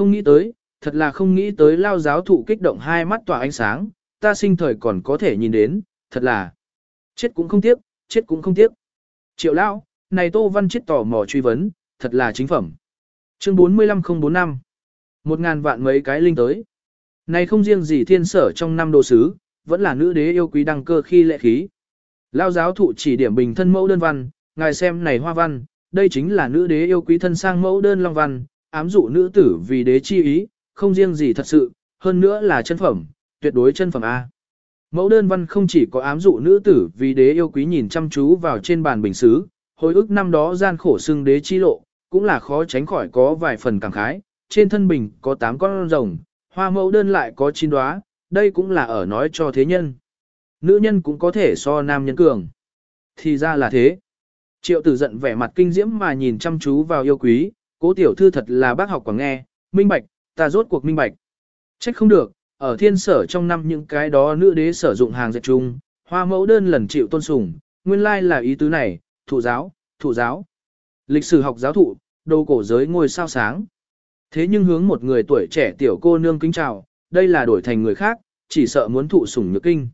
Không nghĩ tới, thật là không nghĩ tới lao giáo thụ kích động hai mắt tỏa ánh sáng, ta sinh thời còn có thể nhìn đến, thật là chết cũng không tiếc, chết cũng không tiếc. Triệu lão, này Tô Văn chết tỏ mò truy vấn, thật là chính phẩm. Chương 45045 Một ngàn vạn mấy cái linh tới. Này không riêng gì thiên sở trong năm đồ sứ, vẫn là nữ đế yêu quý đăng cơ khi lệ khí. Lao giáo thụ chỉ điểm bình thân mẫu đơn văn, ngài xem này hoa văn, đây chính là nữ đế yêu quý thân sang mẫu đơn long văn, ám dụ nữ tử vì đế chi ý, không riêng gì thật sự, hơn nữa là chân phẩm, tuyệt đối chân phẩm A. Mẫu đơn văn không chỉ có ám dụ nữ tử vì đế yêu quý nhìn chăm chú vào trên bàn bình xứ, hồi ức năm đó gian khổ xưng đế chi lộ, cũng là khó tránh khỏi có vài phần cảm khái, trên thân bình có 8 con rồng, hoa mẫu đơn lại có 9 đóa, đây cũng là ở nói cho thế nhân. Nữ nhân cũng có thể so nam nhân cường. Thì ra là thế. Triệu tử giận vẻ mặt kinh diễm mà nhìn chăm chú vào yêu quý, cố tiểu thư thật là bác học quảng nghe, minh bạch, ta rốt cuộc minh bạch. Trách không được, ở thiên sở trong năm những cái đó nữ đế sử dụng hàng dệt chung, hoa mẫu đơn lần chịu tôn sùng, nguyên lai là ý tứ này, thụ giáo, thụ giáo. Lịch sử học giáo thụ, đồ cổ giới ngôi sao sáng. Thế nhưng hướng một người tuổi trẻ tiểu cô nương kính chào, đây là đổi thành người khác, chỉ sợ muốn thụ sủng nhược kinh.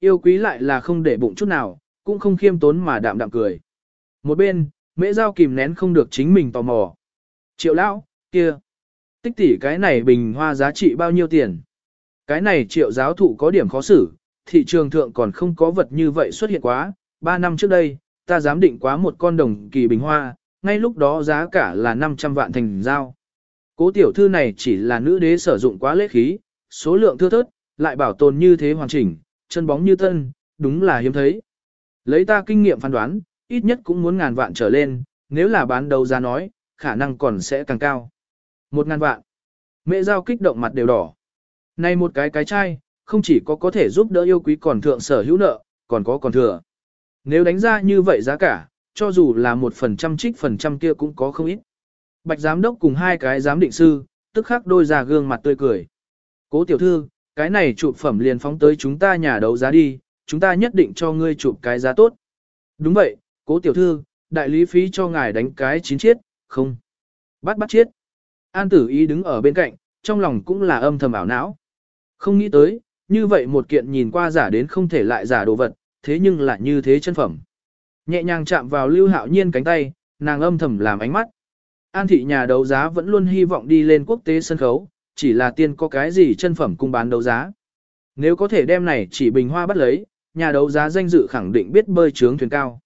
Yêu quý lại là không để bụng chút nào, cũng không khiêm tốn mà đạm đạm cười. Một bên, mễ giao kìm nén không được chính mình tò mò. Triệu lão, kia, tích tỷ cái này bình hoa giá trị bao nhiêu tiền? Cái này triệu giáo thụ có điểm khó xử, thị trường thượng còn không có vật như vậy xuất hiện quá. Ba năm trước đây, ta dám định quá một con đồng kỳ bình hoa, ngay lúc đó giá cả là 500 vạn thành giao. Cố tiểu thư này chỉ là nữ đế sử dụng quá lễ khí, số lượng thưa thớt, lại bảo tồn như thế hoàn chỉnh, chân bóng như tân, đúng là hiếm thấy. Lấy ta kinh nghiệm phán đoán, ít nhất cũng muốn ngàn vạn trở lên, nếu là bán đầu ra nói, khả năng còn sẽ càng cao. Một ngàn vạn. Mẹ giao kích động mặt đều đỏ. Này một cái cái chai, không chỉ có có thể giúp đỡ yêu quý còn thượng sở hữu nợ, còn có còn thừa. Nếu đánh ra như vậy giá cả, cho dù là một phần trăm trích phần trăm kia cũng có không ít. Bạch giám đốc cùng hai cái giám định sư, tức khắc đôi già gương mặt tươi cười. Cố tiểu thư, cái này chụp phẩm liền phóng tới chúng ta nhà đấu giá đi, chúng ta nhất định cho ngươi chụp cái giá tốt. Đúng vậy, cố tiểu thư, đại lý phí cho ngài đánh cái chín chiết, không. Bắt bắt chiết. An tử ý đứng ở bên cạnh, trong lòng cũng là âm thầm ảo não. Không nghĩ tới, như vậy một kiện nhìn qua giả đến không thể lại giả đồ vật, thế nhưng lại như thế chân phẩm. Nhẹ nhàng chạm vào lưu hạo nhiên cánh tay, nàng âm thầm làm ánh mắt. An thị nhà đấu giá vẫn luôn hy vọng đi lên quốc tế sân khấu, chỉ là tiên có cái gì chân phẩm cung bán đấu giá. Nếu có thể đem này chỉ bình hoa bắt lấy, nhà đấu giá danh dự khẳng định biết bơi trướng thuyền cao.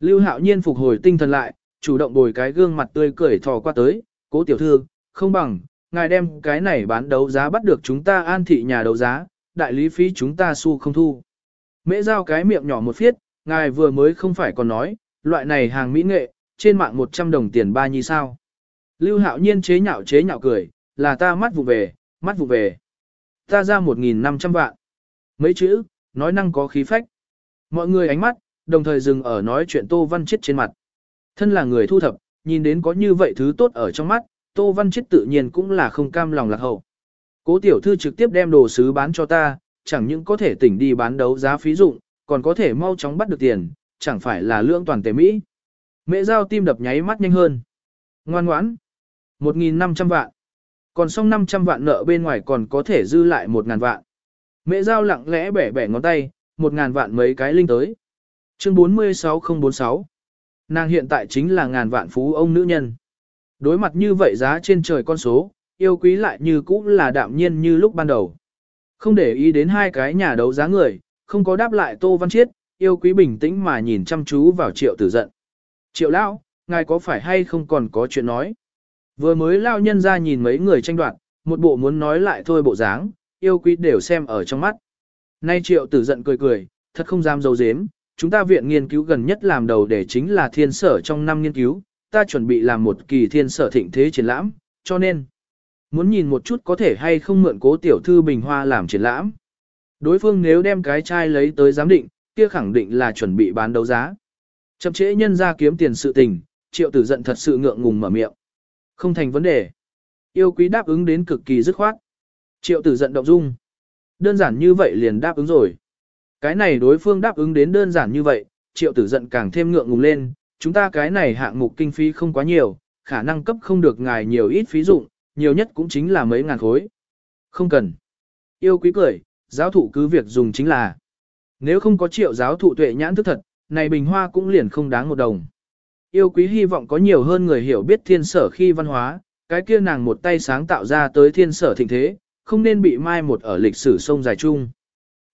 Lưu hạo nhiên phục hồi tinh thần lại, chủ động bồi cái gương mặt tươi cười thò qua tới, cố tiểu thư, không bằng, ngài đem cái này bán đấu giá bắt được chúng ta an thị nhà đấu giá, đại lý phí chúng ta su không thu. Mễ giao cái miệng nhỏ một phiết, ngài vừa mới không phải còn nói, loại này hàng mỹ nghệ, trên mạng 100 đồng tiền ba nhi sao. Lưu hạo nhiên chế nhạo chế nhạo cười, là ta mắt vụ về, mắt vụ về. Ta ra 1.500 vạn. Mấy chữ, nói năng có khí phách. Mọi người ánh mắt, đồng thời dừng ở nói chuyện Tô Văn Chết trên mặt. Thân là người thu thập, nhìn đến có như vậy thứ tốt ở trong mắt, Tô Văn Chết tự nhiên cũng là không cam lòng lạc hậu. Cố tiểu thư trực tiếp đem đồ sứ bán cho ta, chẳng những có thể tỉnh đi bán đấu giá phí dụng, còn có thể mau chóng bắt được tiền, chẳng phải là lương toàn tế Mỹ. Mẹ giao tim đập nháy mắt nhanh hơn. Ngoan ngoãn. 1.500 vạn. Còn xong 500 vạn nợ bên ngoài còn có thể dư lại 1.000 vạn. Mẹ giao lặng lẽ bẻ bẻ ngón tay, 1.000 vạn mấy cái linh tới. Chương 46046. Nàng hiện tại chính là ngàn vạn phú ông nữ nhân. Đối mặt như vậy giá trên trời con số, yêu quý lại như cũ là đạm nhiên như lúc ban đầu. Không để ý đến hai cái nhà đấu giá người, không có đáp lại Tô Văn Chiết, yêu quý bình tĩnh mà nhìn chăm chú vào triệu tử giận. Triệu lão, ngài có phải hay không còn có chuyện nói? Vừa mới lao nhân ra nhìn mấy người tranh đoạt, một bộ muốn nói lại thôi bộ dáng, yêu quý đều xem ở trong mắt. Nay triệu tử giận cười cười, thật không dám dấu dếm, chúng ta viện nghiên cứu gần nhất làm đầu để chính là thiên sở trong năm nghiên cứu, ta chuẩn bị làm một kỳ thiên sở thịnh thế triển lãm, cho nên, muốn nhìn một chút có thể hay không mượn cố tiểu thư bình hoa làm triển lãm. Đối phương nếu đem cái chai lấy tới giám định, kia khẳng định là chuẩn bị bán đấu giá. Chậm trễ nhân ra kiếm tiền sự tình, triệu tử giận thật sự ngượng ngùng mở miệng. Không thành vấn đề. Yêu quý đáp ứng đến cực kỳ dứt khoát. Triệu tử giận động dung. Đơn giản như vậy liền đáp ứng rồi. Cái này đối phương đáp ứng đến đơn giản như vậy, triệu tử giận càng thêm ngượng ngùng lên. Chúng ta cái này hạng mục kinh phí không quá nhiều, khả năng cấp không được ngài nhiều ít phí dụng, nhiều nhất cũng chính là mấy ngàn khối. Không cần. Yêu quý cười, giáo thụ cứ việc dùng chính là. Nếu không có triệu giáo thụ tuệ nhãn thức thật, này bình hoa cũng liền không đáng một đồng. Yêu quý hy vọng có nhiều hơn người hiểu biết thiên sở khi văn hóa, cái kia nàng một tay sáng tạo ra tới thiên sở thịnh thế, không nên bị mai một ở lịch sử sông dài chung.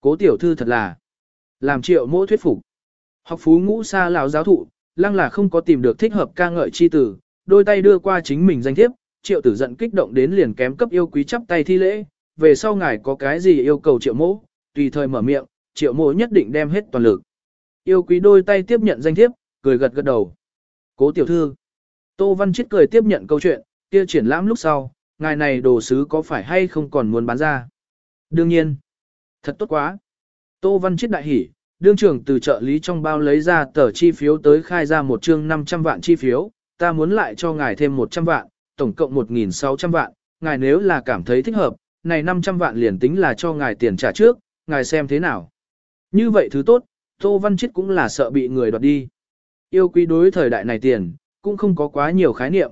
Cố tiểu thư thật là làm triệu mỗ thuyết phục. Học phú ngũ xa lão giáo thụ, lăng là không có tìm được thích hợp ca ngợi chi tử, đôi tay đưa qua chính mình danh thiếp, triệu tử giận kích động đến liền kém cấp yêu quý chắp tay thi lễ, về sau ngài có cái gì yêu cầu triệu mỗ, tùy thời mở miệng, triệu mỗ nhất định đem hết toàn lực. Yêu quý đôi tay tiếp nhận danh thiếp, cười gật gật đầu. Cố tiểu thư. Tô Văn Chiết cười tiếp nhận câu chuyện, kia triển lãm lúc sau, ngài này đồ sứ có phải hay không còn muốn bán ra? Đương nhiên. Thật tốt quá. Tô Văn Chiết đại hỉ, đương trưởng từ trợ lý trong bao lấy ra tờ chi phiếu tới khai ra một chương 500 vạn chi phiếu, ta muốn lại cho ngài thêm 100 vạn, tổng cộng 1.600 vạn, ngài nếu là cảm thấy thích hợp, này 500 vạn liền tính là cho ngài tiền trả trước, ngài xem thế nào. Như vậy thứ tốt, Tô Văn Chiết cũng là sợ bị người đoạt đi. Yêu quý đối thời đại này tiền, cũng không có quá nhiều khái niệm.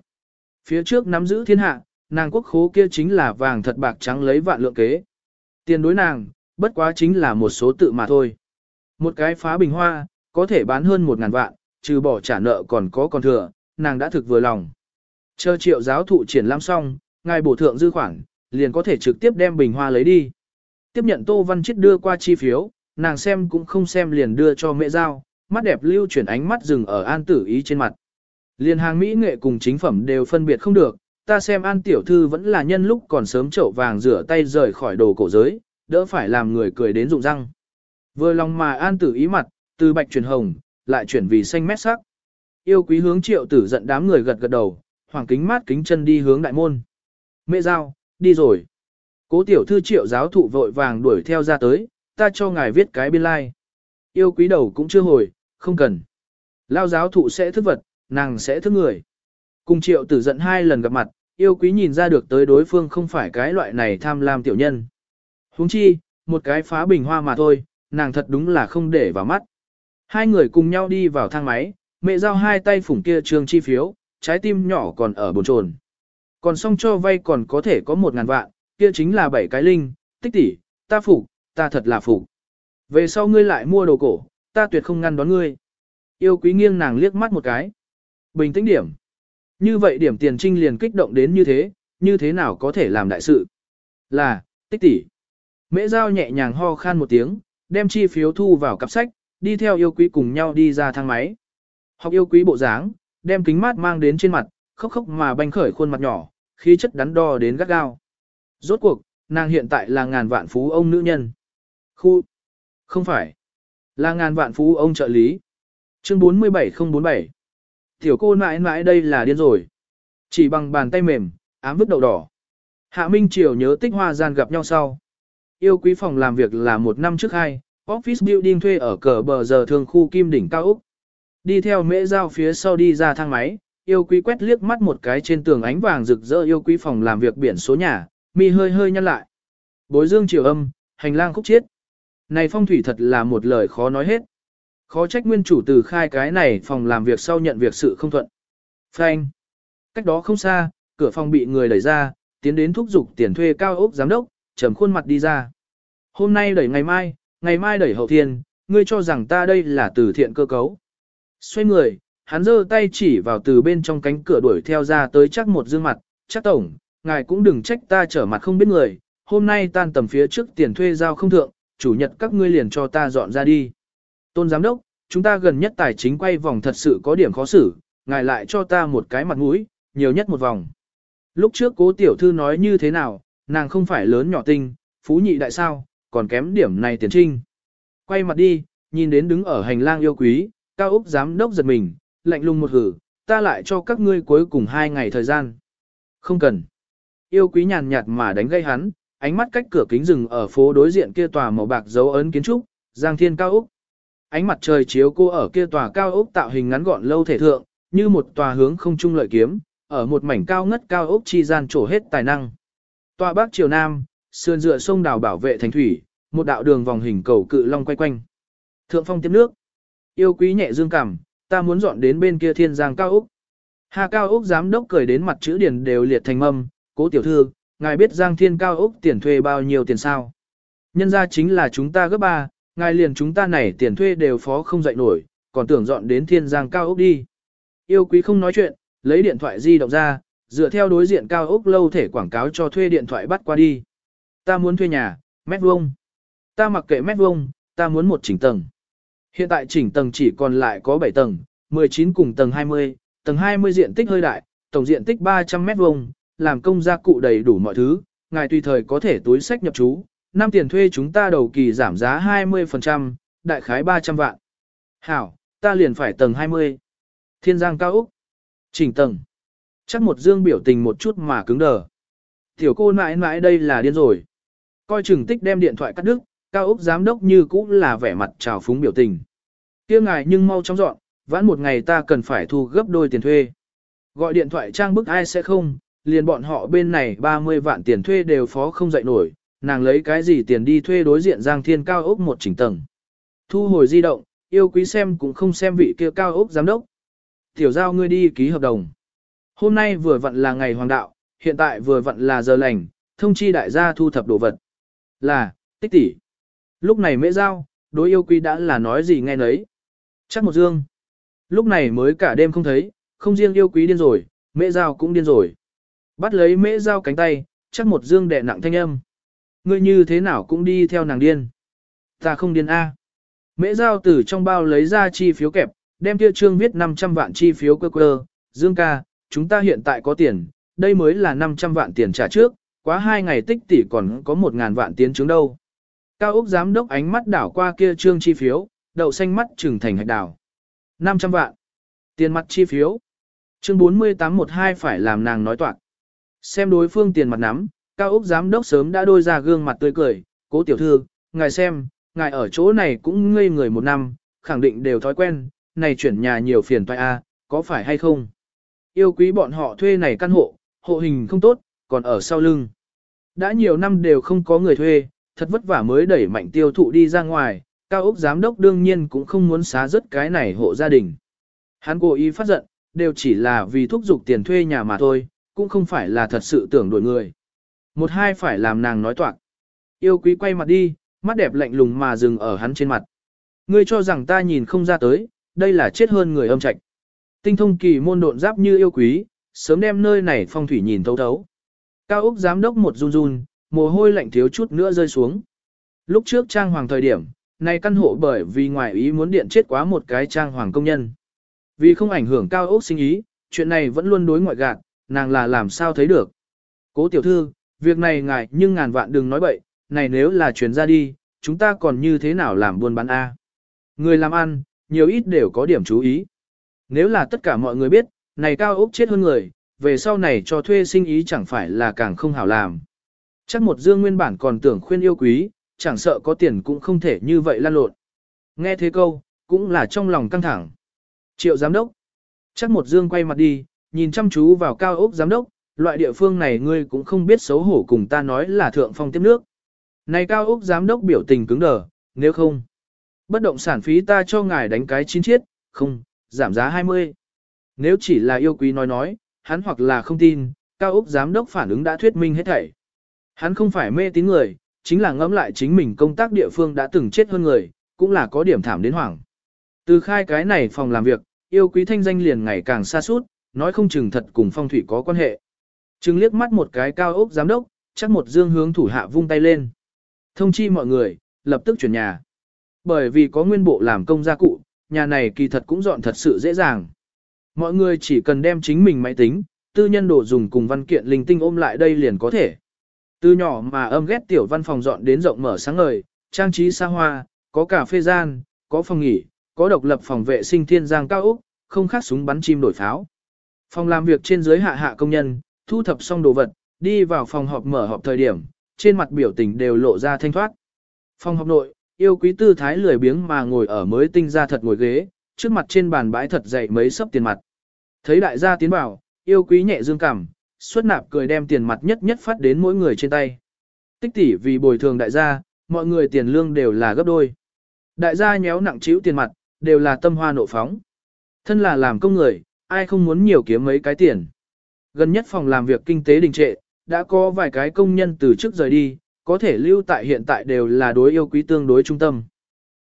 Phía trước nắm giữ thiên hạ, nàng quốc khố kia chính là vàng thật bạc trắng lấy vạn lượng kế. Tiền đối nàng, bất quá chính là một số tự mà thôi. Một cái phá bình hoa, có thể bán hơn một ngàn vạn, trừ bỏ trả nợ còn có còn thừa, nàng đã thực vừa lòng. Chờ triệu giáo thụ triển lãm xong, ngài bổ thượng dư khoản, liền có thể trực tiếp đem bình hoa lấy đi. Tiếp nhận Tô Văn chiết đưa qua chi phiếu, nàng xem cũng không xem liền đưa cho mẹ giao, mắt đẹp lưu chuyển ánh mắt dừng ở an tử ý trên mặt. Liền hàng Mỹ nghệ cùng chính phẩm đều phân biệt không được, ta xem an tiểu thư vẫn là nhân lúc còn sớm chậu vàng rửa tay rời khỏi đồ cổ giới, đỡ phải làm người cười đến rụng răng. Vừa lòng mà an tử ý mặt, từ bạch chuyển hồng, lại chuyển vì xanh mét sắc. Yêu quý hướng triệu tử giận đám người gật gật đầu, hoàng kính mát kính chân đi hướng đại môn. Mẹ giao, đi rồi. Cố tiểu thư triệu giáo thụ vội vàng đuổi theo ra tới, ta cho ngài viết cái biên lai. Like. Yêu quý đầu cũng chưa hồi, không cần. Lao giáo thụ sẽ thức vật, nàng sẽ thức người. Cùng triệu tử giận hai lần gặp mặt, yêu quý nhìn ra được tới đối phương không phải cái loại này tham lam tiểu nhân huống chi, một cái phá bình hoa mà thôi, nàng thật đúng là không để vào mắt. Hai người cùng nhau đi vào thang máy, mẹ giao hai tay phủng kia trường chi phiếu, trái tim nhỏ còn ở bồn trồn. Còn xong cho vay còn có thể có một ngàn vạn, kia chính là bảy cái linh, tích tỷ, ta phục, ta thật là phục. Về sau ngươi lại mua đồ cổ, ta tuyệt không ngăn đón ngươi. Yêu quý nghiêng nàng liếc mắt một cái. Bình tĩnh điểm. Như vậy điểm tiền trinh liền kích động đến như thế, như thế nào có thể làm đại sự? Là, tích tỷ. Mễ giao nhẹ nhàng ho khan một tiếng, đem chi phiếu thu vào cặp sách, đi theo yêu quý cùng nhau đi ra thang máy. Học yêu quý bộ dáng, đem kính mát mang đến trên mặt, khóc khóc mà banh khởi khuôn mặt nhỏ, khí chất đắn đo đến gắt gao. Rốt cuộc, nàng hiện tại là ngàn vạn phú ông nữ nhân. Khu. Không phải. Là ngàn vạn phú ông trợ lý. Chương 47047. Tiểu cô mãi mãi đây là điên rồi. Chỉ bằng bàn tay mềm, ám vứt đậu đỏ. Hạ Minh Triều nhớ tích hoa gian gặp nhau sau. Yêu quý phòng làm việc là một năm trước hai, office building thuê ở cờ bờ giờ thường khu Kim Đỉnh Cao Úc. Đi theo mễ giao phía sau đi ra thang máy, yêu quý quét liếc mắt một cái trên tường ánh vàng rực rỡ yêu quý phòng làm việc biển số nhà, mi hơi hơi nhăn lại. Bối dương chiều âm, hành lang khúc chiết. Này phong thủy thật là một lời khó nói hết. Khó trách nguyên chủ từ khai cái này phòng làm việc sau nhận việc sự không thuận. Phanh. Cách đó không xa, cửa phòng bị người đẩy ra, tiến đến thúc giục tiền thuê cao ốc giám đốc, trầm khuôn mặt đi ra. Hôm nay đẩy ngày mai, ngày mai đẩy hậu thiên, ngươi cho rằng ta đây là từ thiện cơ cấu. Xoay người, hắn giơ tay chỉ vào từ bên trong cánh cửa đuổi theo ra tới chắc một dương mặt, chắc tổng, ngài cũng đừng trách ta trở mặt không biết người, hôm nay tan tầm phía trước tiền thuê giao không thượng, chủ nhật các ngươi liền cho ta dọn ra đi. Tôn giám đốc, chúng ta gần nhất tài chính quay vòng thật sự có điểm khó xử, ngài lại cho ta một cái mặt mũi, nhiều nhất một vòng. Lúc trước cố tiểu thư nói như thế nào, nàng không phải lớn nhỏ tinh, phú nhị đại sao, còn kém điểm này tiền trinh. Quay mặt đi, nhìn đến đứng ở hành lang yêu quý, cao Úc giám đốc giật mình, lạnh lùng một hử, ta lại cho các ngươi cuối cùng hai ngày thời gian. Không cần. Yêu quý nhàn nhạt mà đánh gây hắn, ánh mắt cách cửa kính rừng ở phố đối diện kia tòa màu bạc dấu ấn kiến trúc, Giang Thiên Cao Úc. Ánh mặt trời chiếu cô ở kia tòa cao úc tạo hình ngắn gọn lâu thể thượng, như một tòa hướng không trung lợi kiếm, ở một mảnh cao ngất cao úc chi gian trổ hết tài năng. Tòa bắc triều nam, sườn dựa sông đào bảo vệ thành thủy, một đạo đường vòng hình cầu cự long quay quanh. Thượng phong tiếp nước. Yêu quý nhẹ dương cảm, ta muốn dọn đến bên kia thiên giang cao úc. Hà cao úc giám đốc cười đến mặt chữ điển đều liệt thành mâm, Cố tiểu thư, ngài biết Giang Thiên cao úc tiền thuê bao nhiêu tiền sao? Nhân ra chính là chúng ta gấp ba, ngài liền chúng ta này tiền thuê đều phó không dậy nổi, còn tưởng dọn đến Thiên Giang cao úc đi. Yêu quý không nói chuyện, lấy điện thoại di động ra, dựa theo đối diện cao úc lâu thể quảng cáo cho thuê điện thoại bắt qua đi. Ta muốn thuê nhà, mét vuông. Ta mặc kệ mét vuông, ta muốn một chỉnh tầng. Hiện tại chỉnh tầng chỉ còn lại có 7 tầng, 19 cùng tầng 20, tầng 20 diện tích hơi đại, tổng diện tích 300 mét vuông, làm công gia cụ đầy đủ mọi thứ, ngài tùy thời có thể túi sách nhập trú, năm tiền thuê chúng ta đầu kỳ giảm giá 20%, đại khái 300 vạn. Hảo, ta liền phải tầng 20. Thiên Giang cao Úc. Chỉnh tầng. Chắc một dương biểu tình một chút mà cứng đờ. Tiểu cô mãi mãi đây là điên rồi. Coi chừng tích đem điện thoại cắt đứt, cao Úc giám đốc như cũ là vẻ mặt trào phúng biểu tình. kia ngài nhưng mau chóng dọn, vãn một ngày ta cần phải thu gấp đôi tiền thuê. Gọi điện thoại trang bức ai sẽ không, liền bọn họ bên này 30 vạn tiền thuê đều phó không dậy nổi, nàng lấy cái gì tiền đi thuê đối diện Giang Thiên cao ốc một chỉnh tầng. Thu hồi di động, yêu quý xem cũng không xem vị kia cao ốc giám đốc. Tiểu giao ngươi đi ký hợp đồng. Hôm nay vừa vặn là ngày hoàng đạo, hiện tại vừa vặn là giờ lành, thông chi đại gia thu thập đồ vật. Là, tích tỷ. Lúc này mễ giao, đối yêu quý đã là nói gì nghe nấy. Chắc một dương. Lúc này mới cả đêm không thấy, không riêng yêu quý điên rồi, mễ giao cũng điên rồi. Bắt lấy mễ giao cánh tay, chắc một dương đẻ nặng thanh âm. Ngươi như thế nào cũng đi theo nàng điên. Ta không điên A. Mễ giao từ trong bao lấy ra chi phiếu kẹp, đem kia trương viết 500 vạn chi phiếu cơ cơ. Dương ca, chúng ta hiện tại có tiền, đây mới là 500 vạn tiền trả trước, quá hai ngày tích tỷ còn có một ngàn vạn tiến chứng đâu. Cao Úc giám đốc ánh mắt đảo qua kia trương chi phiếu, đậu xanh mắt trừng thành hạch đảo. 500 vạn. Tiền mặt chi phiếu. Chương 4812 phải làm nàng nói toạc. Xem đối phương tiền mặt nắm, Cao Úc giám đốc sớm đã đôi ra gương mặt tươi cười, cố tiểu thư, ngài xem, ngài ở chỗ này cũng ngây người một năm, khẳng định đều thói quen, này chuyển nhà nhiều phiền toại a, có phải hay không? Yêu quý bọn họ thuê này căn hộ, hộ hình không tốt, còn ở sau lưng. Đã nhiều năm đều không có người thuê, thật vất vả mới đẩy mạnh tiêu thụ đi ra ngoài, Cao Úc giám đốc đương nhiên cũng không muốn xá rớt cái này hộ gia đình. Hắn cố ý phát giận, đều chỉ là vì thúc giục tiền thuê nhà mà thôi, cũng không phải là thật sự tưởng đổi người. Một hai phải làm nàng nói toạc. Yêu quý quay mặt đi, mắt đẹp lạnh lùng mà dừng ở hắn trên mặt. Ngươi cho rằng ta nhìn không ra tới, đây là chết hơn người âm trạch. Tinh thông kỳ môn độn giáp như yêu quý, sớm đem nơi này phong thủy nhìn thấu thấu. Cao Úc giám đốc một run run, mồ hôi lạnh thiếu chút nữa rơi xuống. Lúc trước trang hoàng thời điểm, này căn hộ bởi vì ngoài ý muốn điện chết quá một cái trang hoàng công nhân. Vì không ảnh hưởng Cao Úc sinh ý, chuyện này vẫn luôn đối ngoại gạt, nàng là làm sao thấy được. Cố tiểu thư, việc này ngài nhưng ngàn vạn đừng nói bậy, này nếu là chuyển ra đi, chúng ta còn như thế nào làm buôn bán A. Người làm ăn, nhiều ít đều có điểm chú ý. Nếu là tất cả mọi người biết, này cao úc chết hơn người, về sau này cho thuê sinh ý chẳng phải là càng không hảo làm. Chắc một dương nguyên bản còn tưởng khuyên yêu quý, chẳng sợ có tiền cũng không thể như vậy lan lộn. Nghe thế câu, cũng là trong lòng căng thẳng. Triệu giám đốc. Chắc một dương quay mặt đi, nhìn chăm chú vào cao ốc giám đốc, loại địa phương này ngươi cũng không biết xấu hổ cùng ta nói là thượng phong tiếp nước. Này cao ốc giám đốc biểu tình cứng đờ, nếu không, bất động sản phí ta cho ngài đánh cái chín chiết, không, giảm giá 20. Nếu chỉ là yêu quý nói nói, hắn hoặc là không tin, cao ốc giám đốc phản ứng đã thuyết minh hết thảy. Hắn không phải mê tín người, chính là ngẫm lại chính mình công tác địa phương đã từng chết hơn người, cũng là có điểm thảm đến hoảng. Từ khai cái này phòng làm việc, yêu quý thanh danh liền ngày càng xa suốt, nói không chừng thật cùng phong thủy có quan hệ. Trừng liếc mắt một cái cao ốc giám đốc, chắc một dương hướng thủ hạ vung tay lên. Thông chi mọi người, lập tức chuyển nhà. Bởi vì có nguyên bộ làm công gia cụ, nhà này kỳ thật cũng dọn thật sự dễ dàng. Mọi người chỉ cần đem chính mình máy tính, tư nhân đồ dùng cùng văn kiện linh tinh ôm lại đây liền có thể. Từ nhỏ mà âm ghét tiểu văn phòng dọn đến rộng mở sáng ngời, trang trí xa hoa, có cà phê gian, có phòng nghỉ, có độc lập phòng vệ sinh thiên giang cao ốc, không khác súng bắn chim đổi pháo. Phòng làm việc trên dưới hạ hạ công nhân, thu thập xong đồ vật, đi vào phòng họp mở họp thời điểm, trên mặt biểu tình đều lộ ra thanh thoát. Phòng họp nội, yêu quý tư thái lười biếng mà ngồi ở mới tinh ra thật ngồi ghế, trước mặt trên bàn bãi thật dày mấy sấp tiền mặt. Thấy đại gia tiến vào, yêu quý nhẹ dương cảm, xuất nạp cười đem tiền mặt nhất nhất phát đến mỗi người trên tay. Tích tỷ vì bồi thường đại gia, mọi người tiền lương đều là gấp đôi. Đại gia nhéo nặng chịu tiền mặt, đều là tâm hoa nộ phóng. Thân là làm công người, ai không muốn nhiều kiếm mấy cái tiền. Gần nhất phòng làm việc kinh tế đình trệ, đã có vài cái công nhân từ trước rời đi, có thể lưu tại hiện tại đều là đối yêu quý tương đối trung tâm.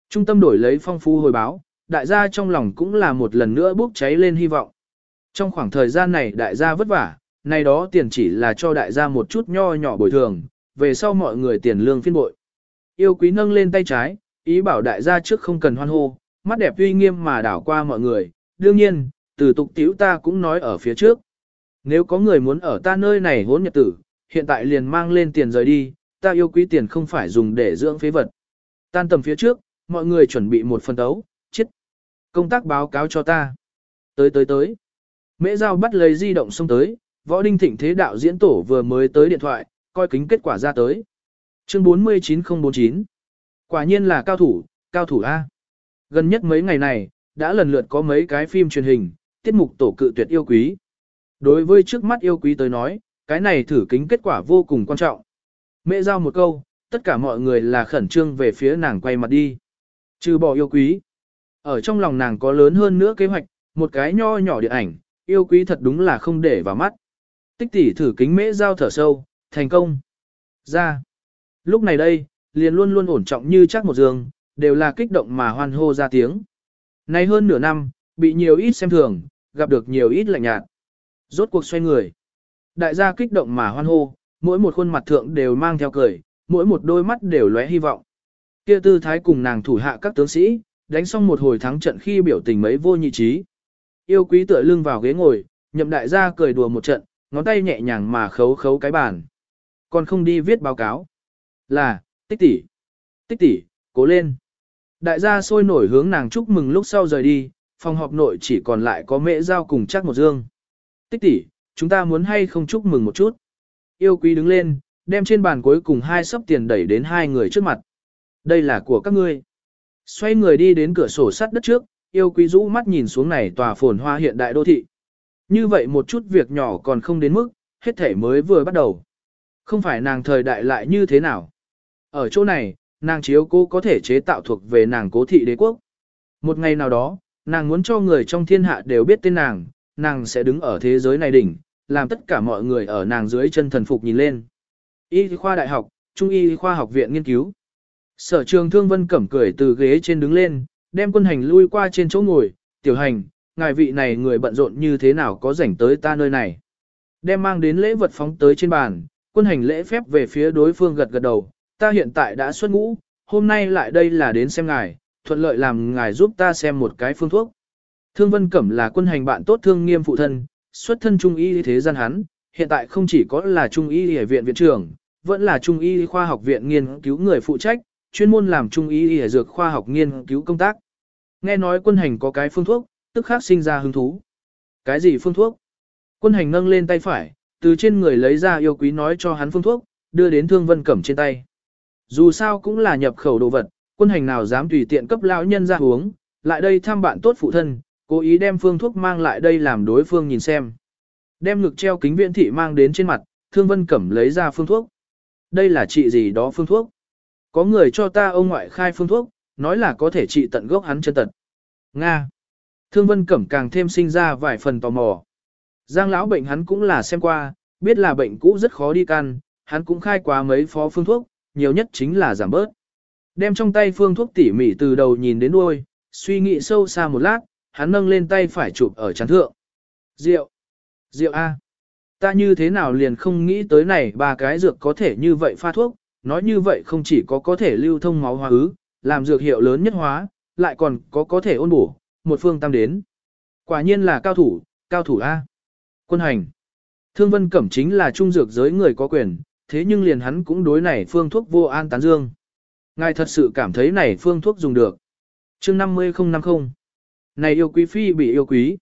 Trung tâm đổi lấy phong phú hồi báo, đại gia trong lòng cũng là một lần nữa bốc cháy lên hy vọng. Trong khoảng thời gian này đại gia vất vả, này đó tiền chỉ là cho đại gia một chút nho nhỏ bồi thường, về sau mọi người tiền lương phiên bội. Yêu quý nâng lên tay trái, ý bảo đại gia trước không cần hoan hô, mắt đẹp uy nghiêm mà đảo qua mọi người, đương nhiên, từ tục tiểu ta cũng nói ở phía trước. Nếu có người muốn ở ta nơi này hốn nhật tử, hiện tại liền mang lên tiền rời đi, ta yêu quý tiền không phải dùng để dưỡng phế vật. Tan tầm phía trước, mọi người chuẩn bị một phần tấu, chết. Công tác báo cáo cho ta. Tới tới tới. Mễ Giao bắt lấy di động xông tới, võ đinh thịnh thế đạo diễn tổ vừa mới tới điện thoại, coi kính kết quả ra tới. Chương 49049 Quả nhiên là cao thủ, cao thủ A. Gần nhất mấy ngày này, đã lần lượt có mấy cái phim truyền hình, tiết mục tổ cự tuyệt yêu quý. Đối với trước mắt yêu quý tới nói, cái này thử kính kết quả vô cùng quan trọng. Mẹ giao một câu, tất cả mọi người là khẩn trương về phía nàng quay mặt đi. Trừ bỏ yêu quý. Ở trong lòng nàng có lớn hơn nữa kế hoạch, một cái nho nhỏ điện ảnh, yêu quý thật đúng là không để vào mắt. Tích tỷ thử kính mễ giao thở sâu, thành công. Ra. Lúc này đây, liền luôn luôn ổn trọng như chắc một giường, đều là kích động mà hoan hô ra tiếng. Nay hơn nửa năm, bị nhiều ít xem thường, gặp được nhiều ít lạnh nhạt. Rốt cuộc xoay người. Đại gia kích động mà hoan hô, mỗi một khuôn mặt thượng đều mang theo cười, mỗi một đôi mắt đều lóe hy vọng. Kia tư thái cùng nàng thủ hạ các tướng sĩ, đánh xong một hồi thắng trận khi biểu tình mấy vô nhị trí. Yêu quý tựa lưng vào ghế ngồi, nhậm đại gia cười đùa một trận, ngón tay nhẹ nhàng mà khấu khấu cái bàn. Còn không đi viết báo cáo. Là, tích tỷ, tích tỷ, cố lên. Đại gia sôi nổi hướng nàng chúc mừng lúc sau rời đi, phòng họp nội chỉ còn lại có mễ giao cùng chắc một dương. Tích tỷ, chúng ta muốn hay không chúc mừng một chút. Yêu quý đứng lên, đem trên bàn cuối cùng hai sấp tiền đẩy đến hai người trước mặt. Đây là của các ngươi. Xoay người đi đến cửa sổ sắt đất trước, yêu quý rũ mắt nhìn xuống này tòa phồn hoa hiện đại đô thị. Như vậy một chút việc nhỏ còn không đến mức, hết thể mới vừa bắt đầu. Không phải nàng thời đại lại như thế nào. Ở chỗ này, nàng chiếu cố có thể chế tạo thuộc về nàng cố thị đế quốc. Một ngày nào đó, nàng muốn cho người trong thiên hạ đều biết tên nàng, nàng sẽ đứng ở thế giới này đỉnh, làm tất cả mọi người ở nàng dưới chân thần phục nhìn lên. Y khoa đại học, Trung y khoa học viện nghiên cứu. Sở trường thương vân cẩm cười từ ghế trên đứng lên, đem quân hành lui qua trên chỗ ngồi, tiểu hành, ngài vị này người bận rộn như thế nào có rảnh tới ta nơi này. Đem mang đến lễ vật phóng tới trên bàn, quân hành lễ phép về phía đối phương gật gật đầu, ta hiện tại đã xuất ngũ, hôm nay lại đây là đến xem ngài, thuận lợi làm ngài giúp ta xem một cái phương thuốc. Thương Vân Cẩm là quân hành bạn tốt thương nghiêm phụ thân, xuất thân trung y thế gian hắn, hiện tại không chỉ có là trung y y viện viện trưởng, vẫn là trung y khoa học viện nghiên cứu người phụ trách, chuyên môn làm trung y y dược khoa học nghiên cứu công tác. Nghe nói quân hành có cái phương thuốc, tức khắc sinh ra hứng thú. Cái gì phương thuốc? Quân hành nâng lên tay phải, từ trên người lấy ra yêu quý nói cho hắn phương thuốc, đưa đến Thương Vân Cẩm trên tay. Dù sao cũng là nhập khẩu đồ vật, quân hành nào dám tùy tiện cấp lão nhân ra uống, lại đây thăm bạn tốt phụ thân, cố ý đem phương thuốc mang lại đây làm đối phương nhìn xem. Đem ngực treo kính viễn thị mang đến trên mặt, Thương Vân Cẩm lấy ra phương thuốc. Đây là trị gì đó phương thuốc. Có người cho ta ông ngoại khai phương thuốc, nói là có thể trị tận gốc hắn chân tật. Nga. Thương Vân Cẩm càng thêm sinh ra vài phần tò mò. Giang lão bệnh hắn cũng là xem qua, biết là bệnh cũ rất khó đi căn, hắn cũng khai qua mấy phó phương thuốc, nhiều nhất chính là giảm bớt. Đem trong tay phương thuốc tỉ mỉ từ đầu nhìn đến đuôi, suy nghĩ sâu xa một lát, hắn nâng lên tay phải chụp ở chán thượng. Rượu! Rượu A! Ta như thế nào liền không nghĩ tới này ba cái dược có thể như vậy pha thuốc, nói như vậy không chỉ có có thể lưu thông máu hóa ứ, làm dược hiệu lớn nhất hóa, lại còn có có thể ôn bổ, một phương tam đến. Quả nhiên là cao thủ, cao thủ A. Quân hành. Thương Vân Cẩm chính là trung dược giới người có quyền, thế nhưng liền hắn cũng đối này phương thuốc vô an tán dương. Ngài thật sự cảm thấy này phương thuốc dùng được. chương 50050. Này yêu quý phi bị yêu quý.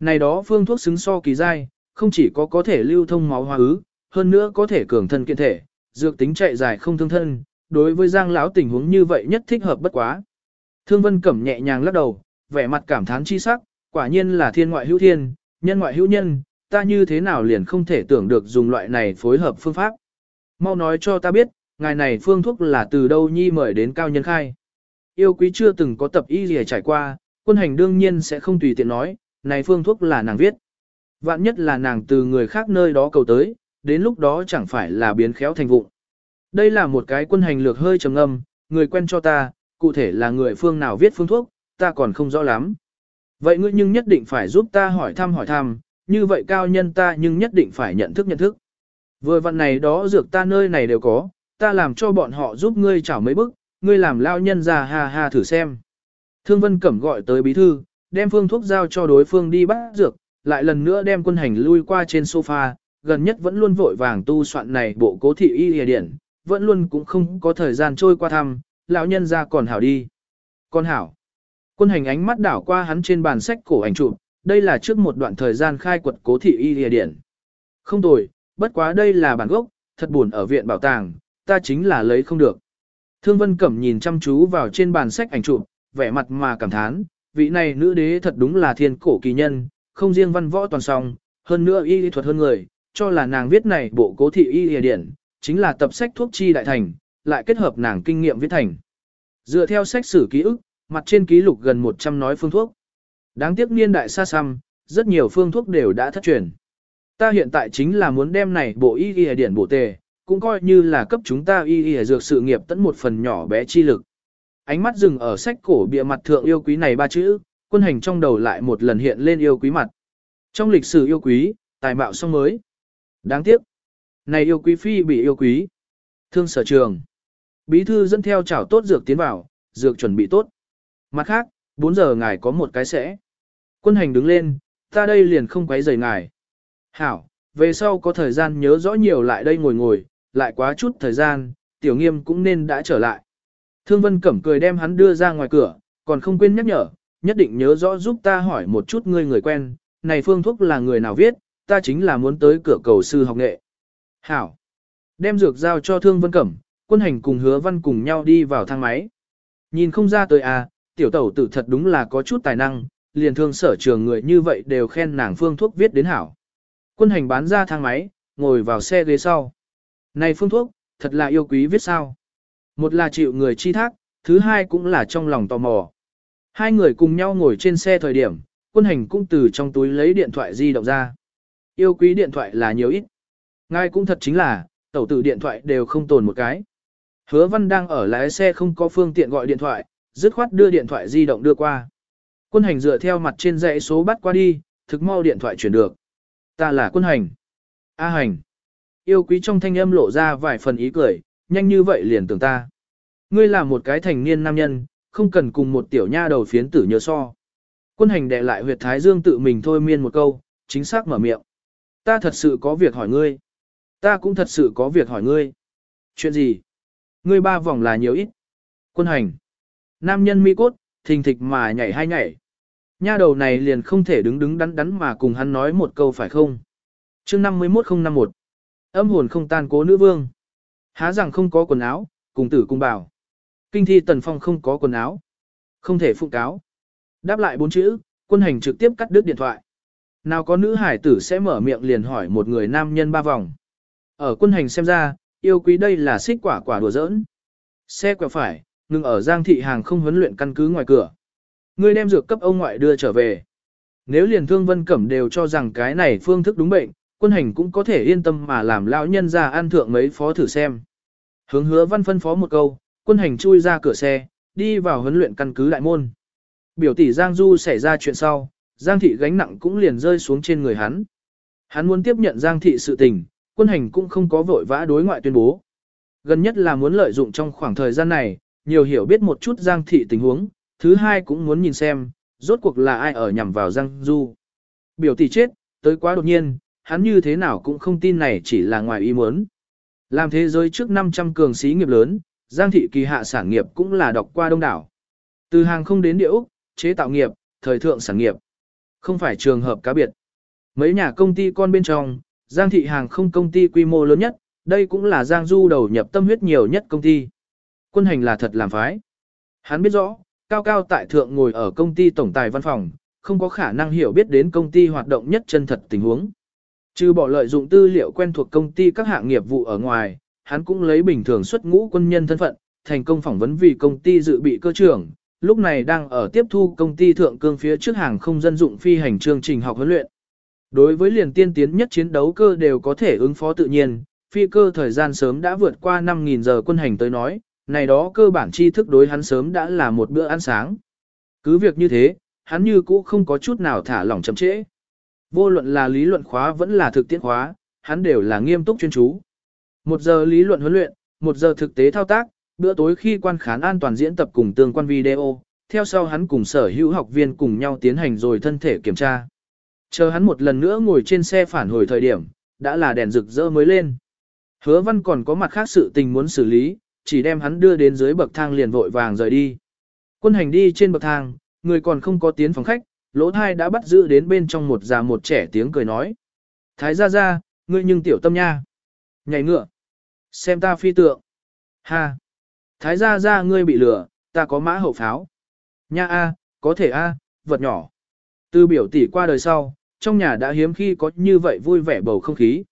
Này đó phương thuốc xứng so kỳ dai, không chỉ có có thể lưu thông máu hóa ứ, hơn nữa có thể cường thân kiện thể, dược tính chạy dài không thương thân, đối với giang lão tình huống như vậy nhất thích hợp bất quá. Thương Vân Cẩm nhẹ nhàng lắc đầu, vẻ mặt cảm thán chi sắc, quả nhiên là thiên ngoại hữu thiên, nhân ngoại hữu nhân, ta như thế nào liền không thể tưởng được dùng loại này phối hợp phương pháp. Mau nói cho ta biết, ngài này phương thuốc là từ đâu nhi mời đến cao nhân khai. Yêu quý chưa từng có tập y gì trải qua, quân hành đương nhiên sẽ không tùy tiện nói, này phương thuốc là nàng viết. Vạn nhất là nàng từ người khác nơi đó cầu tới, đến lúc đó chẳng phải là biến khéo thành vụng. Đây là một cái quân hành lược hơi trầm âm, người quen cho ta, cụ thể là người phương nào viết phương thuốc, ta còn không rõ lắm. Vậy ngươi nhưng nhất định phải giúp ta hỏi thăm hỏi thăm, như vậy cao nhân ta nhưng nhất định phải nhận thức nhận thức. Vừa vận này đó dược ta nơi này đều có, ta làm cho bọn họ giúp ngươi chảo mấy bức, ngươi làm lao nhân ra ha ha thử xem. Thương Vân Cẩm gọi tới bí thư, đem phương thuốc giao cho đối phương đi bắt dược, lại lần nữa đem quân hành lui qua trên sofa, gần nhất vẫn luôn vội vàng tu soạn này bộ cố thị y hề điển, vẫn luôn cũng không có thời gian trôi qua thăm, lão nhân ra còn hảo đi. Con hảo. Quân hành ánh mắt đảo qua hắn trên bàn sách cổ ảnh chụp, đây là trước một đoạn thời gian khai quật cố thị y hề điển. Không tồi, bất quá đây là bản gốc, thật buồn ở viện bảo tàng, ta chính là lấy không được. Thương Vân Cẩm nhìn chăm chú vào trên bàn sách ảnh chụp, vẻ mặt mà cảm thán, vị này nữ đế thật đúng là thiên cổ kỳ nhân, không riêng văn võ toàn song, hơn nữa y lý thuật hơn người, cho là nàng viết này bộ cố thị y hề điển, chính là tập sách thuốc chi đại thành, lại kết hợp nàng kinh nghiệm viết thành. Dựa theo sách sử ký ức, mặt trên ký lục gần 100 nói phương thuốc. Đáng tiếc niên đại xa xăm, rất nhiều phương thuốc đều đã thất truyền. Ta hiện tại chính là muốn đem này bộ y y điển bổ tề, cũng coi như là cấp chúng ta y y dược sự nghiệp tận một phần nhỏ bé chi lực. Ánh mắt dừng ở sách cổ bìa mặt thượng yêu quý này ba chữ, quân hành trong đầu lại một lần hiện lên yêu quý mặt. Trong lịch sử yêu quý, tài mạo song mới. Đáng tiếc. Này yêu quý phi bị yêu quý. Thương sở trường. Bí thư dẫn theo chảo tốt dược tiến vào, dược chuẩn bị tốt. Mặt khác, 4 giờ ngài có một cái sẽ. Quân hành đứng lên, ta đây liền không quấy rầy ngài. Hảo, về sau có thời gian nhớ rõ nhiều lại đây ngồi ngồi, lại quá chút thời gian, tiểu nghiêm cũng nên đã trở lại. Thương Vân Cẩm cười đem hắn đưa ra ngoài cửa, còn không quên nhắc nhở, nhất định nhớ rõ giúp ta hỏi một chút ngươi người quen, này phương thuốc là người nào viết, ta chính là muốn tới cửa cầu sư học nghệ. Hảo. Đem dược giao cho Thương Vân Cẩm, quân hành cùng hứa văn cùng nhau đi vào thang máy. Nhìn không ra tới à, tiểu tẩu tử thật đúng là có chút tài năng, liền thương sở trường người như vậy đều khen nàng phương thuốc viết đến hảo. Quân hành bán ra thang máy, ngồi vào xe ghế sau. Này phương thuốc, thật là yêu quý viết sao. Một là chịu người chi thác, thứ hai cũng là trong lòng tò mò. Hai người cùng nhau ngồi trên xe thời điểm, quân hành cũng từ trong túi lấy điện thoại di động ra. Yêu quý điện thoại là nhiều ít. Ngài cũng thật chính là, tẩu tử điện thoại đều không tồn một cái. Hứa văn đang ở lái xe không có phương tiện gọi điện thoại, dứt khoát đưa điện thoại di động đưa qua. Quân hành dựa theo mặt trên dãy số bắt qua đi, thực mau điện thoại chuyển được. Ta là quân hành. A hành. Yêu quý trong thanh âm lộ ra vài phần ý cười, nhanh như vậy liền tưởng ta. Ngươi là một cái thành niên nam nhân, không cần cùng một tiểu nha đầu phiến tử nhớ so. Quân hành đệ lại huyệt thái dương tự mình thôi miên một câu, chính xác mở miệng. Ta thật sự có việc hỏi ngươi. Ta cũng thật sự có việc hỏi ngươi. Chuyện gì? Ngươi ba vòng là nhiều ít. Quân hành. Nam nhân mi cốt, thình thịch mà nhảy hai nhảy. Nha đầu này liền không thể đứng đứng đắn đắn mà cùng hắn nói một câu phải không? chương 51051. Âm hồn không tan cố nữ vương. Há rằng không có quần áo, cùng tử cung bảo. Kinh thi tần phong không có quần áo. Không thể phụ cáo. Đáp lại bốn chữ, quân hành trực tiếp cắt đứt điện thoại. Nào có nữ hải tử sẽ mở miệng liền hỏi một người nam nhân ba vòng. Ở quân hành xem ra, yêu quý đây là xích quả quả đùa giỡn. Xe quẹo phải, ngừng ở giang thị hàng không huấn luyện căn cứ ngoài cửa. Người đem dược cấp ông ngoại đưa trở về. Nếu liền thương vân cẩm đều cho rằng cái này phương thức đúng bệnh, quân hành cũng có thể yên tâm mà làm lão nhân ra ăn thượng mấy phó thử xem. Hướng hứa văn phân phó một câu, quân hành chui ra cửa xe, đi vào huấn luyện căn cứ đại môn. Biểu tỷ Giang Du xảy ra chuyện sau, Giang thị gánh nặng cũng liền rơi xuống trên người hắn. Hắn muốn tiếp nhận Giang thị sự tình, quân hành cũng không có vội vã đối ngoại tuyên bố. Gần nhất là muốn lợi dụng trong khoảng thời gian này, nhiều hiểu biết một chút Giang thị tình huống, thứ hai cũng muốn nhìn xem, rốt cuộc là ai ở nhằm vào Giang Du. Biểu tỷ chết, tới quá đột nhiên, hắn như thế nào cũng không tin này chỉ là ngoài ý muốn. Làm thế giới trước 500 cường sĩ nghiệp lớn, Giang thị kỳ hạ sản nghiệp cũng là đọc qua đông đảo. Từ hàng không đến địa Úc, chế tạo nghiệp, thời thượng sản nghiệp. Không phải trường hợp cá biệt. Mấy nhà công ty con bên trong, Giang thị hàng không công ty quy mô lớn nhất, đây cũng là Giang Du đầu nhập tâm huyết nhiều nhất công ty. Quân hành là thật làm phái. Hắn biết rõ, cao cao tại thượng ngồi ở công ty tổng tài văn phòng, không có khả năng hiểu biết đến công ty hoạt động nhất chân thật tình huống. Trừ bỏ lợi dụng tư liệu quen thuộc công ty các hạng nghiệp vụ ở ngoài, hắn cũng lấy bình thường xuất ngũ quân nhân thân phận, thành công phỏng vấn vì công ty dự bị cơ trưởng, lúc này đang ở tiếp thu công ty thượng cương phía trước hàng không dân dụng phi hành chương trình học huấn luyện. Đối với liền tiên tiến nhất chiến đấu cơ đều có thể ứng phó tự nhiên, phi cơ thời gian sớm đã vượt qua 5.000 giờ quân hành tới nói, này đó cơ bản tri thức đối hắn sớm đã là một bữa ăn sáng. Cứ việc như thế, hắn như cũ không có chút nào thả lỏng chậm trễ. Vô luận là lý luận khóa vẫn là thực tiễn khóa, hắn đều là nghiêm túc chuyên chú. Một giờ lý luận huấn luyện, một giờ thực tế thao tác, bữa tối khi quan khán an toàn diễn tập cùng tương quan video, theo sau hắn cùng sở hữu học viên cùng nhau tiến hành rồi thân thể kiểm tra. Chờ hắn một lần nữa ngồi trên xe phản hồi thời điểm, đã là đèn rực rỡ mới lên. Hứa văn còn có mặt khác sự tình muốn xử lý, chỉ đem hắn đưa đến dưới bậc thang liền vội vàng rời đi. Quân hành đi trên bậc thang, người còn không có tiến phòng khách, lỗ thai đã bắt giữ đến bên trong một già một trẻ tiếng cười nói. Thái gia gia, ngươi nhưng tiểu tâm nha. Nhảy ngựa. Xem ta phi tượng. Ha. Thái gia gia ngươi bị lừa, ta có mã hậu pháo. Nha a, có thể a, vật nhỏ. Từ biểu tỷ qua đời sau, trong nhà đã hiếm khi có như vậy vui vẻ bầu không khí.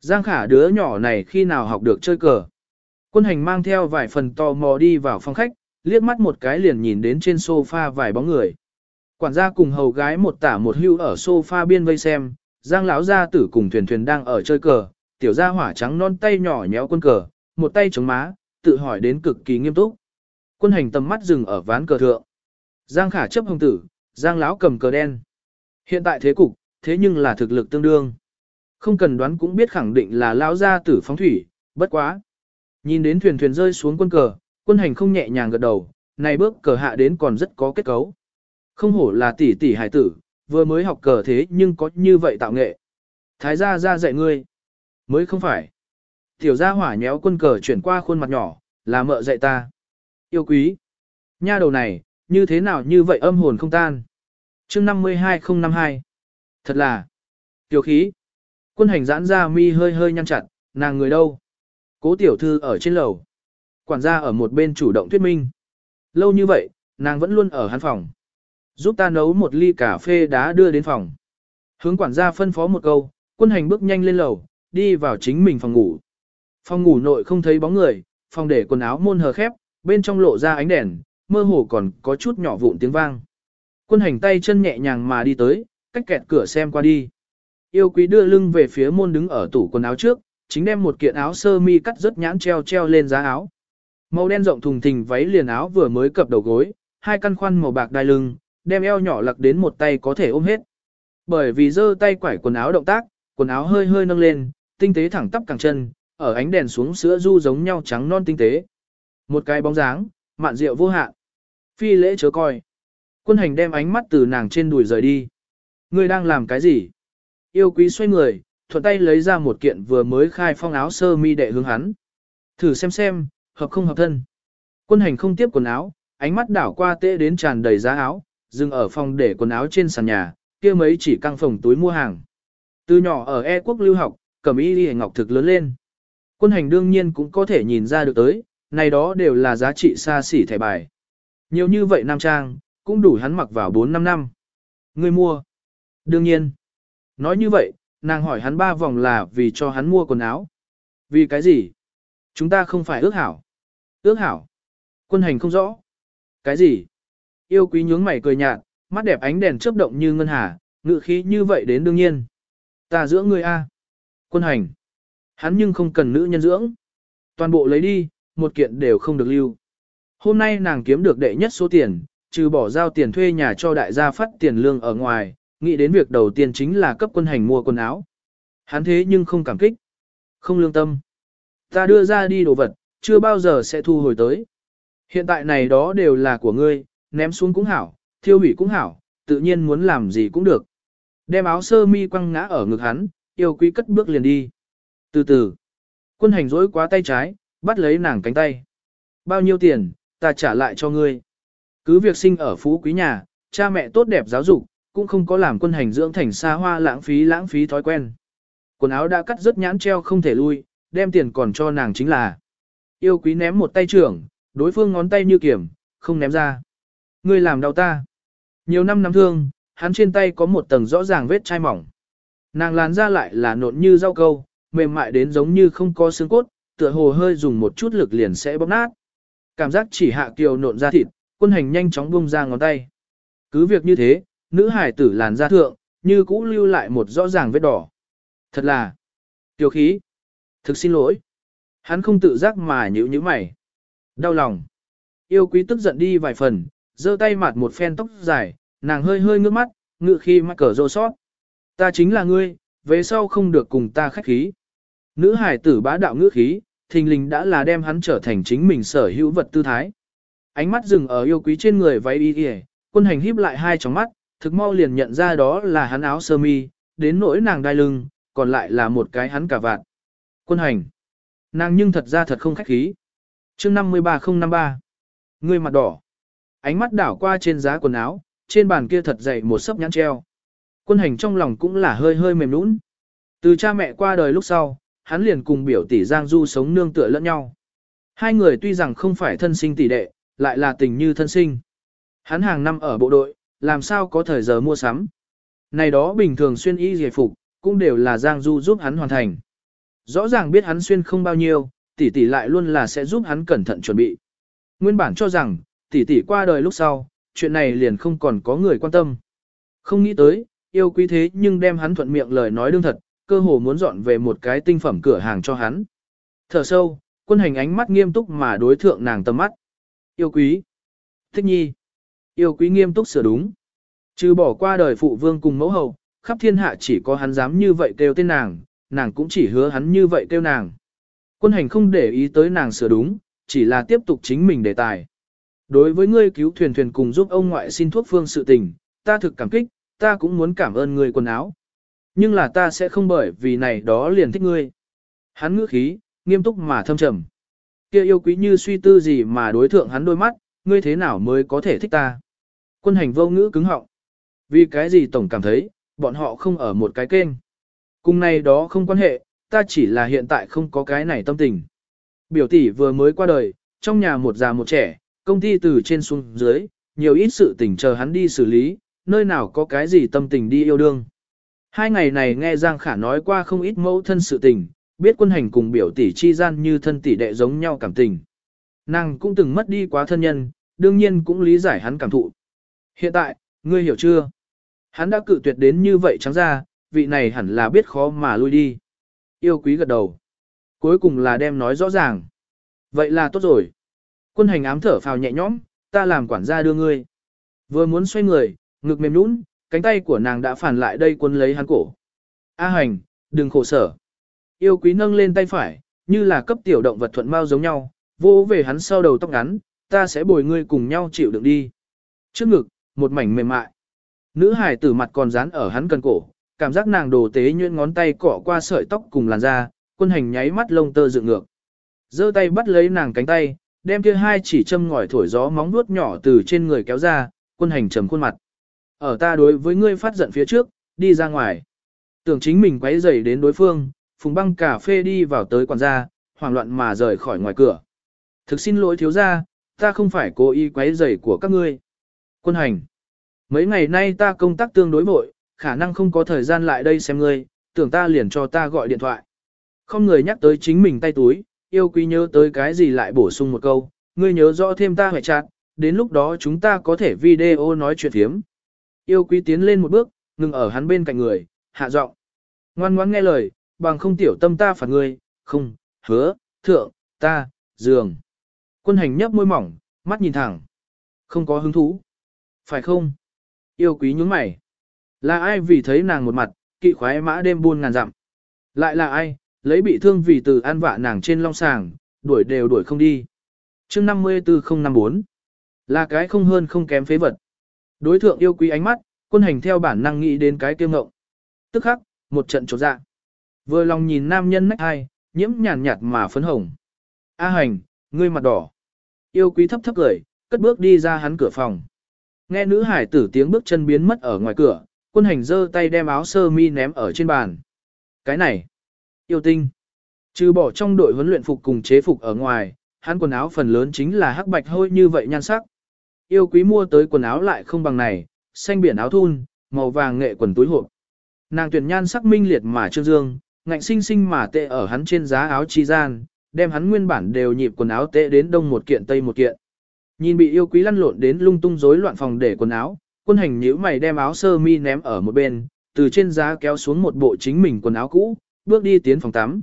Giang khả đứa nhỏ này khi nào học được chơi cờ. Quân hành mang theo vài phần tò mò đi vào phòng khách, liếc mắt một cái liền nhìn đến trên sofa vài bóng người. Quản gia cùng hầu gái một tả một hưu ở sofa biên vây xem, Giang lão gia tử cùng thuyền thuyền đang ở chơi cờ, tiểu gia hỏa trắng non tay nhỏ nhéo quân cờ, một tay chống má, tự hỏi đến cực kỳ nghiêm túc. Quân hành tầm mắt dừng ở ván cờ thượng. Giang khả chấp hồng tử, Giang lão cầm cờ đen. Hiện tại thế cục, thế nhưng là thực lực tương đương. Không cần đoán cũng biết khẳng định là lão gia tử phóng thủy, bất quá. Nhìn đến thuyền thuyền rơi xuống quân cờ, quân hành không nhẹ nhàng gật đầu, này bước cờ hạ đến còn rất có kết cấu. Không hổ là tỷ tỷ hải tử, vừa mới học cờ thế nhưng có như vậy tạo nghệ. Thái gia ra dạy ngươi. Mới không phải. Tiểu gia hỏa nhéo quân cờ chuyển qua khuôn mặt nhỏ, là mợ dạy ta. Yêu quý. Nha đầu này, như thế nào như vậy âm hồn không tan. chương 52052. Thật là. Tiểu khí. Quân hành giãn ra mi hơi hơi nhăn chặt, nàng người đâu? Cố tiểu thư ở trên lầu. Quản gia ở một bên chủ động thuyết minh. Lâu như vậy, nàng vẫn luôn ở hắn phòng. Giúp ta nấu một ly cà phê đá đưa đến phòng. Hướng quản gia phân phó một câu, quân hành bước nhanh lên lầu, đi vào chính mình phòng ngủ. Phòng ngủ nội không thấy bóng người, phòng để quần áo môn hờ khép, bên trong lộ ra ánh đèn, mơ hồ còn có chút nhỏ vụn tiếng vang. Quân hành tay chân nhẹ nhàng mà đi tới, cách kẹt cửa xem qua đi. Yêu quý đưa lưng về phía môn đứng ở tủ quần áo trước, chính đem một kiện áo sơ mi cắt rất nhãn treo treo lên giá áo. Màu đen rộng thùng thình váy liền áo vừa mới cập đầu gối, hai căn khoăn màu bạc đai lưng, đem eo nhỏ lặc đến một tay có thể ôm hết. Bởi vì giơ tay quải quần áo động tác, quần áo hơi hơi nâng lên, tinh tế thẳng tắp càng chân, ở ánh đèn xuống sữa du giống nhau trắng non tinh tế. Một cái bóng dáng, mạn rượu vô hạn. Phi lễ chớ coi. Quân hành đem ánh mắt từ nàng trên đùi rời đi. Ngươi đang làm cái gì? Yêu quý xoay người, thuận tay lấy ra một kiện vừa mới khai phong áo sơ mi đệ hướng hắn. Thử xem xem, hợp không hợp thân. Quân hành không tiếp quần áo, ánh mắt đảo qua tê đến tràn đầy giá áo, dừng ở phòng để quần áo trên sàn nhà, kia mấy chỉ căng phòng túi mua hàng. Từ nhỏ ở E quốc lưu học, cầm y đi ngọc thực lớn lên. Quân hành đương nhiên cũng có thể nhìn ra được tới, này đó đều là giá trị xa xỉ thẻ bài. Nhiều như vậy nam trang, cũng đủ hắn mặc vào 4-5 năm. Người mua. Đương nhiên. Nói như vậy, nàng hỏi hắn ba vòng là vì cho hắn mua quần áo. Vì cái gì? Chúng ta không phải ước hảo. Ước hảo. Quân hành không rõ. Cái gì? Yêu quý nhướng mày cười nhạt, mắt đẹp ánh đèn chớp động như ngân hà, ngự khí như vậy đến đương nhiên. Ta dưỡng người A. Quân hành. Hắn nhưng không cần nữ nhân dưỡng. Toàn bộ lấy đi, một kiện đều không được lưu. Hôm nay nàng kiếm được đệ nhất số tiền, trừ bỏ giao tiền thuê nhà cho đại gia phát tiền lương ở ngoài, nghĩ đến việc đầu tiên chính là cấp quân hành mua quần áo. Hắn thế nhưng không cảm kích, không lương tâm. Ta đưa ra đi đồ vật, chưa bao giờ sẽ thu hồi tới. Hiện tại này đó đều là của ngươi, ném xuống cũng hảo, thiêu hủy cũng hảo, tự nhiên muốn làm gì cũng được. Đem áo sơ mi quăng ngã ở ngực hắn, yêu quý cất bước liền đi. Từ từ, quân hành rỗi quá tay trái, bắt lấy nàng cánh tay. Bao nhiêu tiền, ta trả lại cho ngươi. Cứ việc sinh ở phú quý nhà, cha mẹ tốt đẹp giáo dục, cũng không có làm quân hành dưỡng thành xa hoa lãng phí lãng phí thói quen. Quần áo đã cắt rất nhãn treo không thể lui, đem tiền còn cho nàng chính là. Yêu quý ném một tay trưởng, đối phương ngón tay như kiểm, không ném ra. Ngươi làm đau ta. Nhiều năm năm thương, hắn trên tay có một tầng rõ ràng vết chai mỏng. Nàng làn ra lại là nộn như rau câu, mềm mại đến giống như không có xương cốt, tựa hồ hơi dùng một chút lực liền sẽ bóp nát. Cảm giác chỉ hạ kiều nộn ra thịt, quân hành nhanh chóng buông ra ngón tay. Cứ việc như thế, nữ hải tử làn da thượng, như cũ lưu lại một rõ ràng vết đỏ. Thật là tiểu khí. Thực xin lỗi. Hắn không tự giác mà nhíu nhíu mày. Đau lòng. Yêu quý tức giận đi vài phần, giơ tay mặt một phen tóc dài, nàng hơi hơi ngước mắt, ngự khi mắt cờ rô sót. Ta chính là ngươi, về sau không được cùng ta khách khí. Nữ hải tử bá đạo ngữ khí, thình lình đã là đem hắn trở thành chính mình sở hữu vật tư thái. Ánh mắt dừng ở yêu quý trên người váy y y, quân hành híp lại hai tròng mắt, thực mau liền nhận ra đó là hắn áo sơ mi, đến nỗi nàng đai lưng, còn lại là một cái hắn cả vạt. Quân hành. Nàng nhưng thật ra thật không khách khí. chương 53053. Người mặt đỏ. Ánh mắt đảo qua trên giá quần áo, trên bàn kia thật dày một sấp nhãn treo. Quân hành trong lòng cũng là hơi hơi mềm nũng. Từ cha mẹ qua đời lúc sau, hắn liền cùng biểu tỷ Giang Du sống nương tựa lẫn nhau. Hai người tuy rằng không phải thân sinh tỷ đệ, lại là tình như thân sinh. Hắn hàng năm ở bộ đội, làm sao có thời giờ mua sắm. Này đó bình thường xuyên y giải phục, cũng đều là Giang Du giúp hắn hoàn thành. Rõ ràng biết hắn xuyên không bao nhiêu, tỷ tỷ lại luôn là sẽ giúp hắn cẩn thận chuẩn bị. Nguyên bản cho rằng, tỷ tỷ qua đời lúc sau, chuyện này liền không còn có người quan tâm. Không nghĩ tới, yêu quý thế nhưng đem hắn thuận miệng lời nói đương thật, cơ hồ muốn dọn về một cái tinh phẩm cửa hàng cho hắn. Thở sâu, quân hành ánh mắt nghiêm túc mà đối thượng nàng tầm mắt. Yêu quý. Thích nhi. Yêu quý nghiêm túc sửa đúng. Trừ bỏ qua đời phụ vương cùng mẫu hậu, khắp thiên hạ chỉ có hắn dám như vậy kêu tên nàng, nàng cũng chỉ hứa hắn như vậy kêu nàng. Quân hành không để ý tới nàng sửa đúng, chỉ là tiếp tục chính mình đề tài. Đối với ngươi cứu thuyền thuyền cùng giúp ông ngoại xin thuốc phương sự tình, ta thực cảm kích, ta cũng muốn cảm ơn người quần áo. Nhưng là ta sẽ không bởi vì này đó liền thích ngươi. Hắn ngữ khí, nghiêm túc mà thâm trầm. Kia yêu quý như suy tư gì mà đối thượng hắn đôi mắt, ngươi thế nào mới có thể thích ta. Quân hành vô ngữ cứng họng. Vì cái gì tổng cảm thấy, bọn họ không ở một cái kênh. Cùng này đó không quan hệ, ta chỉ là hiện tại không có cái này tâm tình. Biểu tỷ vừa mới qua đời, trong nhà một già một trẻ, công ty từ trên xuống dưới, nhiều ít sự tình chờ hắn đi xử lý, nơi nào có cái gì tâm tình đi yêu đương. Hai ngày này nghe Giang Khả nói qua không ít mẫu thân sự tình, biết quân hành cùng biểu tỷ chi gian như thân tỷ đệ giống nhau cảm tình. Nàng cũng từng mất đi quá thân nhân, đương nhiên cũng lý giải hắn cảm thụ. Hiện tại, ngươi hiểu chưa? Hắn đã cự tuyệt đến như vậy trắng ra, vị này hẳn là biết khó mà lui đi. Yêu quý gật đầu. Cuối cùng là đem nói rõ ràng. Vậy là tốt rồi. Quân hành ám thở phào nhẹ nhõm, ta làm quản gia đưa ngươi. Vừa muốn xoay người, ngực mềm nũng, cánh tay của nàng đã phản lại đây quân lấy hắn cổ. A hành, đừng khổ sở. Yêu quý nâng lên tay phải, như là cấp tiểu động vật thuận mau giống nhau, vô về hắn sau đầu tóc ngắn, ta sẽ bồi ngươi cùng nhau chịu đựng đi. Trước ngực, một mảnh mềm mại. Nữ hải tử mặt còn dán ở hắn cần cổ, cảm giác nàng đồ tế nhuyễn ngón tay cọ qua sợi tóc cùng làn da, quân hành nháy mắt lông tơ dựng ngược. giơ tay bắt lấy nàng cánh tay, đem kia hai chỉ châm ngòi thổi gió móng vuốt nhỏ từ trên người kéo ra, quân hành trầm khuôn mặt. Ở ta đối với ngươi phát giận phía trước, đi ra ngoài. Tưởng chính mình quấy rầy đến đối phương, phùng băng cà phê đi vào tới quản gia, hoảng loạn mà rời khỏi ngoài cửa. Thực xin lỗi thiếu gia, ta không phải cố ý quấy rầy của các ngươi. Quân hành. Mấy ngày nay ta công tác tương đối vội, khả năng không có thời gian lại đây xem ngươi, tưởng ta liền cho ta gọi điện thoại. Không người nhắc tới chính mình tay túi, yêu quý nhớ tới cái gì lại bổ sung một câu, ngươi nhớ rõ thêm ta hệ chặt, đến lúc đó chúng ta có thể video nói chuyện thiếm. Yêu quý tiến lên một bước, ngừng ở hắn bên cạnh người, hạ giọng. Ngoan ngoãn nghe lời, bằng không tiểu tâm ta phạt ngươi, không, hứa, thượng, ta, giường. Quân hành nhấp môi mỏng, mắt nhìn thẳng. Không có hứng thú. Phải không? Yêu quý nhướng mày. Là ai vì thấy nàng một mặt, kỵ khoái mã đêm buôn ngàn dặm. Lại là ai, lấy bị thương vì từ an vạ nàng trên long sàng, đuổi đều đuổi không đi. chương 54054. Là cái không hơn không kém phế vật. Đối thượng yêu quý ánh mắt, quân hành theo bản năng nghĩ đến cái kiêu ngộng. Tức khắc, một trận trột dạ. Vừa lòng nhìn nam nhân nách hai, nhiễm nhàn nhạt mà phấn hồng. A hành, ngươi mặt đỏ. Yêu quý thấp thấp cười, cất bước đi ra hắn cửa phòng. Nghe nữ hải tử tiếng bước chân biến mất ở ngoài cửa, quân hành giơ tay đem áo sơ mi ném ở trên bàn. Cái này, yêu tinh. Trừ bỏ trong đội huấn luyện phục cùng chế phục ở ngoài, hắn quần áo phần lớn chính là hắc bạch hôi như vậy nhan sắc. Yêu quý mua tới quần áo lại không bằng này, xanh biển áo thun, màu vàng nghệ quần túi hộp. Nàng tuyển nhan sắc minh liệt mà trương dương, ngạnh sinh sinh mà tệ ở hắn trên giá áo chi gian, đem hắn nguyên bản đều nhịp quần áo tệ đến đông một kiện tây một kiện. Nhìn bị yêu quý lăn lộn đến lung tung rối loạn phòng để quần áo, quân hành nhíu mày đem áo sơ mi ném ở một bên, từ trên giá kéo xuống một bộ chính mình quần áo cũ, bước đi tiến phòng tắm.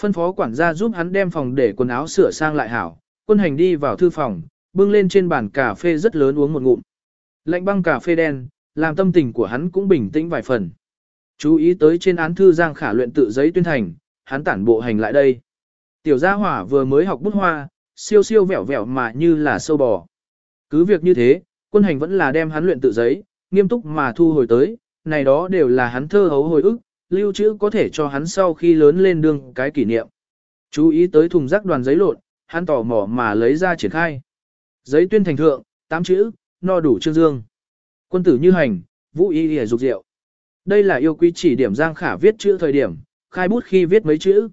Phân phó quản gia giúp hắn đem phòng để quần áo sửa sang lại hảo, quân hành đi vào thư phòng, bưng lên trên bàn cà phê rất lớn uống một ngụm. Lạnh băng cà phê đen, làm tâm tình của hắn cũng bình tĩnh vài phần. Chú ý tới trên án thư Giang Khả luyện tự giấy tuyên thành, hắn tản bộ hành lại đây. Tiểu gia hỏa vừa mới học bút hoa, siêu siêu vẹo vẹo mà như là sâu bò. Cứ việc như thế, quân hành vẫn là đem hắn luyện tự giấy, nghiêm túc mà thu hồi tới, này đó đều là hắn thơ hấu hồi ức, lưu trữ có thể cho hắn sau khi lớn lên đương cái kỷ niệm. Chú ý tới thùng rác đoàn giấy lộn, hắn tò mò mà lấy ra triển khai. Giấy tuyên thành thượng, tám chữ, no đủ trương dương. Quân tử như hành, vũ y hề dục diệu. Đây là yêu quý chỉ điểm Giang Khả viết chữ thời điểm, khai bút khi viết mấy chữ.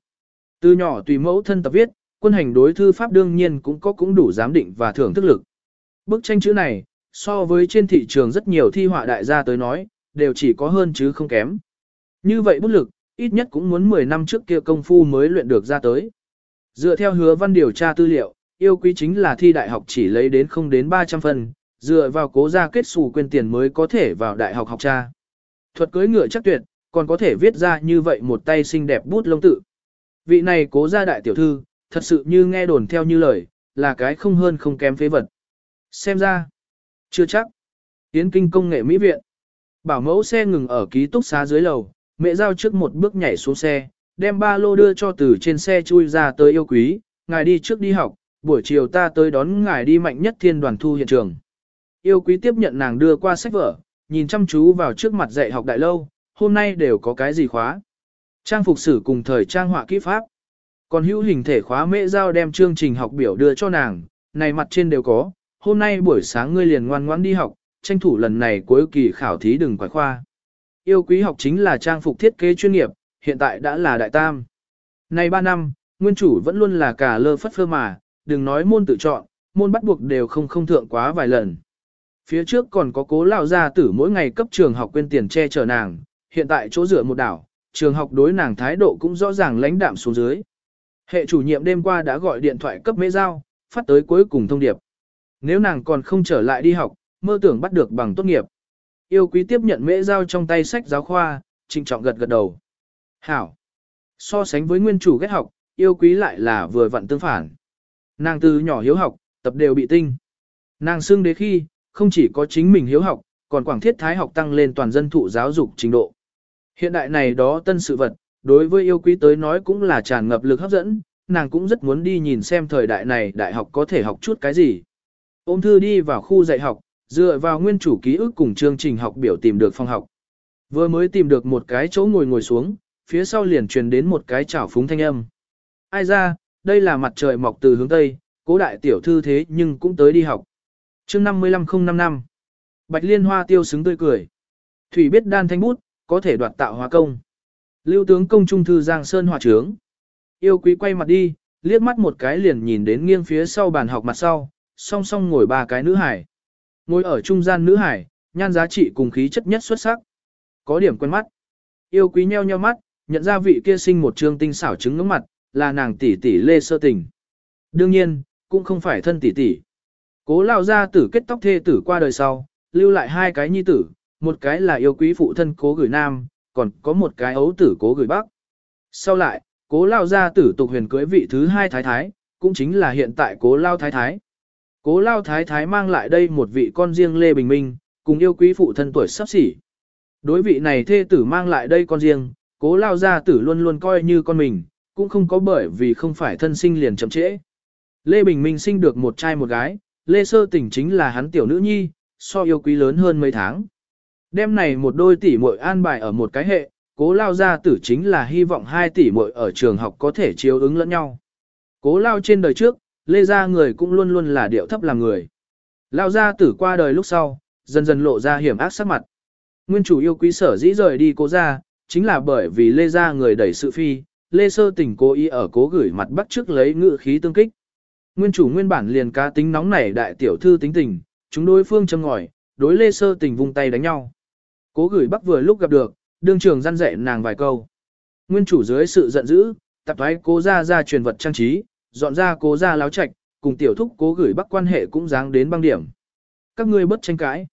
Từ nhỏ tùy mẫu thân tập viết, quân hành đối thư pháp đương nhiên cũng có cũng đủ giám định và thưởng thức lực. Bức tranh chữ này, so với trên thị trường rất nhiều thi họa đại gia tới nói, đều chỉ có hơn chứ không kém. Như vậy bút lực, ít nhất cũng muốn 10 năm trước kia công phu mới luyện được ra tới. Dựa theo hứa văn điều tra tư liệu, yêu quý chính là thi đại học chỉ lấy đến không đến 300 phần, dựa vào cố gia kết xù quên tiền mới có thể vào đại học học tra. Thuật cưới ngựa chắc tuyệt, còn có thể viết ra như vậy một tay xinh đẹp bút lông tự. Vị này cố gia đại tiểu thư, thật sự như nghe đồn theo như lời, là cái không hơn không kém phế vật. Xem ra, chưa chắc. Tiến kinh công nghệ Mỹ viện. Bảo mẫu xe ngừng ở ký túc xá dưới lầu, mẹ giao trước một bước nhảy xuống xe, đem ba lô đưa cho từ trên xe chui ra tới yêu quý, ngài đi trước đi học, buổi chiều ta tới đón ngài đi mạnh nhất thiên đoàn thu hiện trường. Yêu quý tiếp nhận nàng đưa qua sách vở, nhìn chăm chú vào trước mặt dạy học đại lâu, hôm nay đều có cái gì khóa. Trang phục sử cùng thời trang họa kỹ pháp. Còn hữu hình thể khóa mễ giao đem chương trình học biểu đưa cho nàng, này mặt trên đều có, hôm nay buổi sáng ngươi liền ngoan ngoãn đi học, tranh thủ lần này cuối kỳ khảo thí đừng quải khoa. Yêu quý học chính là trang phục thiết kế chuyên nghiệp, hiện tại đã là đại tam. Này 3 năm, nguyên chủ vẫn luôn là cả lơ phất phơ mà, đừng nói môn tự chọn, môn bắt buộc đều không không thượng quá vài lần. Phía trước còn có cố lao gia tử mỗi ngày cấp trường học quên tiền che chở nàng, hiện tại chỗ dựa một đảo, trường học đối nàng thái độ cũng rõ ràng lãnh đạm xuống dưới. Hệ chủ nhiệm đêm qua đã gọi điện thoại cấp mễ giao, phát tới cuối cùng thông điệp. Nếu nàng còn không trở lại đi học, mơ tưởng bắt được bằng tốt nghiệp. Yêu quý tiếp nhận mễ giao trong tay sách giáo khoa, trinh trọng gật gật đầu. Hảo. So sánh với nguyên chủ ghét học, yêu quý lại là vừa vặn tương phản. Nàng từ nhỏ hiếu học, tập đều bị tinh. Nàng xưng đế khi, không chỉ có chính mình hiếu học, còn quảng thiết thái học tăng lên toàn dân thụ giáo dục trình độ. Hiện đại này đó tân sự vật, đối với yêu quý tới nói cũng là tràn ngập lực hấp dẫn, nàng cũng rất muốn đi nhìn xem thời đại này đại học có thể học chút cái gì. Ôm thư đi vào khu dạy học, dựa vào nguyên chủ ký ức cùng chương trình học biểu tìm được phòng học. Vừa mới tìm được một cái chỗ ngồi ngồi xuống, phía sau liền truyền đến một cái chảo phúng thanh âm. Ai ra, đây là mặt trời mọc từ hướng Tây, cố đại tiểu thư thế nhưng cũng tới đi học. chương 55055 Bạch liên hoa tiêu xứng tươi cười. Thủy biết đan thanh bút, có thể đoạt tạo hóa công. Lưu tướng công trung thư Giang Sơn hòa trướng. Yêu quý quay mặt đi, liếc mắt một cái liền nhìn đến nghiêng phía sau bàn học mặt sau, song song ngồi ba cái nữ hải. Ngồi ở trung gian nữ hải, nhan giá trị cùng khí chất nhất xuất sắc. Có điểm quen mắt. Yêu quý nheo nheo mắt, nhận ra vị kia sinh một trương tinh xảo trứng ngưỡng mặt, là nàng tỷ tỷ Lê Sơ Tình. Đương nhiên, cũng không phải thân tỷ tỷ. Cố lao ra tử kết tóc thê tử qua đời sau, lưu lại hai cái nhi tử, một cái là yêu quý phụ thân cố gửi nam, còn có một cái ấu tử cố gửi bắc. Sau lại, cố lao gia tử tục huyền cưới vị thứ hai thái thái, cũng chính là hiện tại cố lao thái thái. Cố lao thái thái mang lại đây một vị con riêng Lê Bình Minh, cùng yêu quý phụ thân tuổi sắp xỉ. Đối vị này thê tử mang lại đây con riêng, cố lao gia tử luôn luôn coi như con mình, cũng không có bởi vì không phải thân sinh liền chậm trễ. Lê Bình Minh sinh được một trai một gái, Lê Sơ Tỉnh chính là hắn tiểu nữ nhi, so yêu quý lớn hơn mấy tháng. Đêm này một đôi tỷ muội an bài ở một cái hệ, cố lao gia tử chính là hy vọng hai tỷ muội ở trường học có thể chiếu ứng lẫn nhau. Cố lao trên đời trước, lê gia người cũng luôn luôn là điệu thấp làm người. Lao gia tử qua đời lúc sau, dần dần lộ ra hiểm ác sắc mặt. Nguyên chủ yêu quý sở dĩ rời đi cố gia, chính là bởi vì lê gia người đẩy sự phi, lê sơ tình cố ý ở cố gửi mặt bắt trước lấy ngự khí tương kích. Nguyên chủ nguyên bản liền cá tính nóng nảy đại tiểu thư tính tình, chúng đối phương châm ngòi, đối lê sơ tình vung tay đánh nhau. Cố gửi bắc vừa lúc gặp được, đương trường gian dạy nàng vài câu. Nguyên chủ dưới sự giận dữ, tập thoái cố ra ra truyền vật trang trí, dọn ra cố ra láo trạch, cùng tiểu thúc cố gửi bắc quan hệ cũng dáng đến băng điểm. Các ngươi bất tranh cãi.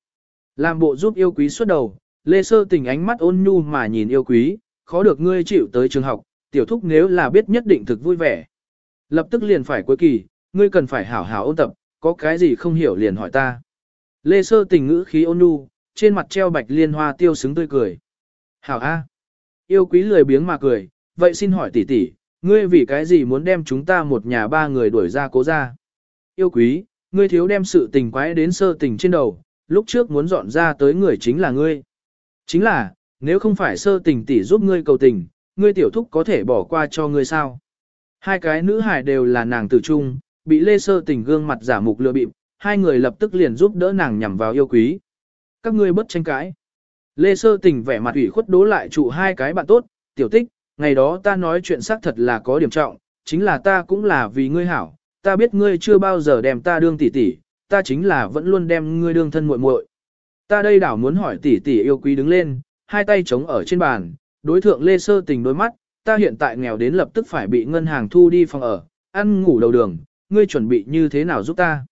Làm bộ giúp yêu quý suốt đầu, Lê Sơ tình ánh mắt ôn nhu mà nhìn yêu quý, khó được ngươi chịu tới trường học, tiểu thúc nếu là biết nhất định thực vui vẻ. Lập tức liền phải cuối kỳ, ngươi cần phải hảo hảo ôn tập, có cái gì không hiểu liền hỏi ta. Lê Sơ tình ngữ khí ôn nhu, trên mặt treo bạch liên hoa tiêu xứng tươi cười. Hảo A. Yêu quý lười biếng mà cười, vậy xin hỏi tỷ tỷ, ngươi vì cái gì muốn đem chúng ta một nhà ba người đuổi ra cố ra? Yêu quý, ngươi thiếu đem sự tình quái đến sơ tình trên đầu, lúc trước muốn dọn ra tới người chính là ngươi. Chính là, nếu không phải sơ tình tỷ giúp ngươi cầu tình, ngươi tiểu thúc có thể bỏ qua cho ngươi sao? Hai cái nữ hài đều là nàng tử trung, bị lê sơ tình gương mặt giả mục lừa bịp, hai người lập tức liền giúp đỡ nàng nhằm vào yêu quý. Các ngươi bất tranh cãi. Lê sơ tình vẻ mặt ủy khuất đố lại trụ hai cái bạn tốt, tiểu tích, ngày đó ta nói chuyện xác thật là có điểm trọng, chính là ta cũng là vì ngươi hảo, ta biết ngươi chưa bao giờ đem ta đương tỷ tỷ, ta chính là vẫn luôn đem ngươi đương thân muội muội. Ta đây đảo muốn hỏi tỷ tỷ yêu quý đứng lên, hai tay chống ở trên bàn, đối thượng Lê Sơ Tình đôi mắt, ta hiện tại nghèo đến lập tức phải bị ngân hàng thu đi phòng ở, ăn ngủ đầu đường, ngươi chuẩn bị như thế nào giúp ta?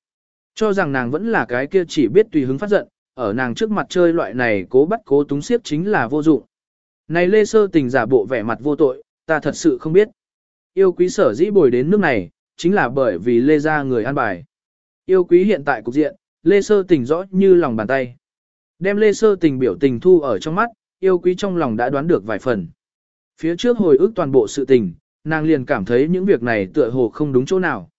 Cho rằng nàng vẫn là cái kia chỉ biết tùy hứng phát giận, ở nàng trước mặt chơi loại này cố bắt cố túng xiếp chính là vô dụng. Này Lê Sơ Tình giả bộ vẻ mặt vô tội, ta thật sự không biết. Yêu quý sở dĩ bồi đến nước này, chính là bởi vì Lê ra người an bài. Yêu quý hiện tại cục diện, Lê Sơ Tình rõ như lòng bàn tay. Đem Lê Sơ Tình biểu tình thu ở trong mắt, yêu quý trong lòng đã đoán được vài phần. Phía trước hồi ức toàn bộ sự tình, nàng liền cảm thấy những việc này tựa hồ không đúng chỗ nào.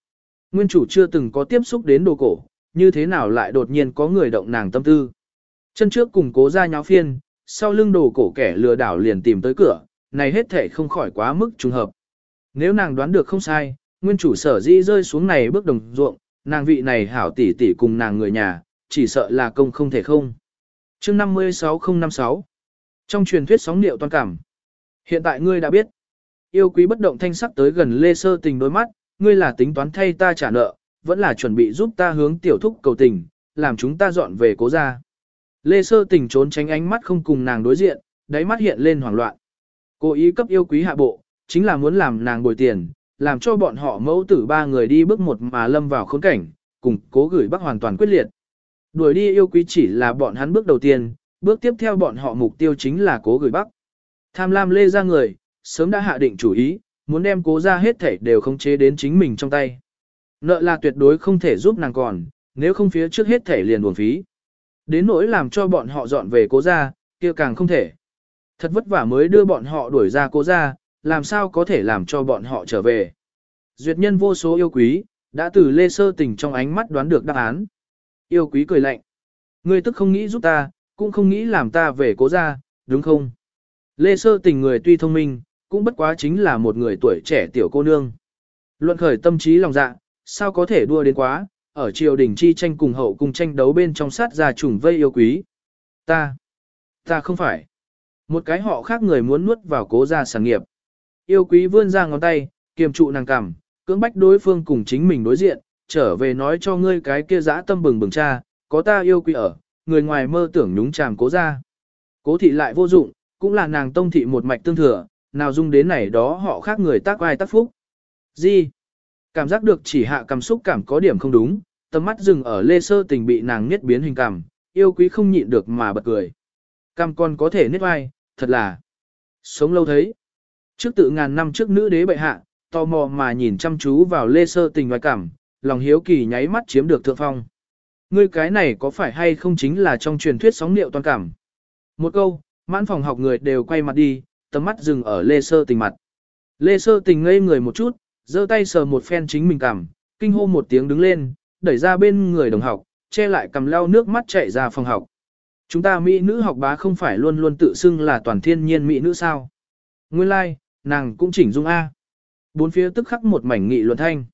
Nguyên chủ chưa từng có tiếp xúc đến đồ cổ, như thế nào lại đột nhiên có người động nàng tâm tư. Chân trước cùng cố ra nháo phiên, sau lưng đồ cổ kẻ lừa đảo liền tìm tới cửa, này hết thể không khỏi quá mức trùng hợp. Nếu nàng đoán được không sai, nguyên chủ sở dĩ rơi xuống này bước đồng ruộng, nàng vị này hảo tỷ tỷ cùng nàng người nhà, chỉ sợ là công không thể không. chương 56056 trong truyền thuyết sóng điệu toàn cảm, hiện tại ngươi đã biết, yêu quý bất động thanh sắc tới gần lê sơ tình đôi mắt, ngươi là tính toán thay ta trả nợ, vẫn là chuẩn bị giúp ta hướng tiểu thúc cầu tình, làm chúng ta dọn về cố gia. Lê sơ tình trốn tránh ánh mắt không cùng nàng đối diện, đáy mắt hiện lên hoảng loạn. Cố ý cấp yêu quý hạ bộ, chính là muốn làm nàng bồi tiền, làm cho bọn họ mẫu tử ba người đi bước một mà lâm vào khốn cảnh, cùng cố gửi bắc hoàn toàn quyết liệt. Đuổi đi yêu quý chỉ là bọn hắn bước đầu tiên, bước tiếp theo bọn họ mục tiêu chính là cố gửi bắc. Tham lam lê ra người, sớm đã hạ định chủ ý, muốn đem cố ra hết thảy đều không chế đến chính mình trong tay. Nợ là tuyệt đối không thể giúp nàng còn, nếu không phía trước hết thảy liền buồn phí. Đến nỗi làm cho bọn họ dọn về cố ra, kia càng không thể. Thật vất vả mới đưa bọn họ đuổi ra cố ra, làm sao có thể làm cho bọn họ trở về. Duyệt nhân vô số yêu quý, đã từ lê sơ tình trong ánh mắt đoán được đáp án. Yêu quý cười lạnh. Ngươi tức không nghĩ giúp ta, cũng không nghĩ làm ta về cố ra, đúng không? Lê sơ tình người tuy thông minh, cũng bất quá chính là một người tuổi trẻ tiểu cô nương. Luận khởi tâm trí lòng dạ, sao có thể đua đến quá, ở triều đình chi tranh cùng hậu cùng tranh đấu bên trong sát gia trùng vây yêu quý. Ta, ta không phải. Một cái họ khác người muốn nuốt vào cố gia sản nghiệp. Yêu quý vươn ra ngón tay, kiềm trụ nàng cằm, cưỡng bách đối phương cùng chính mình đối diện, trở về nói cho ngươi cái kia dã tâm bừng bừng cha, có ta yêu quý ở, người ngoài mơ tưởng nhúng chàm cố ra, Cố thị lại vô dụng, cũng là nàng tông thị một mạch tương thừa, nào dung đến này đó họ khác người tác ai tác phúc. Gì? Cảm giác được chỉ hạ cảm xúc cảm có điểm không đúng, tầm mắt dừng ở lê sơ tình bị nàng niết biến hình cảm, yêu quý không nhịn được mà bật cười. Cam con có thể niết vai, thật là sống lâu thấy. Trước tự ngàn năm trước nữ đế bệ hạ, tò mò mà nhìn chăm chú vào lê sơ tình ngoài cảm, lòng hiếu kỳ nháy mắt chiếm được thượng phong. Ngươi cái này có phải hay không chính là trong truyền thuyết sóng niệu toàn cảm? Một câu, mãn phòng học người đều quay mặt đi, tầm mắt dừng ở lê sơ tình mặt. Lê sơ tình ngây người một chút, giơ tay sờ một phen chính mình cảm, kinh hô một tiếng đứng lên, đẩy ra bên người đồng học, che lại cầm lau nước mắt chạy ra phòng học. Chúng ta mỹ nữ học bá không phải luôn luôn tự xưng là toàn thiên nhiên mỹ nữ sao? Nguyên lai, like, nàng cũng chỉnh dung A. Bốn phía tức khắc một mảnh nghị luận thanh.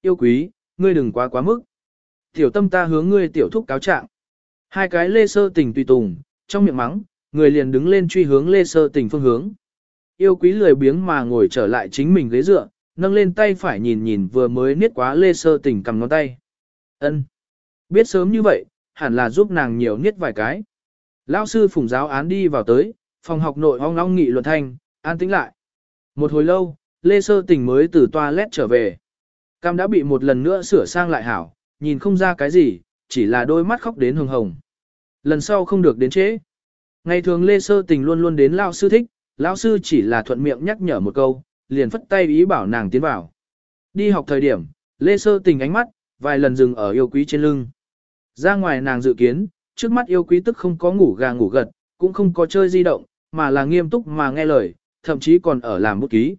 Yêu quý, ngươi đừng quá quá mức. Tiểu tâm ta hướng ngươi tiểu thúc cáo trạng. Hai cái lê sơ tình tùy tùng, trong miệng mắng, người liền đứng lên truy hướng lê sơ tình phương hướng. Yêu quý lười biếng mà ngồi trở lại chính mình ghế dựa, nâng lên tay phải nhìn nhìn vừa mới niết quá lê sơ tình cầm ngón tay. ân Biết sớm như vậy, hẳn là giúp nàng nhiều niết vài cái. Lão sư phùng giáo án đi vào tới, phòng học nội ong long nghị luận thanh, an tĩnh lại. Một hồi lâu, Lê Sơ Tình mới từ toilet trở về. Cam đã bị một lần nữa sửa sang lại hảo, nhìn không ra cái gì, chỉ là đôi mắt khóc đến hồng hồng. Lần sau không được đến trễ. Ngày thường Lê Sơ Tình luôn luôn đến lao sư thích, lão sư chỉ là thuận miệng nhắc nhở một câu, liền phất tay ý bảo nàng tiến vào. Đi học thời điểm, Lê Sơ Tình ánh mắt, vài lần dừng ở yêu quý trên lưng. Ra ngoài nàng dự kiến, trước mắt yêu quý tức không có ngủ gà ngủ gật, cũng không có chơi di động, mà là nghiêm túc mà nghe lời, thậm chí còn ở làm bút ký.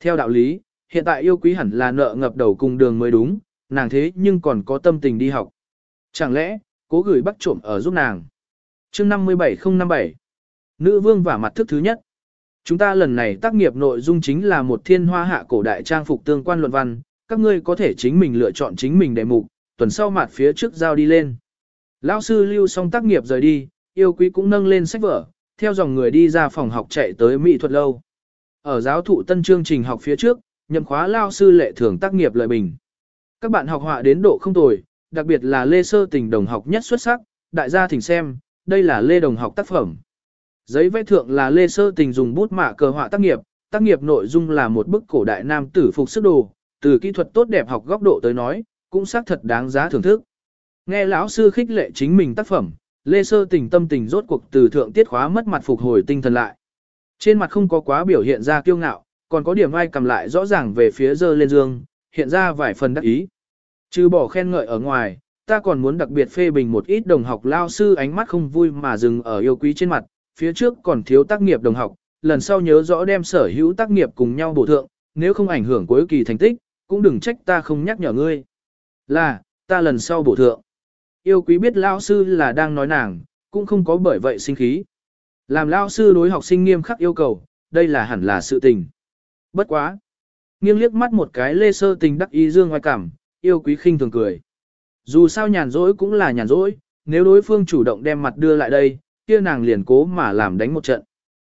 Theo đạo lý, hiện tại yêu quý hẳn là nợ ngập đầu cùng đường mới đúng, nàng thế nhưng còn có tâm tình đi học. Chẳng lẽ, cố gửi bắt trộm ở giúp nàng. chương 57057 Nữ vương và mặt thức thứ nhất. Chúng ta lần này tác nghiệp nội dung chính là một thiên hoa hạ cổ đại trang phục tương quan luận văn, các ngươi có thể chính mình lựa chọn chính mình đề mục, tuần sau mặt phía trước giao đi lên. Lão sư lưu xong tác nghiệp rời đi, yêu quý cũng nâng lên sách vở, theo dòng người đi ra phòng học chạy tới mỹ thuật lâu. Ở giáo thụ tân chương trình học phía trước, nhậm khóa lao sư lệ thường tác nghiệp lợi bình. Các bạn học họa đến độ không tồi, đặc biệt là Lê Sơ Tình đồng học nhất xuất sắc, đại gia thỉnh xem, đây là Lê đồng học tác phẩm. Giấy vẽ thượng là Lê Sơ Tình dùng bút mạ cờ họa tác nghiệp, tác nghiệp nội dung là một bức cổ đại nam tử phục sức đồ, từ kỹ thuật tốt đẹp học góc độ tới nói, cũng xác thật đáng giá thưởng thức. Nghe lão sư khích lệ chính mình tác phẩm, Lê Sơ Tình tâm tình rốt cuộc từ thượng tiết khóa mất mặt phục hồi tinh thần lại. Trên mặt không có quá biểu hiện ra kiêu ngạo, còn có điểm ai cầm lại rõ ràng về phía dơ lên dương, hiện ra vài phần đắc ý. Trừ bỏ khen ngợi ở ngoài, ta còn muốn đặc biệt phê bình một ít đồng học lao sư ánh mắt không vui mà dừng ở yêu quý trên mặt, phía trước còn thiếu tác nghiệp đồng học, lần sau nhớ rõ đem sở hữu tác nghiệp cùng nhau bổ thượng, nếu không ảnh hưởng cuối kỳ thành tích, cũng đừng trách ta không nhắc nhở ngươi. Là, ta lần sau bổ thượng. Yêu quý biết lao sư là đang nói nàng, cũng không có bởi vậy sinh khí. Làm lao sư đối học sinh nghiêm khắc yêu cầu, đây là hẳn là sự tình. Bất quá. Nghiêng liếc mắt một cái lê sơ tình đắc ý dương ngoài cảm, yêu quý khinh thường cười. Dù sao nhàn rỗi cũng là nhàn rỗi, nếu đối phương chủ động đem mặt đưa lại đây, kia nàng liền cố mà làm đánh một trận.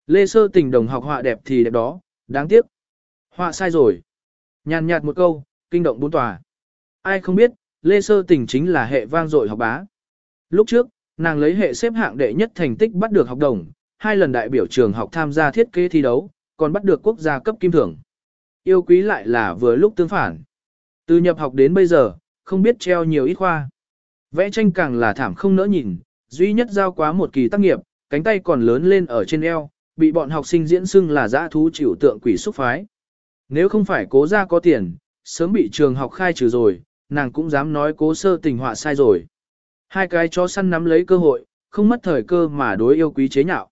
Lê sơ tình đồng học họa đẹp thì đẹp đó, đáng tiếc. Họa sai rồi. Nhàn nhạt một câu, kinh động bốn tòa. Ai không biết, Lê sơ tình chính là hệ vang dội học bá. Lúc trước, nàng lấy hệ xếp hạng đệ nhất thành tích bắt được học đồng, hai lần đại biểu trường học tham gia thiết kế thi đấu, còn bắt được quốc gia cấp kim thưởng. Yêu quý lại là vừa lúc tương phản. Từ nhập học đến bây giờ, không biết treo nhiều ít khoa. Vẽ tranh càng là thảm không nỡ nhìn, duy nhất giao quá một kỳ tác nghiệp, cánh tay còn lớn lên ở trên eo, bị bọn học sinh diễn xưng là dã thú chịu tượng quỷ xúc phái. Nếu không phải cố ra có tiền, sớm bị trường học khai trừ rồi, nàng cũng dám nói cố sơ tình họa sai rồi. Hai cái chó săn nắm lấy cơ hội, không mất thời cơ mà đối yêu quý chế nhạo.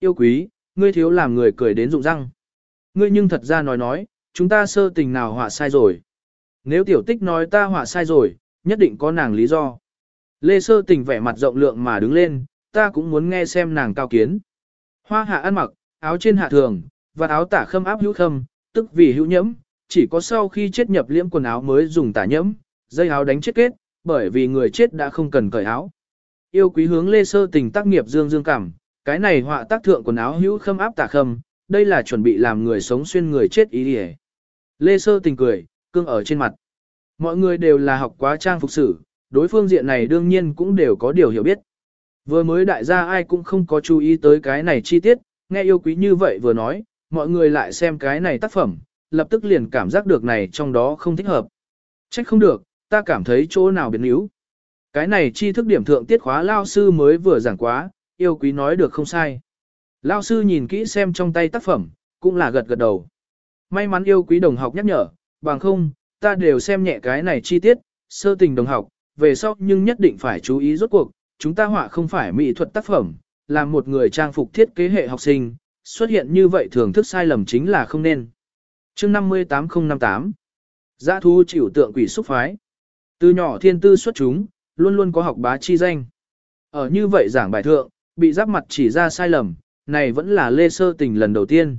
Yêu quý, ngươi thiếu làm người cười đến rụng răng. Ngươi nhưng thật ra nói nói, chúng ta sơ tình nào họa sai rồi. Nếu tiểu tích nói ta họa sai rồi, nhất định có nàng lý do. Lê sơ tình vẻ mặt rộng lượng mà đứng lên, ta cũng muốn nghe xem nàng cao kiến. Hoa hạ ăn mặc, áo trên hạ thường, và áo tả khâm áp hữu khâm, tức vì hữu nhẫm, chỉ có sau khi chết nhập liễm quần áo mới dùng tả nhẫm, dây áo đánh chết kết, bởi vì người chết đã không cần cởi áo. Yêu quý hướng Lê Sơ tình tác nghiệp dương dương cảm, cái này họa tác thượng quần áo hữu khâm áp tả khâm, đây là chuẩn bị làm người sống xuyên người chết ý đi Lê Sơ tình cười, cương ở trên mặt. Mọi người đều là học quá trang phục sử, đối phương diện này đương nhiên cũng đều có điều hiểu biết. Vừa mới đại gia ai cũng không có chú ý tới cái này chi tiết, nghe yêu quý như vậy vừa nói, mọi người lại xem cái này tác phẩm, lập tức liền cảm giác được này trong đó không thích hợp. Trách không được, ta cảm thấy chỗ nào biến yếu. Cái này chi thức điểm thượng tiết khóa lao sư mới vừa giảng quá, yêu quý nói được không sai. Lao sư nhìn kỹ xem trong tay tác phẩm, cũng là gật gật đầu. May mắn yêu quý đồng học nhắc nhở, bằng không, ta đều xem nhẹ cái này chi tiết, sơ tình đồng học, về sau nhưng nhất định phải chú ý rốt cuộc, chúng ta họa không phải mỹ thuật tác phẩm, là một người trang phục thiết kế hệ học sinh, xuất hiện như vậy thường thức sai lầm chính là không nên. chương 58058 Giã thu chịu tượng quỷ xúc phái. Từ nhỏ thiên tư xuất chúng, luôn luôn có học bá chi danh. Ở như vậy giảng bài thượng, bị giáp mặt chỉ ra sai lầm, này vẫn là lê sơ tình lần đầu tiên.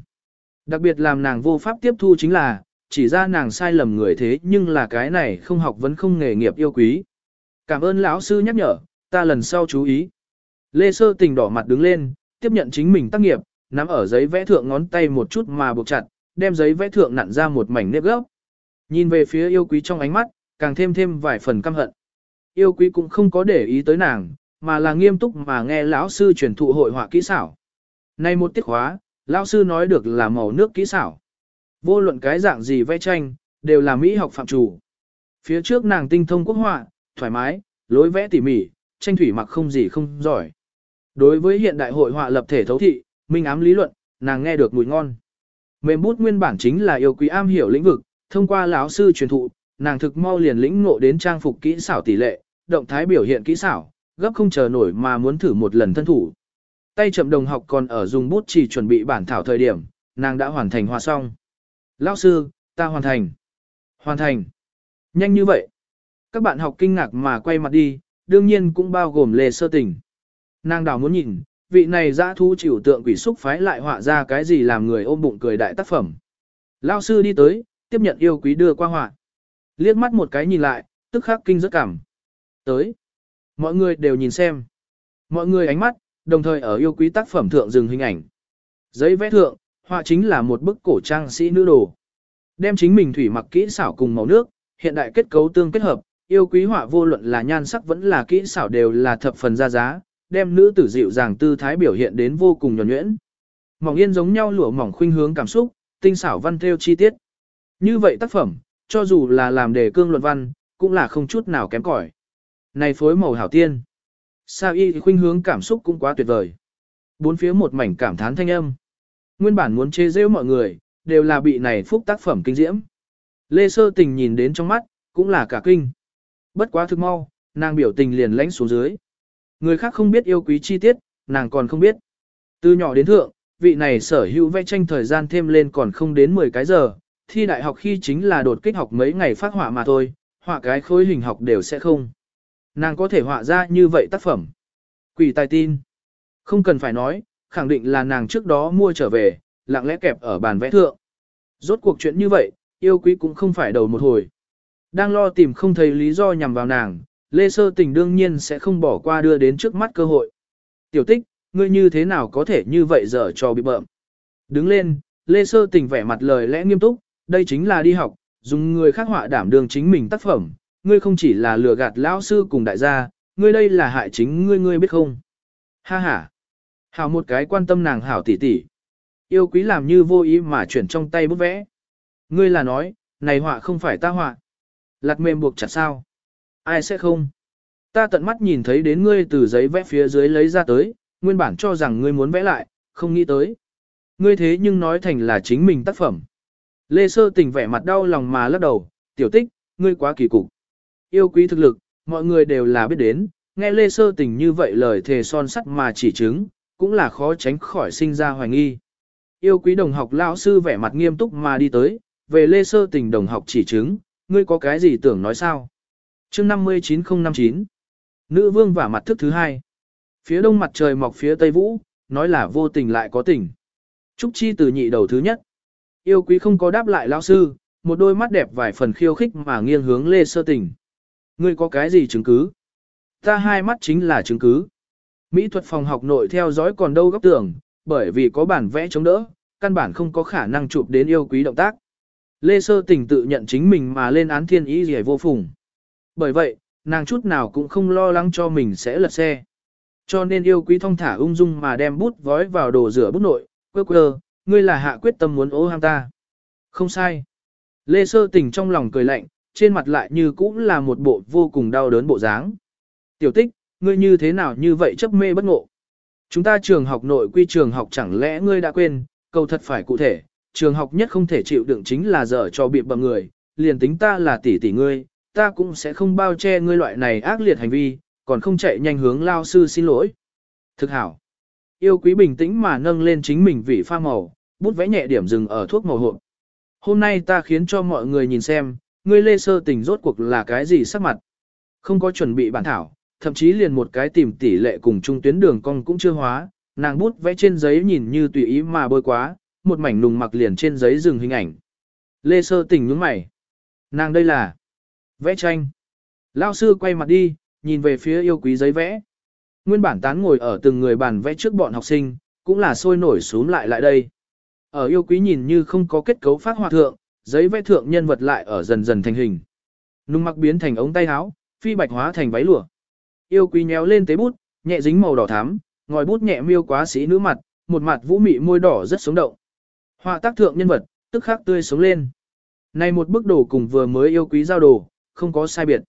Đặc biệt làm nàng vô pháp tiếp thu chính là, chỉ ra nàng sai lầm người thế nhưng là cái này không học vẫn không nghề nghiệp yêu quý. Cảm ơn lão sư nhắc nhở, ta lần sau chú ý. Lê sơ tình đỏ mặt đứng lên, tiếp nhận chính mình tác nghiệp, nắm ở giấy vẽ thượng ngón tay một chút mà buộc chặt, đem giấy vẽ thượng nặn ra một mảnh nếp gốc. Nhìn về phía yêu quý trong ánh mắt, càng thêm thêm vài phần căm hận. Yêu quý cũng không có để ý tới nàng, mà là nghiêm túc mà nghe lão sư truyền thụ hội họa kỹ xảo. Nay một tiết khóa, lão sư nói được là màu nước kỹ xảo. Vô luận cái dạng gì vẽ tranh, đều là mỹ học phạm chủ. Phía trước nàng tinh thông quốc họa, thoải mái, lối vẽ tỉ mỉ, tranh thủy mặc không gì không giỏi. Đối với hiện đại hội họa lập thể thấu thị, minh ám lý luận, nàng nghe được mùi ngon. Mềm bút nguyên bản chính là yêu quý am hiểu lĩnh vực, thông qua lão sư truyền thụ, nàng thực mau liền lĩnh ngộ đến trang phục kỹ xảo tỷ lệ, động thái biểu hiện kỹ xảo, gấp không chờ nổi mà muốn thử một lần thân thủ. Tay chậm đồng học còn ở dùng bút chỉ chuẩn bị bản thảo thời điểm, nàng đã hoàn thành hòa xong. Lão sư, ta hoàn thành. Hoàn thành. Nhanh như vậy. Các bạn học kinh ngạc mà quay mặt đi, đương nhiên cũng bao gồm lề sơ tình. Nàng đảo muốn nhìn, vị này dã thu chịu tượng quỷ xúc phái lại họa ra cái gì làm người ôm bụng cười đại tác phẩm. Lao sư đi tới, tiếp nhận yêu quý đưa qua họa. Liếc mắt một cái nhìn lại, tức khắc kinh rất cảm. Tới. Mọi người đều nhìn xem. Mọi người ánh mắt, đồng thời ở yêu quý tác phẩm thượng dừng hình ảnh. Giấy vẽ thượng, họa chính là một bức cổ trang sĩ nữ đồ. Đem chính mình thủy mặc kỹ xảo cùng màu nước, hiện đại kết cấu tương kết hợp, yêu quý họa vô luận là nhan sắc vẫn là kỹ xảo đều là thập phần ra giá, đem nữ tử dịu dàng tư thái biểu hiện đến vô cùng nhuần nhuyễn. Mỏng yên giống nhau lụa mỏng khuynh hướng cảm xúc, tinh xảo văn theo chi tiết. Như vậy tác phẩm, cho dù là làm đề cương luận văn, cũng là không chút nào kém cỏi. Này phối màu hảo tiên. Sa y thì khuynh hướng cảm xúc cũng quá tuyệt vời. Bốn phía một mảnh cảm thán thanh âm. Nguyên bản muốn chế giễu mọi người, đều là bị này phúc tác phẩm kinh diễm. Lê Sơ Tình nhìn đến trong mắt, cũng là cả kinh. Bất quá thực mau, nàng biểu tình liền lãnh xuống dưới. Người khác không biết yêu quý chi tiết, nàng còn không biết. Từ nhỏ đến thượng, vị này sở hữu vẽ tranh thời gian thêm lên còn không đến 10 cái giờ, thi đại học khi chính là đột kích học mấy ngày phát họa mà thôi, họa cái khối hình học đều sẽ không. Nàng có thể họa ra như vậy tác phẩm. Quỷ tài tin. Không cần phải nói, khẳng định là nàng trước đó mua trở về, lặng lẽ kẹp ở bàn vẽ thượng. Rốt cuộc chuyện như vậy, yêu quý cũng không phải đầu một hồi. Đang lo tìm không thấy lý do nhằm vào nàng, Lê Sơ Tình đương nhiên sẽ không bỏ qua đưa đến trước mắt cơ hội. Tiểu tích, ngươi như thế nào có thể như vậy giờ cho bị bợm. Đứng lên, Lê Sơ Tình vẻ mặt lời lẽ nghiêm túc, đây chính là đi học, dùng người khác họa đảm đường chính mình tác phẩm, ngươi không chỉ là lừa gạt lão sư cùng đại gia, ngươi đây là hại chính ngươi ngươi biết không. Ha ha. Hảo một cái quan tâm nàng hảo tỷ tỷ. Yêu quý làm như vô ý mà chuyển trong tay bút vẽ. Ngươi là nói, này họa không phải ta họa. Lặt mềm buộc chặt sao. Ai sẽ không? Ta tận mắt nhìn thấy đến ngươi từ giấy vẽ phía dưới lấy ra tới, nguyên bản cho rằng ngươi muốn vẽ lại, không nghĩ tới. Ngươi thế nhưng nói thành là chính mình tác phẩm. Lê Sơ tình vẻ mặt đau lòng mà lắc đầu, tiểu tích, ngươi quá kỳ cục. Yêu quý thực lực, mọi người đều là biết đến, nghe Lê Sơ tình như vậy lời thề son sắt mà chỉ chứng, cũng là khó tránh khỏi sinh ra hoài nghi. Yêu quý đồng học lão sư vẻ mặt nghiêm túc mà đi tới, về Lê Sơ tình đồng học chỉ chứng, ngươi có cái gì tưởng nói sao? chương 59059 Nữ vương vả mặt thức thứ hai. Phía đông mặt trời mọc phía tây vũ, nói là vô tình lại có tình. Trúc Chi từ nhị đầu thứ nhất. Yêu quý không có đáp lại lão sư, một đôi mắt đẹp vài phần khiêu khích mà nghiêng hướng Lê Sơ Tình. Ngươi có cái gì chứng cứ? Ta hai mắt chính là chứng cứ. Mỹ thuật phòng học nội theo dõi còn đâu góc tưởng, bởi vì có bản vẽ chống đỡ, căn bản không có khả năng chụp đến yêu quý động tác. Lê Sơ Tình tự nhận chính mình mà lên án thiên ý gì vô phùng. Bởi vậy, nàng chút nào cũng không lo lắng cho mình sẽ lật xe. Cho nên yêu quý thông thả ung dung mà đem bút vói vào đồ rửa bút nội, quơ quơ, ngươi là hạ quyết tâm muốn ố ham ta. Không sai. Lê Sơ Tình trong lòng cười lạnh, trên mặt lại như cũng là một bộ vô cùng đau đớn bộ dáng. Tiểu tích, ngươi như thế nào như vậy chấp mê bất ngộ. Chúng ta trường học nội quy trường học chẳng lẽ ngươi đã quên, câu thật phải cụ thể, trường học nhất không thể chịu đựng chính là dở cho bị bầm người, liền tính ta là tỷ tỷ ngươi, ta cũng sẽ không bao che ngươi loại này ác liệt hành vi, còn không chạy nhanh hướng lao sư xin lỗi. Thực hảo. Yêu quý bình tĩnh mà nâng lên chính mình vị pha màu, bút vẽ nhẹ điểm dừng ở thuốc màu hộp. Hôm nay ta khiến cho mọi người nhìn xem, ngươi lê sơ tình rốt cuộc là cái gì sắc mặt. Không có chuẩn bị bản thảo, thậm chí liền một cái tìm tỷ lệ cùng trung tuyến đường cong cũng chưa hóa, nàng bút vẽ trên giấy nhìn như tùy ý mà bôi quá, một mảnh nùng mặc liền trên giấy dừng hình ảnh. Lê sơ tình nhướng mày. Nàng đây là vẽ tranh. Lao sư quay mặt đi, nhìn về phía yêu quý giấy vẽ. Nguyên bản tán ngồi ở từng người bàn vẽ trước bọn học sinh, cũng là sôi nổi xuống lại lại đây. Ở yêu quý nhìn như không có kết cấu phát họa thượng, giấy vẽ thượng nhân vật lại ở dần dần thành hình. Nung mặc biến thành ống tay áo, phi bạch hóa thành váy lụa. Yêu quý nhéo lên tế bút, nhẹ dính màu đỏ thắm, ngòi bút nhẹ miêu quá sĩ nữ mặt, một mặt vũ mị môi đỏ rất sống động. Họa tác thượng nhân vật, tức khắc tươi sống lên. Này một bức đồ cùng vừa mới yêu quý giao đồ, không có sai biệt.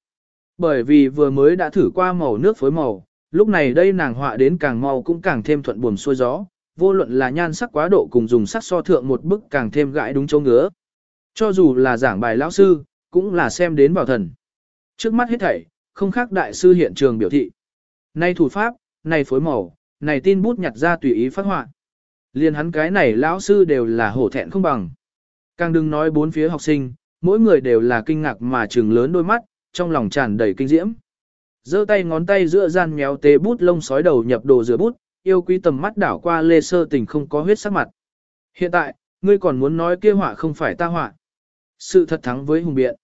Bởi vì vừa mới đã thử qua màu nước phối màu, Lúc này đây nàng họa đến càng mau cũng càng thêm thuận buồm xuôi gió, vô luận là nhan sắc quá độ cùng dùng sắc so thượng một bức càng thêm gãi đúng chỗ ngứa. Cho dù là giảng bài lão sư, cũng là xem đến bảo thần. Trước mắt hết thảy, không khác đại sư hiện trường biểu thị. Này thủ pháp, này phối màu, này tin bút nhặt ra tùy ý phát họa. Liên hắn cái này lão sư đều là hổ thẹn không bằng. Càng đừng nói bốn phía học sinh, mỗi người đều là kinh ngạc mà trừng lớn đôi mắt, trong lòng tràn đầy kinh diễm. giơ tay ngón tay giữa gian méo tê bút lông sói đầu nhập đồ rửa bút, yêu quý tầm mắt đảo qua lê sơ tình không có huyết sắc mặt. Hiện tại, ngươi còn muốn nói kia họa không phải ta họa. Sự thật thắng với hùng biện.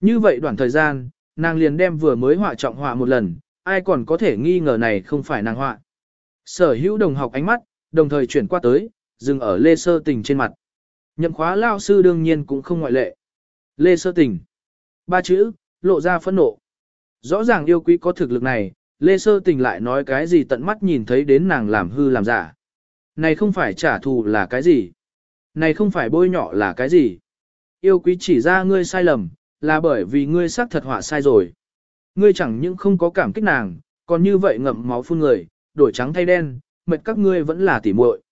Như vậy đoạn thời gian, nàng liền đem vừa mới họa trọng họa một lần, ai còn có thể nghi ngờ này không phải nàng họa. Sở hữu đồng học ánh mắt, đồng thời chuyển qua tới, dừng ở Lê Sơ Tình trên mặt. Nhậm khóa lao sư đương nhiên cũng không ngoại lệ. Lê Sơ Tình. Ba chữ, lộ ra phẫn nộ. Rõ ràng yêu quý có thực lực này, Lê Sơ Tình lại nói cái gì tận mắt nhìn thấy đến nàng làm hư làm giả. Này không phải trả thù là cái gì? Này không phải bôi nhọ là cái gì? Yêu quý chỉ ra ngươi sai lầm, là bởi vì ngươi xác thật họa sai rồi. Ngươi chẳng những không có cảm kích nàng, còn như vậy ngậm máu phun người, đổi trắng thay đen, mệt các ngươi vẫn là tỉ muội.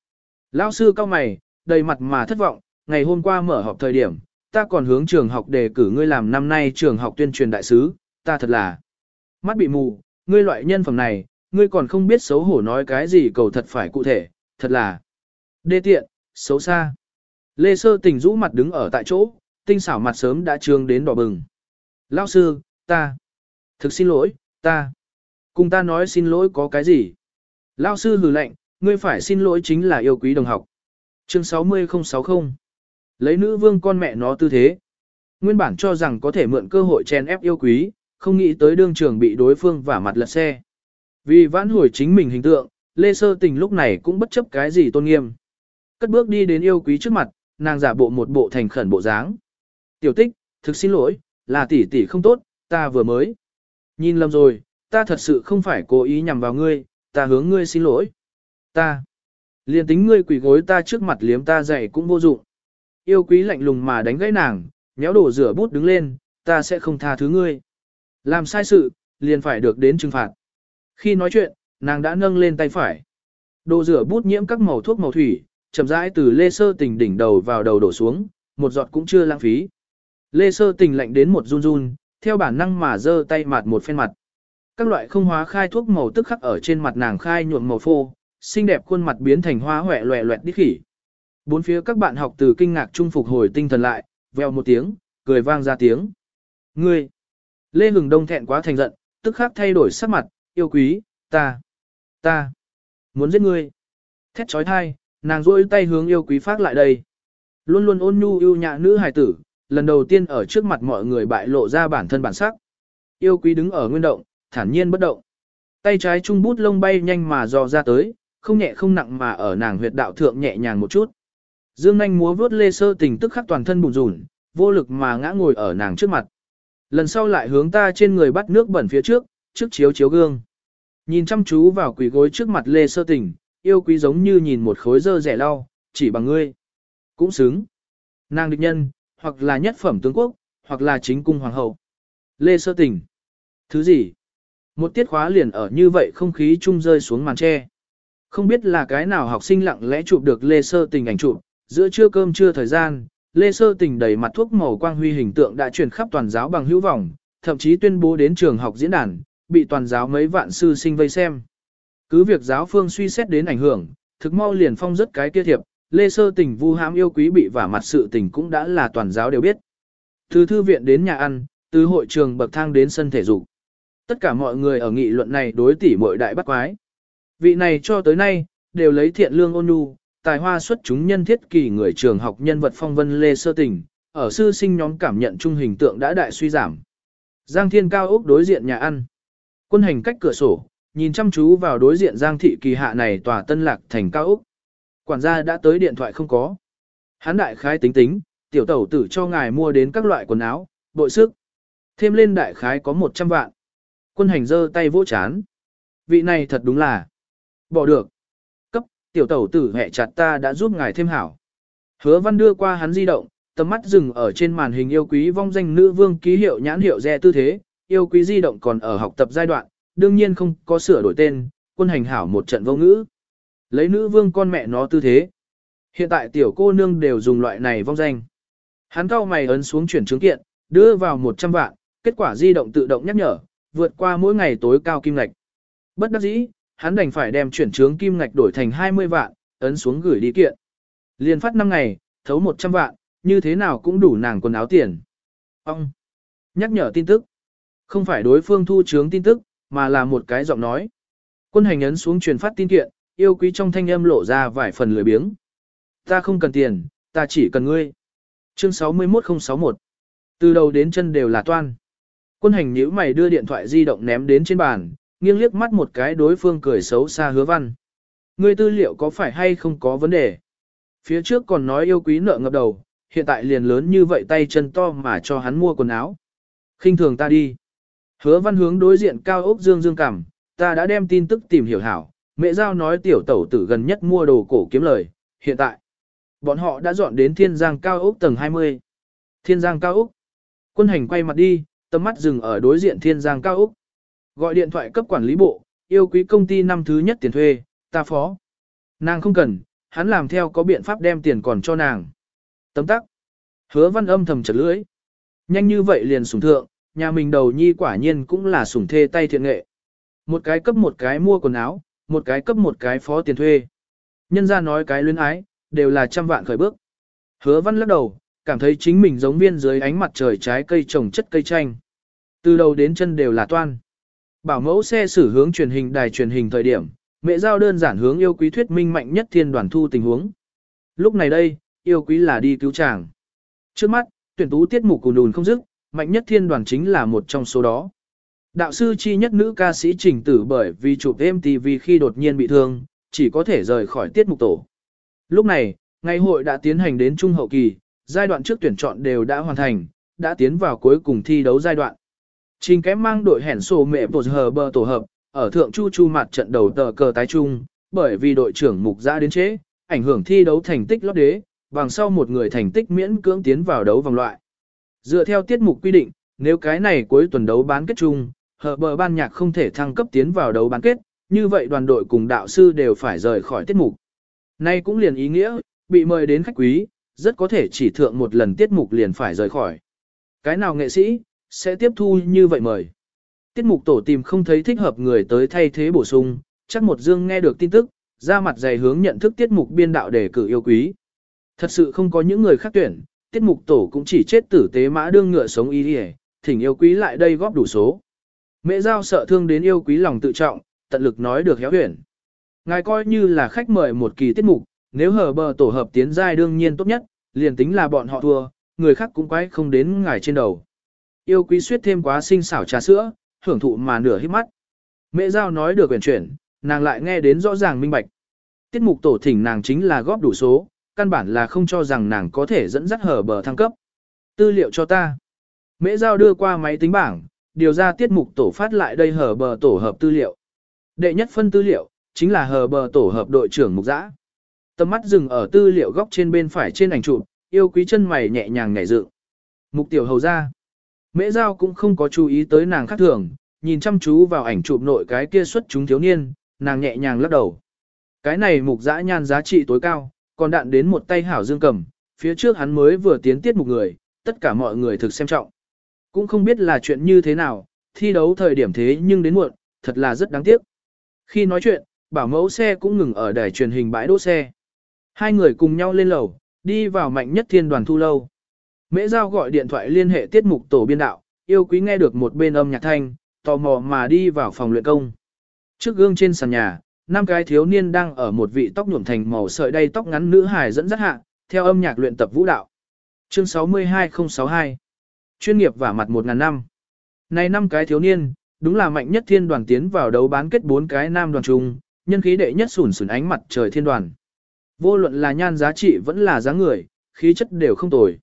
Lão sư cao mày, đầy mặt mà thất vọng, ngày hôm qua mở họp thời điểm, ta còn hướng trường học đề cử ngươi làm năm nay trường học tuyên truyền đại sứ, ta thật là mắt bị mù, ngươi loại nhân phẩm này, ngươi còn không biết xấu hổ nói cái gì cầu thật phải cụ thể, thật là đê tiện, xấu xa. Lê Sơ Tình rũ mặt đứng ở tại chỗ, tinh xảo mặt sớm đã trương đến đỏ bừng. Lão sư, ta, thực xin lỗi, ta, cùng ta nói xin lỗi có cái gì? Lão sư hừ lạnh, ngươi phải xin lỗi chính là yêu quý đồng học. Chương 60060 Lấy nữ vương con mẹ nó tư thế. Nguyên bản cho rằng có thể mượn cơ hội chen ép yêu quý, không nghĩ tới đương trường bị đối phương vả mặt lật xe. Vì vãn hồi chính mình hình tượng, Lê Sơ Tình lúc này cũng bất chấp cái gì tôn nghiêm. Cất bước đi đến yêu quý trước mặt, nàng giả bộ một bộ thành khẩn bộ dáng. Tiểu tích, thực xin lỗi, là tỷ tỷ không tốt, ta vừa mới. Nhìn lầm rồi, ta thật sự không phải cố ý nhằm vào ngươi, ta hướng ngươi xin lỗi. Ta. Liên tính ngươi quỷ gối ta trước mặt liếm ta dậy cũng vô dụng. Yêu quý lạnh lùng mà đánh gãy nàng, nhéo đổ rửa bút đứng lên, ta sẽ không tha thứ ngươi. Làm sai sự, liền phải được đến trừng phạt. Khi nói chuyện, nàng đã nâng lên tay phải. Đồ rửa bút nhiễm các màu thuốc màu thủy, chậm rãi từ lê sơ tình đỉnh đầu vào đầu đổ xuống, một giọt cũng chưa lãng phí. Lê sơ tình lạnh đến một run run, theo bản năng mà giơ tay mặt một phen mặt. Các loại không hóa khai thuốc màu tức khắc ở trên mặt nàng khai nhuộm màu phô, xinh đẹp khuôn mặt biến thành hoa hoẹ loẹ loẹt đi khỉ. Bốn phía các bạn học từ kinh ngạc trung phục hồi tinh thần lại, veo một tiếng, cười vang ra tiếng. Ngươi! Lê Hừng Đông thẹn quá thành giận, tức khắc thay đổi sắc mặt, yêu quý, ta, ta, muốn giết ngươi. Thét trói thai, nàng rỗi tay hướng yêu quý phát lại đây. Luôn luôn ôn nhu yêu nhã nữ hài tử, lần đầu tiên ở trước mặt mọi người bại lộ ra bản thân bản sắc. Yêu quý đứng ở nguyên động, thản nhiên bất động. Tay trái trung bút lông bay nhanh mà dò ra tới, không nhẹ không nặng mà ở nàng huyệt đạo thượng nhẹ nhàng một chút. Dương nhanh múa vướt lê sơ tình tức khắc toàn thân bùn rùn, vô lực mà ngã ngồi ở nàng trước mặt. Lần sau lại hướng ta trên người bắt nước bẩn phía trước, trước chiếu chiếu gương. Nhìn chăm chú vào quỷ gối trước mặt lê sơ tình, yêu quý giống như nhìn một khối dơ rẻ lau, chỉ bằng ngươi. Cũng xứng. Nàng địch nhân, hoặc là nhất phẩm tướng quốc, hoặc là chính cung hoàng hậu. Lê sơ tình. Thứ gì? Một tiết khóa liền ở như vậy không khí chung rơi xuống màn tre. Không biết là cái nào học sinh lặng lẽ chụp được Lê Sơ Tình ảnh chụp, giữa trưa cơm trưa thời gian, Lê Sơ Tình đầy mặt thuốc màu quang huy hình tượng đã truyền khắp toàn giáo bằng hữu vọng, thậm chí tuyên bố đến trường học diễn đàn, bị toàn giáo mấy vạn sư sinh vây xem. Cứ việc giáo phương suy xét đến ảnh hưởng, thực mau liền phong rất cái kia thiệp, Lê Sơ Tình vu hãm yêu quý bị vả mặt sự tình cũng đã là toàn giáo đều biết. Từ thư viện đến nhà ăn, từ hội trường bậc thang đến sân thể dục. Tất cả mọi người ở nghị luận này đối tỷ muội đại bắt quái. Vị này cho tới nay, đều lấy thiện lương ôn nhu, tài hoa xuất chúng nhân thiết kỳ người trường học nhân vật phong vân lê sơ tình, ở sư sinh nhóm cảm nhận trung hình tượng đã đại suy giảm. Giang Thiên cao ốc đối diện nhà ăn. Quân hành cách cửa sổ, nhìn chăm chú vào đối diện Giang thị kỳ hạ này tòa tân lạc thành cao ốc. Quản gia đã tới điện thoại không có. Hán đại khái tính tính, tiểu tẩu tử cho ngài mua đến các loại quần áo, bội sức. Thêm lên đại khái có 100 vạn. Quân hành giơ tay vỗ chán. Vị này thật đúng là. Bỏ được. Cấp, tiểu tẩu tử hẹ chặt ta đã giúp ngài thêm hảo. Hứa văn đưa qua hắn di động, tầm mắt dừng ở trên màn hình yêu quý vong danh nữ vương ký hiệu nhãn hiệu re tư thế, yêu quý di động còn ở học tập giai đoạn, đương nhiên không có sửa đổi tên, quân hành hảo một trận vô ngữ. Lấy nữ vương con mẹ nó tư thế. Hiện tại tiểu cô nương đều dùng loại này vong danh. Hắn cao mày ấn xuống chuyển chứng kiện, đưa vào 100 vạn, kết quả di động tự động nhắc nhở, vượt qua mỗi ngày tối cao kim ngạch. Bất đắc dĩ, hắn đành phải đem chuyển chứng kim ngạch đổi thành 20 vạn, ấn xuống gửi đi kiện. Liên phát 5 ngày, thấu 100 vạn, như thế nào cũng đủ nàng quần áo tiền. Ông! Nhắc nhở tin tức. Không phải đối phương thu chướng tin tức, mà là một cái giọng nói. Quân hành ấn xuống truyền phát tin kiện, yêu quý trong thanh âm lộ ra vài phần lười biếng. Ta không cần tiền, ta chỉ cần ngươi. Chương 61061 Từ đầu đến chân đều là toan. Quân hành nhíu mày đưa điện thoại di động ném đến trên bàn, nghiêng liếc mắt một cái đối phương cười xấu xa hứa văn. Ngươi tư liệu có phải hay không có vấn đề? Phía trước còn nói yêu quý nợ ngập đầu, hiện tại liền lớn như vậy tay chân to mà cho hắn mua quần áo. khinh thường ta đi. Hứa văn hướng đối diện cao ốc dương dương cảm, ta đã đem tin tức tìm hiểu hảo, mẹ giao nói tiểu tẩu tử gần nhất mua đồ cổ kiếm lời, hiện tại. Bọn họ đã dọn đến thiên giang cao ốc tầng 20. Thiên giang cao ốc. Quân hành quay mặt đi, tầm mắt dừng ở đối diện thiên giang cao ốc. Gọi điện thoại cấp quản lý bộ, yêu quý công ty năm thứ nhất tiền thuê, ta phó. Nàng không cần, hắn làm theo có biện pháp đem tiền còn cho nàng. Tấm tắc. Hứa văn âm thầm chật lưỡi. Nhanh như vậy liền sủng thượng, nhà mình đầu nhi quả nhiên cũng là sủng thê tay thiện nghệ. Một cái cấp một cái mua quần áo, một cái cấp một cái phó tiền thuê. Nhân ra nói cái luyến ái, đều là trăm vạn khởi bước. Hứa văn lắc đầu, cảm thấy chính mình giống viên dưới ánh mặt trời trái cây trồng chất cây chanh. Từ đầu đến chân đều là toan. Bảo mẫu xe xử hướng truyền hình đài truyền hình thời điểm, mẹ giao đơn giản hướng yêu quý thuyết minh mạnh nhất thiên đoàn thu tình huống. Lúc này đây, yêu quý là đi cứu chàng. Trước mắt, tuyển tú tiết mục cùn đùn không dứt, mạnh nhất thiên đoàn chính là một trong số đó. Đạo sư chi nhất nữ ca sĩ trình tử bởi vì chụp MTV khi đột nhiên bị thương, chỉ có thể rời khỏi tiết mục tổ. Lúc này, ngày hội đã tiến hành đến trung hậu kỳ, giai đoạn trước tuyển chọn đều đã hoàn thành, đã tiến vào cuối cùng thi đấu giai đoạn. Trình kém mang đội hẻn sổ mẹ bột hờ bờ tổ hợp, ở thượng chu chu mặt trận đầu tờ cờ tái trung, bởi vì đội trưởng mục ra đến chế, ảnh hưởng thi đấu thành tích lót đế, bằng sau một người thành tích miễn cưỡng tiến vào đấu vòng loại. Dựa theo tiết mục quy định, nếu cái này cuối tuần đấu bán kết chung, hờ bờ ban nhạc không thể thăng cấp tiến vào đấu bán kết, như vậy đoàn đội cùng đạo sư đều phải rời khỏi tiết mục. Nay cũng liền ý nghĩa, bị mời đến khách quý, rất có thể chỉ thượng một lần tiết mục liền phải rời khỏi. Cái nào nghệ sĩ, sẽ tiếp thu như vậy mời. Tiết mục tổ tìm không thấy thích hợp người tới thay thế bổ sung, chắc một dương nghe được tin tức, ra mặt dày hướng nhận thức tiết mục biên đạo để cử yêu quý. Thật sự không có những người khác tuyển, tiết mục tổ cũng chỉ chết tử tế mã đương ngựa sống y đi thỉnh yêu quý lại đây góp đủ số. Mẹ giao sợ thương đến yêu quý lòng tự trọng, tận lực nói được héo huyền. Ngài coi như là khách mời một kỳ tiết mục, nếu hở bờ tổ hợp tiến giai đương nhiên tốt nhất, liền tính là bọn họ thua, người khác cũng quái không đến ngài trên đầu. Yêu quý suyết thêm quá sinh xảo trà sữa, hưởng thụ mà nửa hít mắt. Mẹ giao nói được quyển chuyển, nàng lại nghe đến rõ ràng minh bạch. Tiết mục tổ thỉnh nàng chính là góp đủ số, căn bản là không cho rằng nàng có thể dẫn dắt hở bờ thăng cấp. Tư liệu cho ta. Mễ giao đưa qua máy tính bảng, điều ra tiết mục tổ phát lại đây hở bờ tổ hợp tư liệu. Đệ nhất phân tư liệu, chính là hở bờ tổ hợp đội trưởng mục giã. Tầm mắt dừng ở tư liệu góc trên bên phải trên ảnh chụp, yêu quý chân mày nhẹ nhàng nhảy dựng. Mục tiểu hầu ra. Mễ giao cũng không có chú ý tới nàng khác thường, nhìn chăm chú vào ảnh chụp nội cái kia xuất chúng thiếu niên, nàng nhẹ nhàng lắc đầu. Cái này mục dã nhan giá trị tối cao, còn đạn đến một tay hảo dương cầm, phía trước hắn mới vừa tiến tiết một người, tất cả mọi người thực xem trọng. Cũng không biết là chuyện như thế nào, thi đấu thời điểm thế nhưng đến muộn, thật là rất đáng tiếc. Khi nói chuyện, bảo mẫu xe cũng ngừng ở đài truyền hình bãi đỗ xe. Hai người cùng nhau lên lầu, đi vào mạnh nhất thiên đoàn thu lâu. Mễ Giao gọi điện thoại liên hệ tiết mục tổ biên đạo, yêu quý nghe được một bên âm nhạc thanh, tò mò mà đi vào phòng luyện công. Trước gương trên sàn nhà, năm cái thiếu niên đang ở một vị tóc nhuộm thành màu sợi đay tóc ngắn nữ hài dẫn dắt hạ, theo âm nhạc luyện tập vũ đạo. Chương 62062 Chuyên nghiệp và mặt 1.000 năm Này năm cái thiếu niên, đúng là mạnh nhất thiên đoàn tiến vào đấu bán kết bốn cái nam đoàn chung, nhân khí đệ nhất sủn sủn ánh mặt trời thiên đoàn. Vô luận là nhan giá trị vẫn là dáng người, khí chất đều không tồi.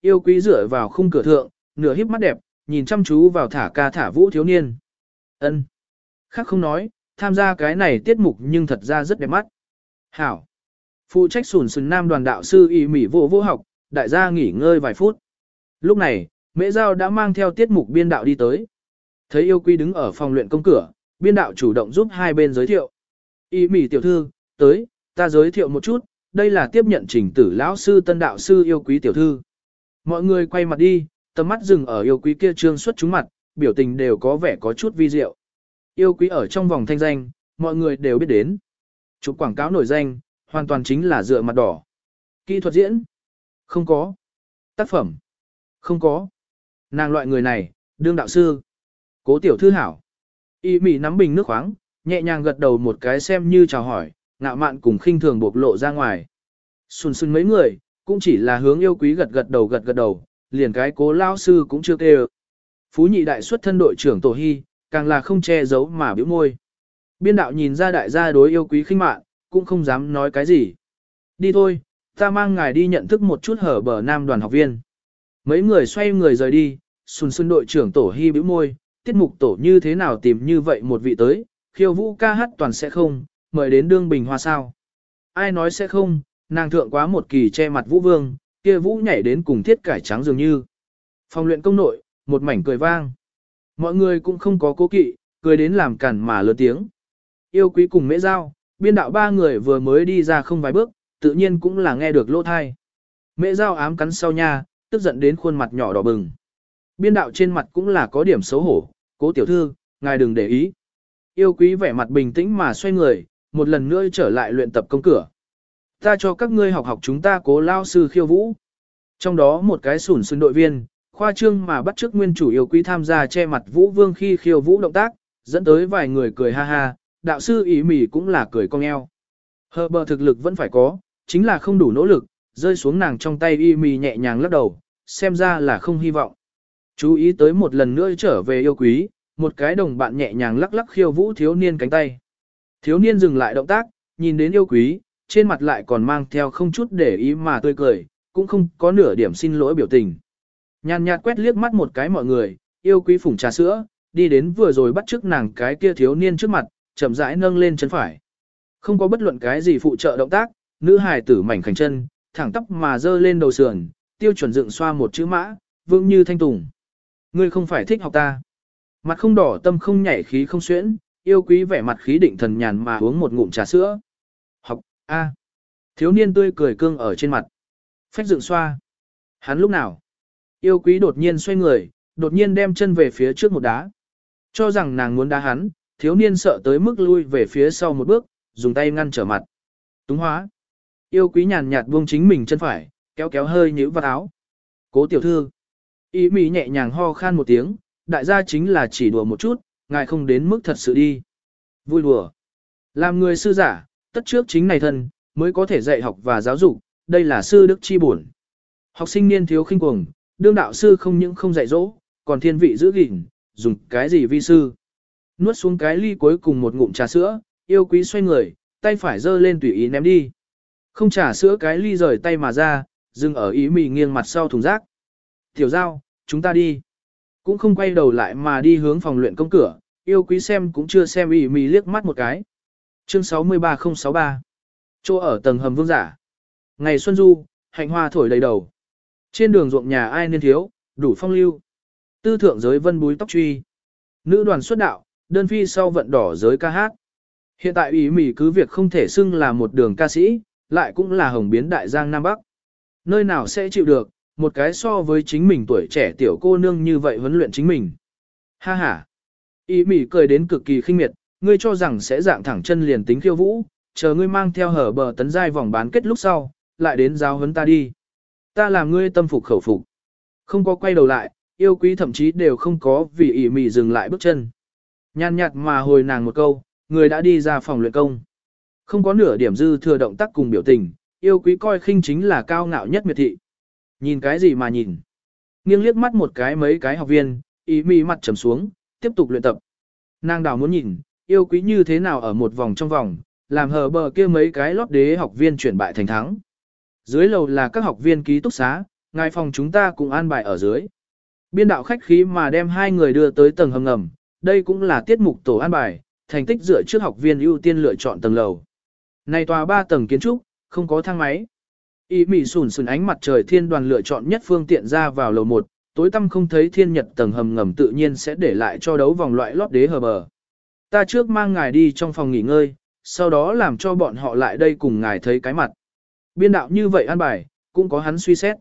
Yêu quý dựa vào khung cửa thượng, nửa híp mắt đẹp, nhìn chăm chú vào thả ca thả vũ thiếu niên. Ân. Khác không nói, tham gia cái này tiết mục nhưng thật ra rất đẹp mắt. Hảo. Phụ trách sùn sùn nam đoàn đạo sư y mỉ vô vô học, đại gia nghỉ ngơi vài phút. Lúc này, mễ giao đã mang theo tiết mục biên đạo đi tới. Thấy yêu quý đứng ở phòng luyện công cửa, biên đạo chủ động giúp hai bên giới thiệu. Y mỉ tiểu thư, tới, ta giới thiệu một chút, đây là tiếp nhận trình tử lão sư tân đạo sư yêu quý tiểu thư. Mọi người quay mặt đi, tầm mắt dừng ở yêu quý kia trương xuất chúng mặt, biểu tình đều có vẻ có chút vi diệu. Yêu quý ở trong vòng thanh danh, mọi người đều biết đến. Chụp quảng cáo nổi danh, hoàn toàn chính là dựa mặt đỏ. Kỹ thuật diễn? Không có. Tác phẩm? Không có. Nàng loại người này, đương đạo sư. Cố tiểu thư hảo. Y mỉ nắm bình nước khoáng, nhẹ nhàng gật đầu một cái xem như chào hỏi, ngạo mạn cùng khinh thường bộc lộ ra ngoài. Xuân xuân mấy người, cũng chỉ là hướng yêu quý gật gật đầu gật gật đầu, liền cái cố lao sư cũng chưa kêu. Phú nhị đại xuất thân đội trưởng Tổ Hy, càng là không che giấu mà biểu môi. Biên đạo nhìn ra đại gia đối yêu quý khinh mạn, cũng không dám nói cái gì. Đi thôi, ta mang ngài đi nhận thức một chút hở bờ nam đoàn học viên. Mấy người xoay người rời đi, xuân xuân đội trưởng Tổ Hy bĩu môi, tiết mục tổ như thế nào tìm như vậy một vị tới, khiêu vũ ca hát toàn sẽ không, mời đến đương bình hoa sao. Ai nói sẽ không, nàng thượng quá một kỳ che mặt vũ vương, kia vũ nhảy đến cùng thiết cải trắng dường như. Phòng luyện công nội, một mảnh cười vang. Mọi người cũng không có cố kỵ, cười đến làm cản mà lớn tiếng. Yêu quý cùng mễ giao, biên đạo ba người vừa mới đi ra không vài bước, tự nhiên cũng là nghe được lỗ thai. Mễ giao ám cắn sau nha, tức giận đến khuôn mặt nhỏ đỏ bừng. Biên đạo trên mặt cũng là có điểm xấu hổ, cố tiểu thư, ngài đừng để ý. Yêu quý vẻ mặt bình tĩnh mà xoay người, một lần nữa trở lại luyện tập công cửa. Ta cho các ngươi học học chúng ta cố lao sư khiêu vũ. Trong đó một cái sủn xuyên đội viên, khoa trương mà bắt chước nguyên chủ yêu quý tham gia che mặt vũ vương khi khiêu vũ động tác, dẫn tới vài người cười ha ha, đạo sư ý mỉ cũng là cười cong eo. Hờ bờ thực lực vẫn phải có, chính là không đủ nỗ lực, rơi xuống nàng trong tay y mì nhẹ nhàng lắc đầu, xem ra là không hy vọng. Chú ý tới một lần nữa trở về yêu quý, một cái đồng bạn nhẹ nhàng lắc lắc khiêu vũ thiếu niên cánh tay. Thiếu niên dừng lại động tác, nhìn đến yêu quý, trên mặt lại còn mang theo không chút để ý mà tươi cười, cũng không có nửa điểm xin lỗi biểu tình. Nhàn nhạt quét liếc mắt một cái mọi người, yêu quý phủng trà sữa, đi đến vừa rồi bắt trước nàng cái kia thiếu niên trước mặt, chậm rãi nâng lên chân phải. Không có bất luận cái gì phụ trợ động tác, nữ hài tử mảnh khảnh chân, thẳng tóc mà dơ lên đầu sườn, tiêu chuẩn dựng xoa một chữ mã, vững như thanh tùng. Ngươi không phải thích học ta. Mặt không đỏ tâm không nhảy khí không xuyễn, yêu quý vẻ mặt khí định thần nhàn mà uống một ngụm trà sữa. Học, a. Thiếu niên tươi cười cương ở trên mặt. Phách dựng xoa. Hắn lúc nào? Yêu quý đột nhiên xoay người, đột nhiên đem chân về phía trước một đá. Cho rằng nàng muốn đá hắn, thiếu niên sợ tới mức lui về phía sau một bước, dùng tay ngăn trở mặt. Túng hóa. Yêu quý nhàn nhạt buông chính mình chân phải, kéo kéo hơi nhíu vào áo. Cố tiểu thư. Ý mì nhẹ nhàng ho khan một tiếng, đại gia chính là chỉ đùa một chút, ngài không đến mức thật sự đi. Vui đùa. Làm người sư giả, tất trước chính này thân, mới có thể dạy học và giáo dục, đây là sư đức chi bổn. Học sinh niên thiếu khinh cuồng, đương đạo sư không những không dạy dỗ, còn thiên vị giữ gìn, dùng cái gì vi sư. Nuốt xuống cái ly cuối cùng một ngụm trà sữa, yêu quý xoay người, tay phải giơ lên tùy ý ném đi. Không trà sữa cái ly rời tay mà ra, dừng ở ý mì nghiêng mặt sau thùng rác. Tiểu giao, chúng ta đi. Cũng không quay đầu lại mà đi hướng phòng luyện công cửa, yêu quý xem cũng chưa xem ý mì liếc mắt một cái. Chương 63063 Chỗ ở tầng hầm vương giả. Ngày Xuân Du, hạnh hoa thổi đầy đầu. Trên đường ruộng nhà ai nên thiếu, đủ phong lưu. Tư thượng giới vân búi tóc truy. Nữ đoàn xuất đạo, đơn phi sau vận đỏ giới ca hát. Hiện tại ý mì cứ việc không thể xưng là một đường ca sĩ, lại cũng là hồng biến đại giang Nam Bắc. Nơi nào sẽ chịu được, một cái so với chính mình tuổi trẻ tiểu cô nương như vậy huấn luyện chính mình. Ha ha. Ý mỉ cười đến cực kỳ khinh miệt, ngươi cho rằng sẽ dạng thẳng chân liền tính khiêu vũ, chờ ngươi mang theo hở bờ tấn giai vòng bán kết lúc sau, lại đến giáo huấn ta đi. Ta làm ngươi tâm phục khẩu phục. Không có quay đầu lại, yêu quý thậm chí đều không có vì ỉ mỉ dừng lại bước chân. Nhàn nhạt mà hồi nàng một câu, người đã đi ra phòng luyện công. Không có nửa điểm dư thừa động tác cùng biểu tình, yêu quý coi khinh chính là cao ngạo nhất miệt thị. Nhìn cái gì mà nhìn? Nghiêng liếc mắt một cái mấy cái học viên, ý mi mặt trầm xuống, tiếp tục luyện tập. Nàng đào muốn nhìn, yêu quý như thế nào ở một vòng trong vòng, làm hờ bờ kia mấy cái lót đế học viên chuyển bại thành thắng. Dưới lầu là các học viên ký túc xá, ngài phòng chúng ta cùng an bài ở dưới. Biên đạo khách khí mà đem hai người đưa tới tầng hầm ngầm, đây cũng là tiết mục tổ an bài, thành tích dựa trước học viên ưu tiên lựa chọn tầng lầu. Này tòa 3 tầng kiến trúc, không có thang máy. Ý mị sùn sùn ánh mặt trời thiên đoàn lựa chọn nhất phương tiện ra vào lầu 1, tối tăm không thấy thiên nhật tầng hầm ngầm tự nhiên sẽ để lại cho đấu vòng loại lót đế hờ bờ. Ta trước mang ngài đi trong phòng nghỉ ngơi, sau đó làm cho bọn họ lại đây cùng ngài thấy cái mặt. Biên đạo như vậy an bài, cũng có hắn suy xét.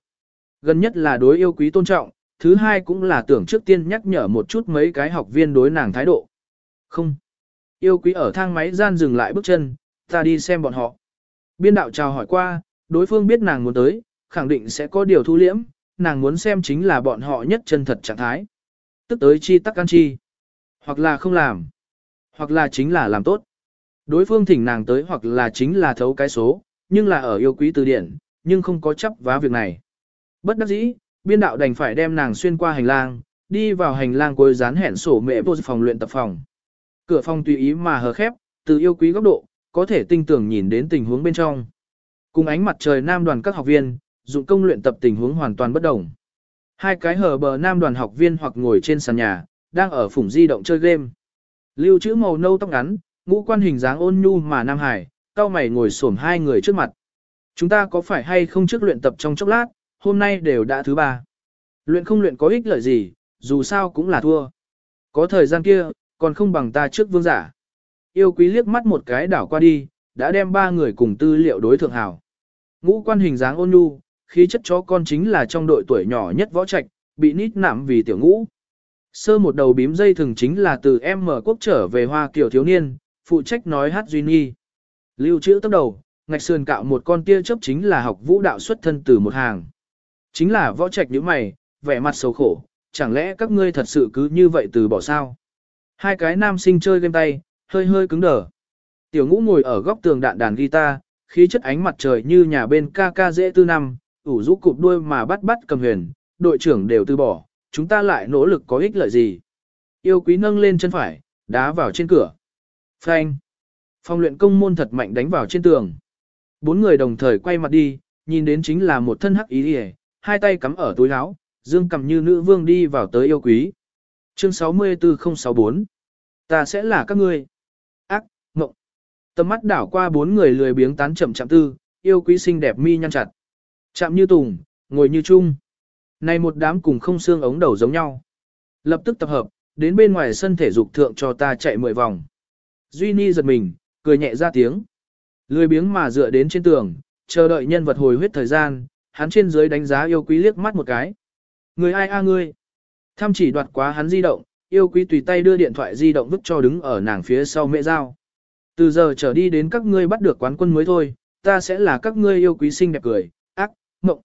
Gần nhất là đối yêu quý tôn trọng, thứ hai cũng là tưởng trước tiên nhắc nhở một chút mấy cái học viên đối nàng thái độ. Không. Yêu quý ở thang máy gian dừng lại bước chân, ta đi xem bọn họ. Biên đạo chào hỏi qua, đối phương biết nàng muốn tới, khẳng định sẽ có điều thu liễm, nàng muốn xem chính là bọn họ nhất chân thật trạng thái. Tức tới chi tắc can chi. Hoặc là không làm. Hoặc là chính là làm tốt. Đối phương thỉnh nàng tới hoặc là chính là thấu cái số, nhưng là ở yêu quý từ điển, nhưng không có chấp vá việc này. Bất đắc dĩ, biên đạo đành phải đem nàng xuyên qua hành lang, đi vào hành lang cuối dán hẹn sổ mẹ vô phòng luyện tập phòng. Cửa phòng tùy ý mà hờ khép, từ yêu quý góc độ, có thể tinh tưởng nhìn đến tình huống bên trong. Cùng ánh mặt trời nam đoàn các học viên, dụng công luyện tập tình huống hoàn toàn bất đồng. Hai cái hở bờ nam đoàn học viên hoặc ngồi trên sàn nhà, đang ở phủng di động chơi game. Lưu chữ màu nâu tóc ngắn, ngũ quan hình dáng ôn nhu mà Nam Hải, cao mày ngồi xổm hai người trước mặt. Chúng ta có phải hay không trước luyện tập trong chốc lát, hôm nay đều đã thứ ba. Luyện không luyện có ích lợi gì, dù sao cũng là thua. Có thời gian kia, còn không bằng ta trước vương giả. Yêu quý liếc mắt một cái đảo qua đi, đã đem ba người cùng tư liệu đối thượng hảo. Ngũ quan hình dáng ôn nhu, khí chất chó con chính là trong đội tuổi nhỏ nhất võ trạch, bị nít nạm vì tiểu ngũ. Sơ một đầu bím dây thường chính là từ em mở quốc trở về Hoa kiểu thiếu niên, phụ trách nói hát duy nhi. Lưu trữ tốc đầu, ngạch sườn cạo một con tia chấp chính là học vũ đạo xuất thân từ một hàng. Chính là võ trạch như mày, vẻ mặt xấu khổ, chẳng lẽ các ngươi thật sự cứ như vậy từ bỏ sao? Hai cái nam sinh chơi game tay, hơi hơi cứng đờ. Tiểu ngũ ngồi ở góc tường đạn đàn guitar, khí chất ánh mặt trời như nhà bên ca ca dễ tư năm, ủ rũ cụp đuôi mà bắt bắt cầm huyền, đội trưởng đều từ bỏ, chúng ta lại nỗ lực có ích lợi gì. Yêu quý nâng lên chân phải, đá vào trên cửa. Phanh. Phong luyện công môn thật mạnh đánh vào trên tường. Bốn người đồng thời quay mặt đi, nhìn đến chính là một thân hắc ý hề, hai tay cắm ở túi áo, dương cầm như nữ vương đi vào tới yêu quý. Chương 64064 Ta sẽ là các ngươi. Tầm mắt đảo qua bốn người lười biếng tán chậm chạm tư, yêu quý xinh đẹp mi nhăn chặt. Chạm như tùng, ngồi như chung. Này một đám cùng không xương ống đầu giống nhau. Lập tức tập hợp, đến bên ngoài sân thể dục thượng cho ta chạy mười vòng. Duy Ni giật mình, cười nhẹ ra tiếng. Lười biếng mà dựa đến trên tường, chờ đợi nhân vật hồi huyết thời gian, hắn trên dưới đánh giá yêu quý liếc mắt một cái. Người ai a ngươi? Thăm chỉ đoạt quá hắn di động, yêu quý tùy tay đưa điện thoại di động vứt cho đứng ở nàng phía sau mẹ dao. Từ giờ trở đi đến các ngươi bắt được quán quân mới thôi, ta sẽ là các ngươi yêu quý xinh đẹp cười, ác, mộng.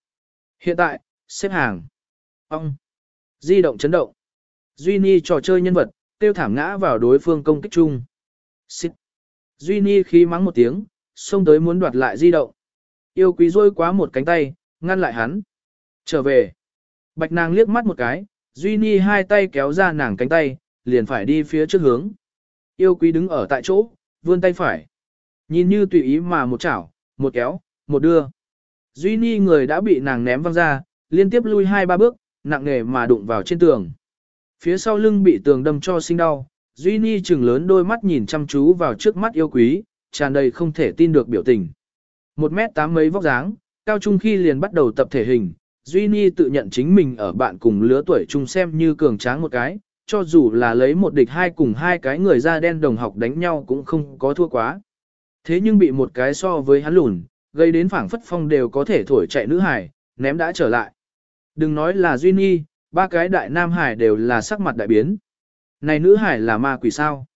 Hiện tại, xếp hàng. Ông. Di động chấn động. Duy Ni trò chơi nhân vật, tiêu thảm ngã vào đối phương công kích chung. Xịt. Duy Ni khí mắng một tiếng, xông tới muốn đoạt lại di động. Yêu quý rôi quá một cánh tay, ngăn lại hắn. Trở về. Bạch nàng liếc mắt một cái, Duy Ni hai tay kéo ra nàng cánh tay, liền phải đi phía trước hướng. Yêu quý đứng ở tại chỗ, vươn tay phải. Nhìn như tùy ý mà một chảo, một kéo, một đưa. Duy Ni người đã bị nàng ném văng ra, liên tiếp lui hai ba bước, nặng nề mà đụng vào trên tường. Phía sau lưng bị tường đâm cho sinh đau, Duy Ni chừng lớn đôi mắt nhìn chăm chú vào trước mắt yêu quý, tràn đầy không thể tin được biểu tình. Một mét tám mấy vóc dáng, cao trung khi liền bắt đầu tập thể hình, Duy Ni tự nhận chính mình ở bạn cùng lứa tuổi chung xem như cường tráng một cái, cho dù là lấy một địch hai cùng hai cái người da đen đồng học đánh nhau cũng không có thua quá. Thế nhưng bị một cái so với hắn lùn, gây đến phảng phất phong đều có thể thổi chạy nữ hải, ném đã trở lại. Đừng nói là Duy nhi, ba cái đại nam hải đều là sắc mặt đại biến. Này nữ hải là ma quỷ sao?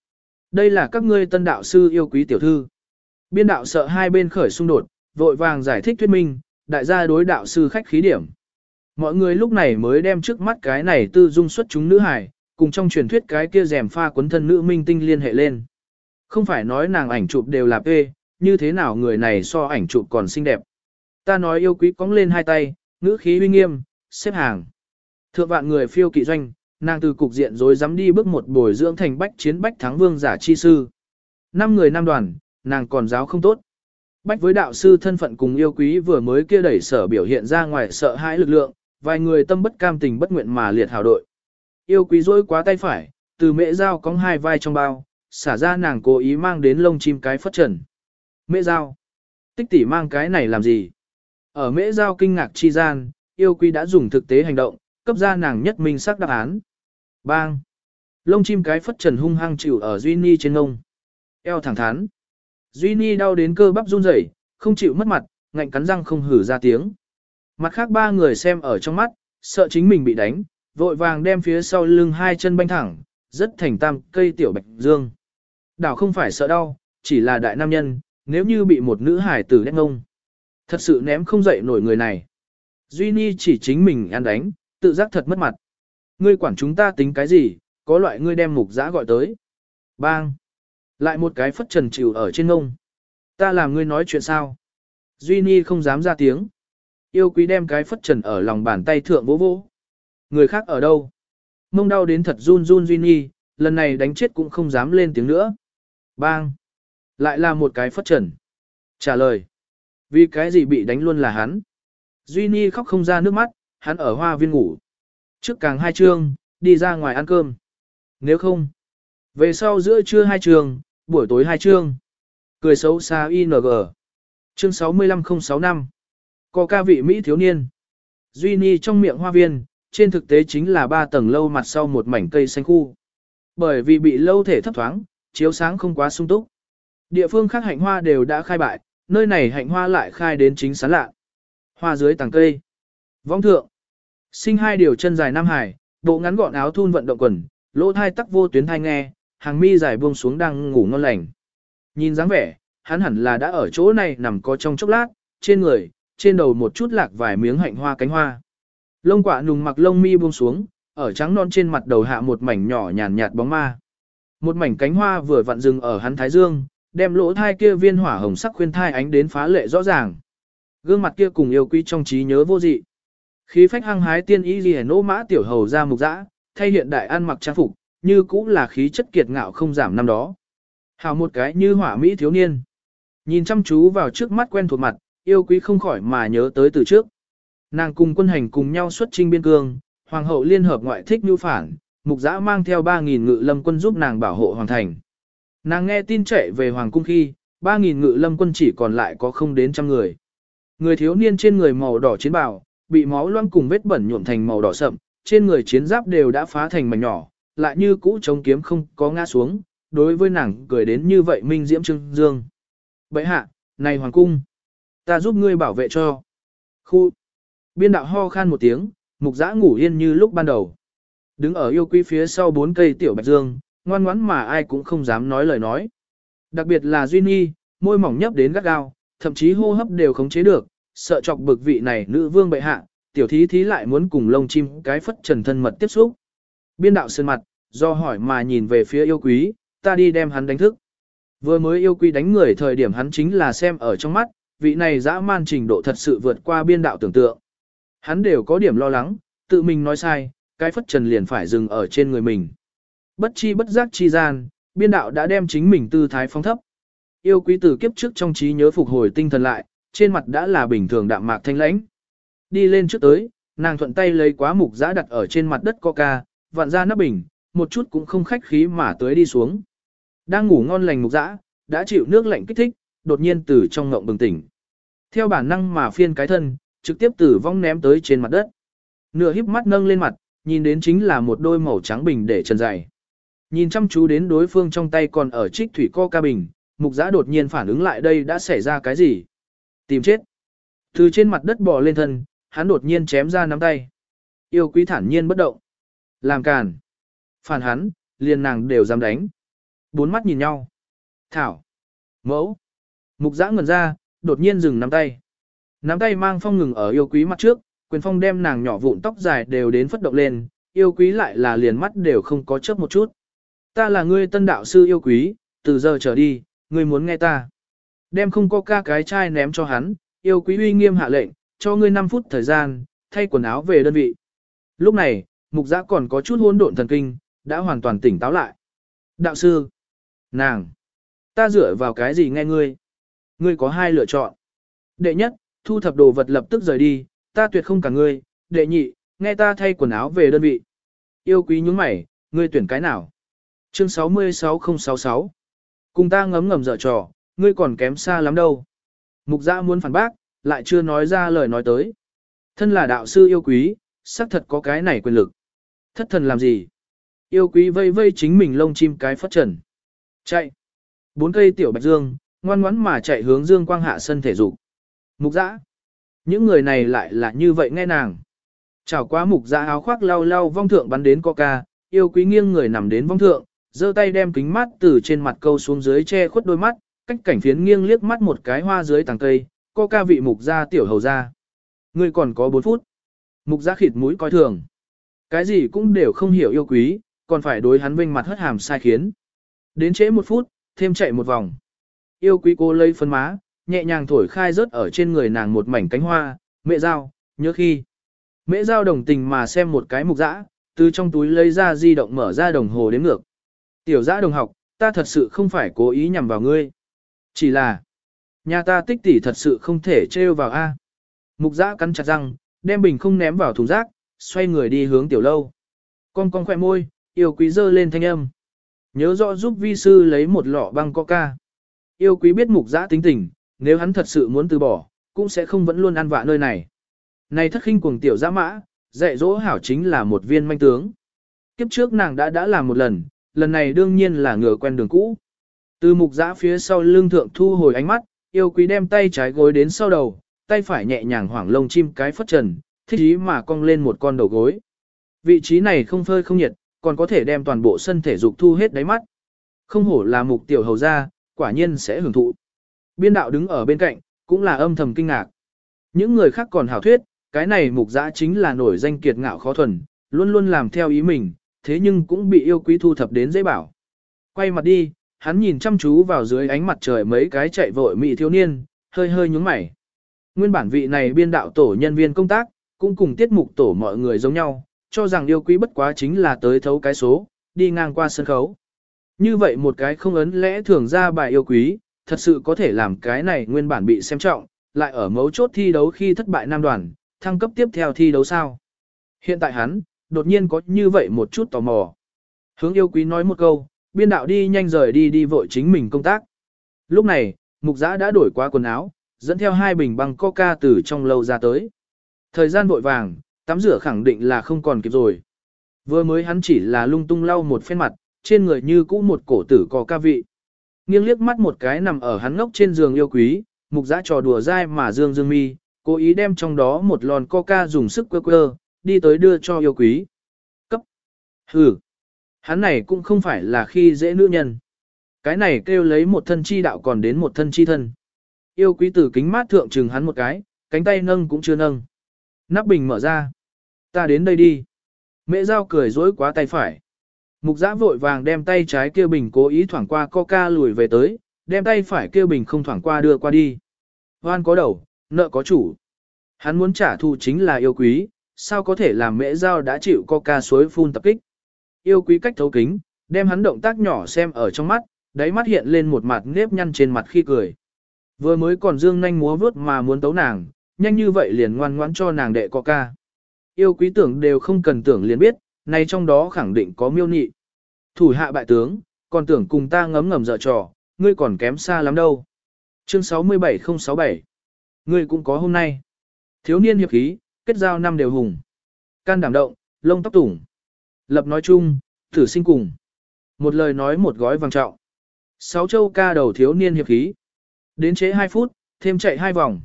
Đây là các ngươi tân đạo sư yêu quý tiểu thư. Biên đạo sợ hai bên khởi xung đột, vội vàng giải thích thuyết minh, đại gia đối đạo sư khách khí điểm. Mọi người lúc này mới đem trước mắt cái này tư dung xuất chúng nữ hải, cùng trong truyền thuyết cái kia rèm pha quấn thân nữ minh tinh liên hệ lên. Không phải nói nàng ảnh chụp đều là phê, như thế nào người này so ảnh chụp còn xinh đẹp. Ta nói yêu quý cong lên hai tay, ngữ khí uy nghiêm, xếp hàng. Thượng vạn người phiêu kỵ doanh, nàng từ cục diện rồi dám đi bước một bồi dưỡng thành bách chiến bách thắng vương giả chi sư. Năm người năm đoàn, nàng còn giáo không tốt. Bách với đạo sư thân phận cùng yêu quý vừa mới kia đẩy sở biểu hiện ra ngoài sợ hãi lực lượng, vài người tâm bất cam tình bất nguyện mà liệt hào đội. Yêu quý rối quá tay phải, từ mẹ dao cong hai vai trong bao, xả ra nàng cố ý mang đến lông chim cái phất trần. Mẹ dao, tích tỷ mang cái này làm gì? Ở Mẹ giao kinh ngạc chi gian, yêu quý đã dùng thực tế hành động, cấp ra nàng nhất minh xác đáp án. Bang! Lông chim cái phất trần hung hăng chịu ở Duy Ni trên ngông. Eo thẳng thắn. Duy Ni đau đến cơ bắp run rẩy, không chịu mất mặt, ngạnh cắn răng không hử ra tiếng. Mặt khác ba người xem ở trong mắt, sợ chính mình bị đánh, vội vàng đem phía sau lưng hai chân banh thẳng, rất thành tam cây tiểu bạch dương. Đảo không phải sợ đau, chỉ là đại nam nhân, nếu như bị một nữ hải tử đét ngông. Thật sự ném không dậy nổi người này. Duy Ni chỉ chính mình ăn đánh, tự giác thật mất mặt. Ngươi quản chúng ta tính cái gì, có loại ngươi đem mục giã gọi tới. Bang! Lại một cái phất trần chịu ở trên ngông. Ta làm ngươi nói chuyện sao? Duy Ni không dám ra tiếng. Yêu quý đem cái phất trần ở lòng bàn tay thượng vỗ vỗ. Người khác ở đâu? Mông đau đến thật run run Duy nhi, lần này đánh chết cũng không dám lên tiếng nữa. Bang! Lại là một cái phất trần. Trả lời. Vì cái gì bị đánh luôn là hắn. Duy Nhi khóc không ra nước mắt, hắn ở hoa viên ngủ. Trước càng hai trường, đi ra ngoài ăn cơm. Nếu không, về sau giữa trưa hai trường, buổi tối hai trường. Cười xấu xa ING. Chương 65065. Có ca vị Mỹ thiếu niên. Duy Nhi trong miệng hoa viên, trên thực tế chính là ba tầng lâu mặt sau một mảnh cây xanh khu. Bởi vì bị lâu thể thấp thoáng, chiếu sáng không quá sung túc. Địa phương khác hạnh hoa đều đã khai bại, nơi này hạnh hoa lại khai đến chính sán lạ. Hoa dưới tầng cây. Vong thượng. Sinh hai điều chân dài Nam Hải, bộ ngắn gọn áo thun vận động quần, lỗ thai tắc vô tuyến thai nghe, hàng mi dài buông xuống đang ngủ ngon lành. Nhìn dáng vẻ, hắn hẳn là đã ở chỗ này nằm có trong chốc lát, trên người, trên đầu một chút lạc vài miếng hạnh hoa cánh hoa. Lông quả nùng mặc lông mi buông xuống, ở trắng non trên mặt đầu hạ một mảnh nhỏ nhàn nhạt bóng ma. Một mảnh cánh hoa vừa vặn dừng ở hắn thái dương, đem lỗ thai kia viên hỏa hồng sắc khuyên thai ánh đến phá lệ rõ ràng. Gương mặt kia cùng yêu quý trong trí nhớ vô dị. Khí phách hăng hái tiên y liễu nô mã tiểu hầu ra mục dã, thay hiện đại ăn mặc trang phục, như cũng là khí chất kiệt ngạo không giảm năm đó. Hào một cái như hỏa mỹ thiếu niên. Nhìn chăm chú vào trước mắt quen thuộc mặt, yêu quý không khỏi mà nhớ tới từ trước. Nàng cùng quân hành cùng nhau xuất trinh biên cương, hoàng hậu liên hợp ngoại thích nhu phản, mục giã mang theo 3.000 ngự lâm quân giúp nàng bảo hộ hoàng thành. Nàng nghe tin chạy về hoàng cung khi, 3.000 ngự lâm quân chỉ còn lại có không đến trăm người. Người thiếu niên trên người màu đỏ chiến bào, bị máu loang cùng vết bẩn nhuộm thành màu đỏ sậm, trên người chiến giáp đều đã phá thành mảnh nhỏ, lại như cũ chống kiếm không có ngã xuống, đối với nàng cười đến như vậy minh diễm trưng dương. Bệ hạ, này hoàng cung, ta giúp ngươi bảo vệ cho. Khu, biên đạo ho khan một tiếng, mục giã ngủ yên như lúc ban đầu. Đứng ở yêu quý phía sau bốn cây tiểu bạch dương, ngoan ngoãn mà ai cũng không dám nói lời nói. Đặc biệt là Duy Nhi, môi mỏng nhấp đến gắt gao, thậm chí hô hấp đều khống chế được, sợ chọc bực vị này nữ vương bệ hạ, tiểu thí thí lại muốn cùng lông chim cái phất trần thân mật tiếp xúc. Biên đạo sơn mặt, do hỏi mà nhìn về phía yêu quý, ta đi đem hắn đánh thức. Vừa mới yêu quý đánh người thời điểm hắn chính là xem ở trong mắt, vị này dã man trình độ thật sự vượt qua biên đạo tưởng tượng. Hắn đều có điểm lo lắng, tự mình nói sai, cái phất trần liền phải dừng ở trên người mình. Bất chi bất giác chi gian, biên đạo đã đem chính mình tư thái phong thấp. Yêu quý tử kiếp trước trong trí nhớ phục hồi tinh thần lại, trên mặt đã là bình thường đạm mạc thanh lãnh. Đi lên trước tới, nàng thuận tay lấy quá mục giã đặt ở trên mặt đất coca, vặn ra nắp bình, một chút cũng không khách khí mà tới đi xuống. Đang ngủ ngon lành mục giã, đã chịu nước lạnh kích thích, đột nhiên từ trong ngộng bừng tỉnh. Theo bản năng mà phiên cái thân, trực tiếp tử vong ném tới trên mặt đất. Nửa híp mắt nâng lên mặt, nhìn đến chính là một đôi màu trắng bình để trần dày. Nhìn chăm chú đến đối phương trong tay còn ở trích thủy co ca bình, mục giã đột nhiên phản ứng lại đây đã xảy ra cái gì. Tìm chết. Từ trên mặt đất bò lên thân, hắn đột nhiên chém ra nắm tay. Yêu quý thản nhiên bất động. Làm càn. Phản hắn, liền nàng đều dám đánh. Bốn mắt nhìn nhau. Thảo. Mẫu. Mục giã ngẩn ra, đột nhiên dừng nắm tay. Nắm tay mang phong ngừng ở yêu quý mặt trước, quyền phong đem nàng nhỏ vụn tóc dài đều đến phất động lên, yêu quý lại là liền mắt đều không có chớp một chút. Ta là ngươi tân đạo sư yêu quý, từ giờ trở đi, ngươi muốn nghe ta. Đem không có ca cái chai ném cho hắn, yêu quý uy nghiêm hạ lệnh, cho ngươi 5 phút thời gian, thay quần áo về đơn vị. Lúc này, mục giã còn có chút hỗn độn thần kinh, đã hoàn toàn tỉnh táo lại. Đạo sư, nàng, ta dựa vào cái gì nghe ngươi? Ngươi có hai lựa chọn. Đệ nhất, thu thập đồ vật lập tức rời đi, ta tuyệt không cả ngươi. Đệ nhị, nghe ta thay quần áo về đơn vị. Yêu quý nhúng mày, ngươi tuyển cái nào? Chương 66066 Cùng ta ngấm ngầm dở trò, ngươi còn kém xa lắm đâu. Mục giã muốn phản bác, lại chưa nói ra lời nói tới. Thân là đạo sư yêu quý, xác thật có cái này quyền lực. Thất thần làm gì? Yêu quý vây vây chính mình lông chim cái phất trần. Chạy. Bốn cây tiểu bạch dương, ngoan ngoãn mà chạy hướng dương quang hạ sân thể dục. Mục dã. Những người này lại là như vậy nghe nàng. Chào quá mục dã áo khoác lau lau vong thượng bắn đến coca, yêu quý nghiêng người nằm đến vong thượng, giơ tay đem kính mắt từ trên mặt câu xuống dưới che khuất đôi mắt, cách cảnh phiến nghiêng liếc mắt một cái hoa dưới tàng cây, coca vị mục ra tiểu hầu ra. Ngươi còn có 4 phút. Mục giá khịt mũi coi thường. Cái gì cũng đều không hiểu yêu quý, còn phải đối hắn vinh mặt hất hàm sai khiến. Đến trễ một phút, thêm chạy một vòng. Yêu quý cô lấy phân má, nhẹ nhàng thổi khai rớt ở trên người nàng một mảnh cánh hoa, mẹ dao, nhớ khi. Mẹ dao đồng tình mà xem một cái mục dã, từ trong túi lấy ra di động mở ra đồng hồ đếm ngược. Tiểu dã đồng học, ta thật sự không phải cố ý nhằm vào ngươi. Chỉ là, nhà ta tích tỷ thật sự không thể trêu vào A. Mục dã cắn chặt răng, đem bình không ném vào thùng rác, xoay người đi hướng tiểu lâu. Con con khỏe môi, yêu quý dơ lên thanh âm. Nhớ rõ giúp vi sư lấy một lọ băng coca. Yêu quý biết mục giã tính tình, nếu hắn thật sự muốn từ bỏ, cũng sẽ không vẫn luôn ăn vạ nơi này. Này thất khinh cuồng tiểu giã mã, dạy dỗ hảo chính là một viên manh tướng. Kiếp trước nàng đã đã làm một lần, lần này đương nhiên là ngựa quen đường cũ. Từ mục giã phía sau lưng thượng thu hồi ánh mắt, yêu quý đem tay trái gối đến sau đầu, tay phải nhẹ nhàng hoảng lông chim cái phất trần, thích ý mà cong lên một con đầu gối. Vị trí này không phơi không nhiệt, còn có thể đem toàn bộ sân thể dục thu hết đáy mắt. Không hổ là mục tiểu hầu ra, quả nhiên sẽ hưởng thụ. Biên đạo đứng ở bên cạnh, cũng là âm thầm kinh ngạc. Những người khác còn hảo thuyết, cái này mục giã chính là nổi danh kiệt ngạo khó thuần, luôn luôn làm theo ý mình, thế nhưng cũng bị yêu quý thu thập đến dễ bảo. Quay mặt đi, hắn nhìn chăm chú vào dưới ánh mặt trời mấy cái chạy vội mị thiếu niên, hơi hơi nhúng mày. Nguyên bản vị này biên đạo tổ nhân viên công tác, cũng cùng tiết mục tổ mọi người giống nhau, cho rằng yêu quý bất quá chính là tới thấu cái số, đi ngang qua sân khấu. Như vậy một cái không ấn lẽ thường ra bài yêu quý, thật sự có thể làm cái này nguyên bản bị xem trọng, lại ở mấu chốt thi đấu khi thất bại nam đoàn, thăng cấp tiếp theo thi đấu sao. Hiện tại hắn, đột nhiên có như vậy một chút tò mò. Hướng yêu quý nói một câu, biên đạo đi nhanh rời đi đi vội chính mình công tác. Lúc này, mục giã đã đổi qua quần áo, dẫn theo hai bình băng coca từ trong lâu ra tới. Thời gian vội vàng, tắm rửa khẳng định là không còn kịp rồi. Vừa mới hắn chỉ là lung tung lau một phen mặt, trên người như cũ một cổ tử có ca vị. Nghiêng liếc mắt một cái nằm ở hắn ngốc trên giường yêu quý, mục giã trò đùa dai mà dương dương mi, cố ý đem trong đó một lon coca dùng sức quơ quơ, đi tới đưa cho yêu quý. Cấp. Hừ. Hắn này cũng không phải là khi dễ nữ nhân. Cái này kêu lấy một thân chi đạo còn đến một thân chi thân. Yêu quý tử kính mát thượng trừng hắn một cái, cánh tay nâng cũng chưa nâng. Nắp bình mở ra. Ta đến đây đi. Mẹ dao cười dối quá tay phải. Mục giã vội vàng đem tay trái kia bình cố ý thoảng qua coca lùi về tới, đem tay phải kia bình không thoảng qua đưa qua đi. Hoan có đầu, nợ có chủ. Hắn muốn trả thù chính là yêu quý, sao có thể làm mẹ giao đã chịu coca suối phun tập kích. Yêu quý cách thấu kính, đem hắn động tác nhỏ xem ở trong mắt, đáy mắt hiện lên một mặt nếp nhăn trên mặt khi cười. Vừa mới còn dương nhanh múa vướt mà muốn tấu nàng, nhanh như vậy liền ngoan ngoãn cho nàng đệ coca. Yêu quý tưởng đều không cần tưởng liền biết, này trong đó khẳng định có miêu nị. Thủ hạ bại tướng, còn tưởng cùng ta ngấm ngầm dở trò, ngươi còn kém xa lắm đâu. Chương 67067 Ngươi cũng có hôm nay. Thiếu niên hiệp khí, kết giao năm đều hùng. Can đảm động, lông tóc tủng. Lập nói chung, thử sinh cùng. Một lời nói một gói vàng trọng. Sáu châu ca đầu thiếu niên hiệp khí. Đến chế 2 phút, thêm chạy hai vòng.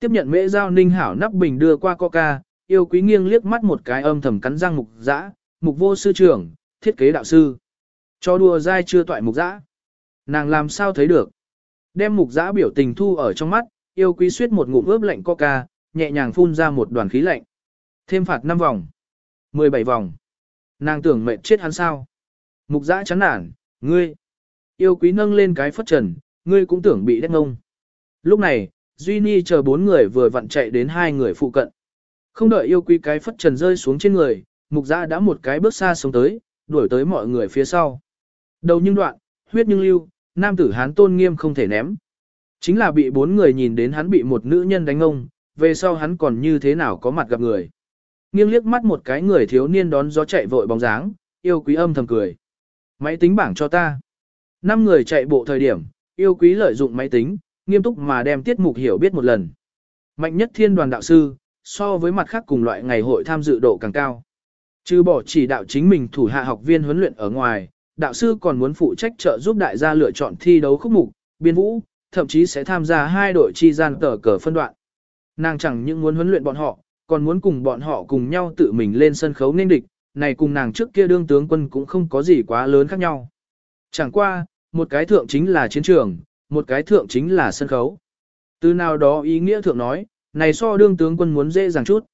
Tiếp nhận mễ giao ninh hảo nắp bình đưa qua coca, yêu quý nghiêng liếc mắt một cái âm thầm cắn răng mục dã, mục vô sư trưởng, thiết kế đạo sư. Cho đùa dai chưa toại mục dã. Nàng làm sao thấy được. Đem mục dã biểu tình thu ở trong mắt, yêu quý suýt một ngụm ướp lạnh coca, nhẹ nhàng phun ra một đoàn khí lạnh. Thêm phạt 5 vòng. 17 vòng. Nàng tưởng mệt chết hắn sao. Mục dã chán nản, ngươi. Yêu quý nâng lên cái phất trần, ngươi cũng tưởng bị đét ngông. Lúc này, Duy Ni chờ bốn người vừa vặn chạy đến hai người phụ cận. Không đợi yêu quý cái phất trần rơi xuống trên người, mục giã đã một cái bước xa sống tới, đuổi tới mọi người phía sau. Đầu nhưng đoạn, huyết nhưng lưu, nam tử hán tôn nghiêm không thể ném. Chính là bị bốn người nhìn đến hắn bị một nữ nhân đánh ông, về sau hắn còn như thế nào có mặt gặp người. Nghiêng liếc mắt một cái người thiếu niên đón gió chạy vội bóng dáng, yêu quý âm thầm cười. Máy tính bảng cho ta. Năm người chạy bộ thời điểm, yêu quý lợi dụng máy tính, nghiêm túc mà đem tiết mục hiểu biết một lần. Mạnh nhất thiên đoàn đạo sư, so với mặt khác cùng loại ngày hội tham dự độ càng cao. Trừ bỏ chỉ đạo chính mình thủ hạ học viên huấn luyện ở ngoài, đạo sư còn muốn phụ trách trợ giúp đại gia lựa chọn thi đấu khúc mục, biên vũ, thậm chí sẽ tham gia hai đội chi gian tờ cờ phân đoạn. Nàng chẳng những muốn huấn luyện bọn họ, còn muốn cùng bọn họ cùng nhau tự mình lên sân khấu nên địch, này cùng nàng trước kia đương tướng quân cũng không có gì quá lớn khác nhau. Chẳng qua, một cái thượng chính là chiến trường, một cái thượng chính là sân khấu. Từ nào đó ý nghĩa thượng nói, này so đương tướng quân muốn dễ dàng chút.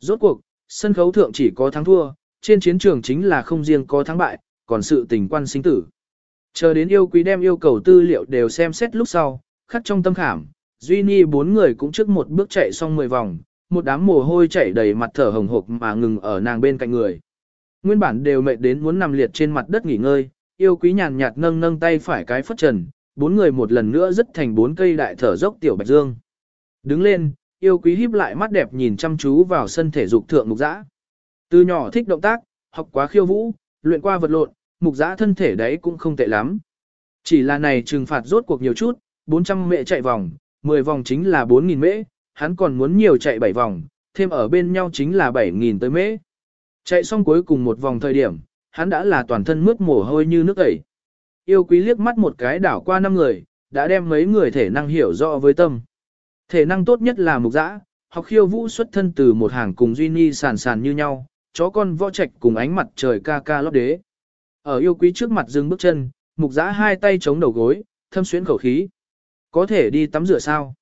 Rốt cuộc, sân khấu thượng chỉ có thắng thua, trên chiến trường chính là không riêng có thắng bại, còn sự tình quan sinh tử. Chờ đến yêu quý đem yêu cầu tư liệu đều xem xét lúc sau, khắc trong tâm khảm, Duy Ni bốn người cũng trước một bước chạy xong 10 vòng, một đám mồ hôi chảy đầy mặt thở hồng hộc mà ngừng ở nàng bên cạnh người. Nguyên bản đều mệt đến muốn nằm liệt trên mặt đất nghỉ ngơi, yêu quý nhàn nhạt nâng nâng tay phải cái phất trần, bốn người một lần nữa rất thành bốn cây đại thở dốc tiểu bạch dương. Đứng lên, yêu quý híp lại mắt đẹp nhìn chăm chú vào sân thể dục thượng mục dã. Từ nhỏ thích động tác, học quá khiêu vũ, luyện qua vật lộn, mục dã thân thể đấy cũng không tệ lắm. Chỉ là này trừng phạt rốt cuộc nhiều chút, 400 mệ chạy vòng, 10 vòng chính là 4.000 mễ, hắn còn muốn nhiều chạy 7 vòng, thêm ở bên nhau chính là 7.000 tới mễ. Chạy xong cuối cùng một vòng thời điểm, hắn đã là toàn thân mướt mồ hôi như nước ẩy. Yêu quý liếc mắt một cái đảo qua năm người, đã đem mấy người thể năng hiểu rõ với tâm. Thể năng tốt nhất là mục dã, học khiêu vũ xuất thân từ một hàng cùng Duy Ni sàn sàn như nhau, chó con võ trạch cùng ánh mặt trời ca ca lót đế. Ở yêu quý trước mặt dừng bước chân, mục dã hai tay chống đầu gối, thâm xuyến khẩu khí. Có thể đi tắm rửa sao?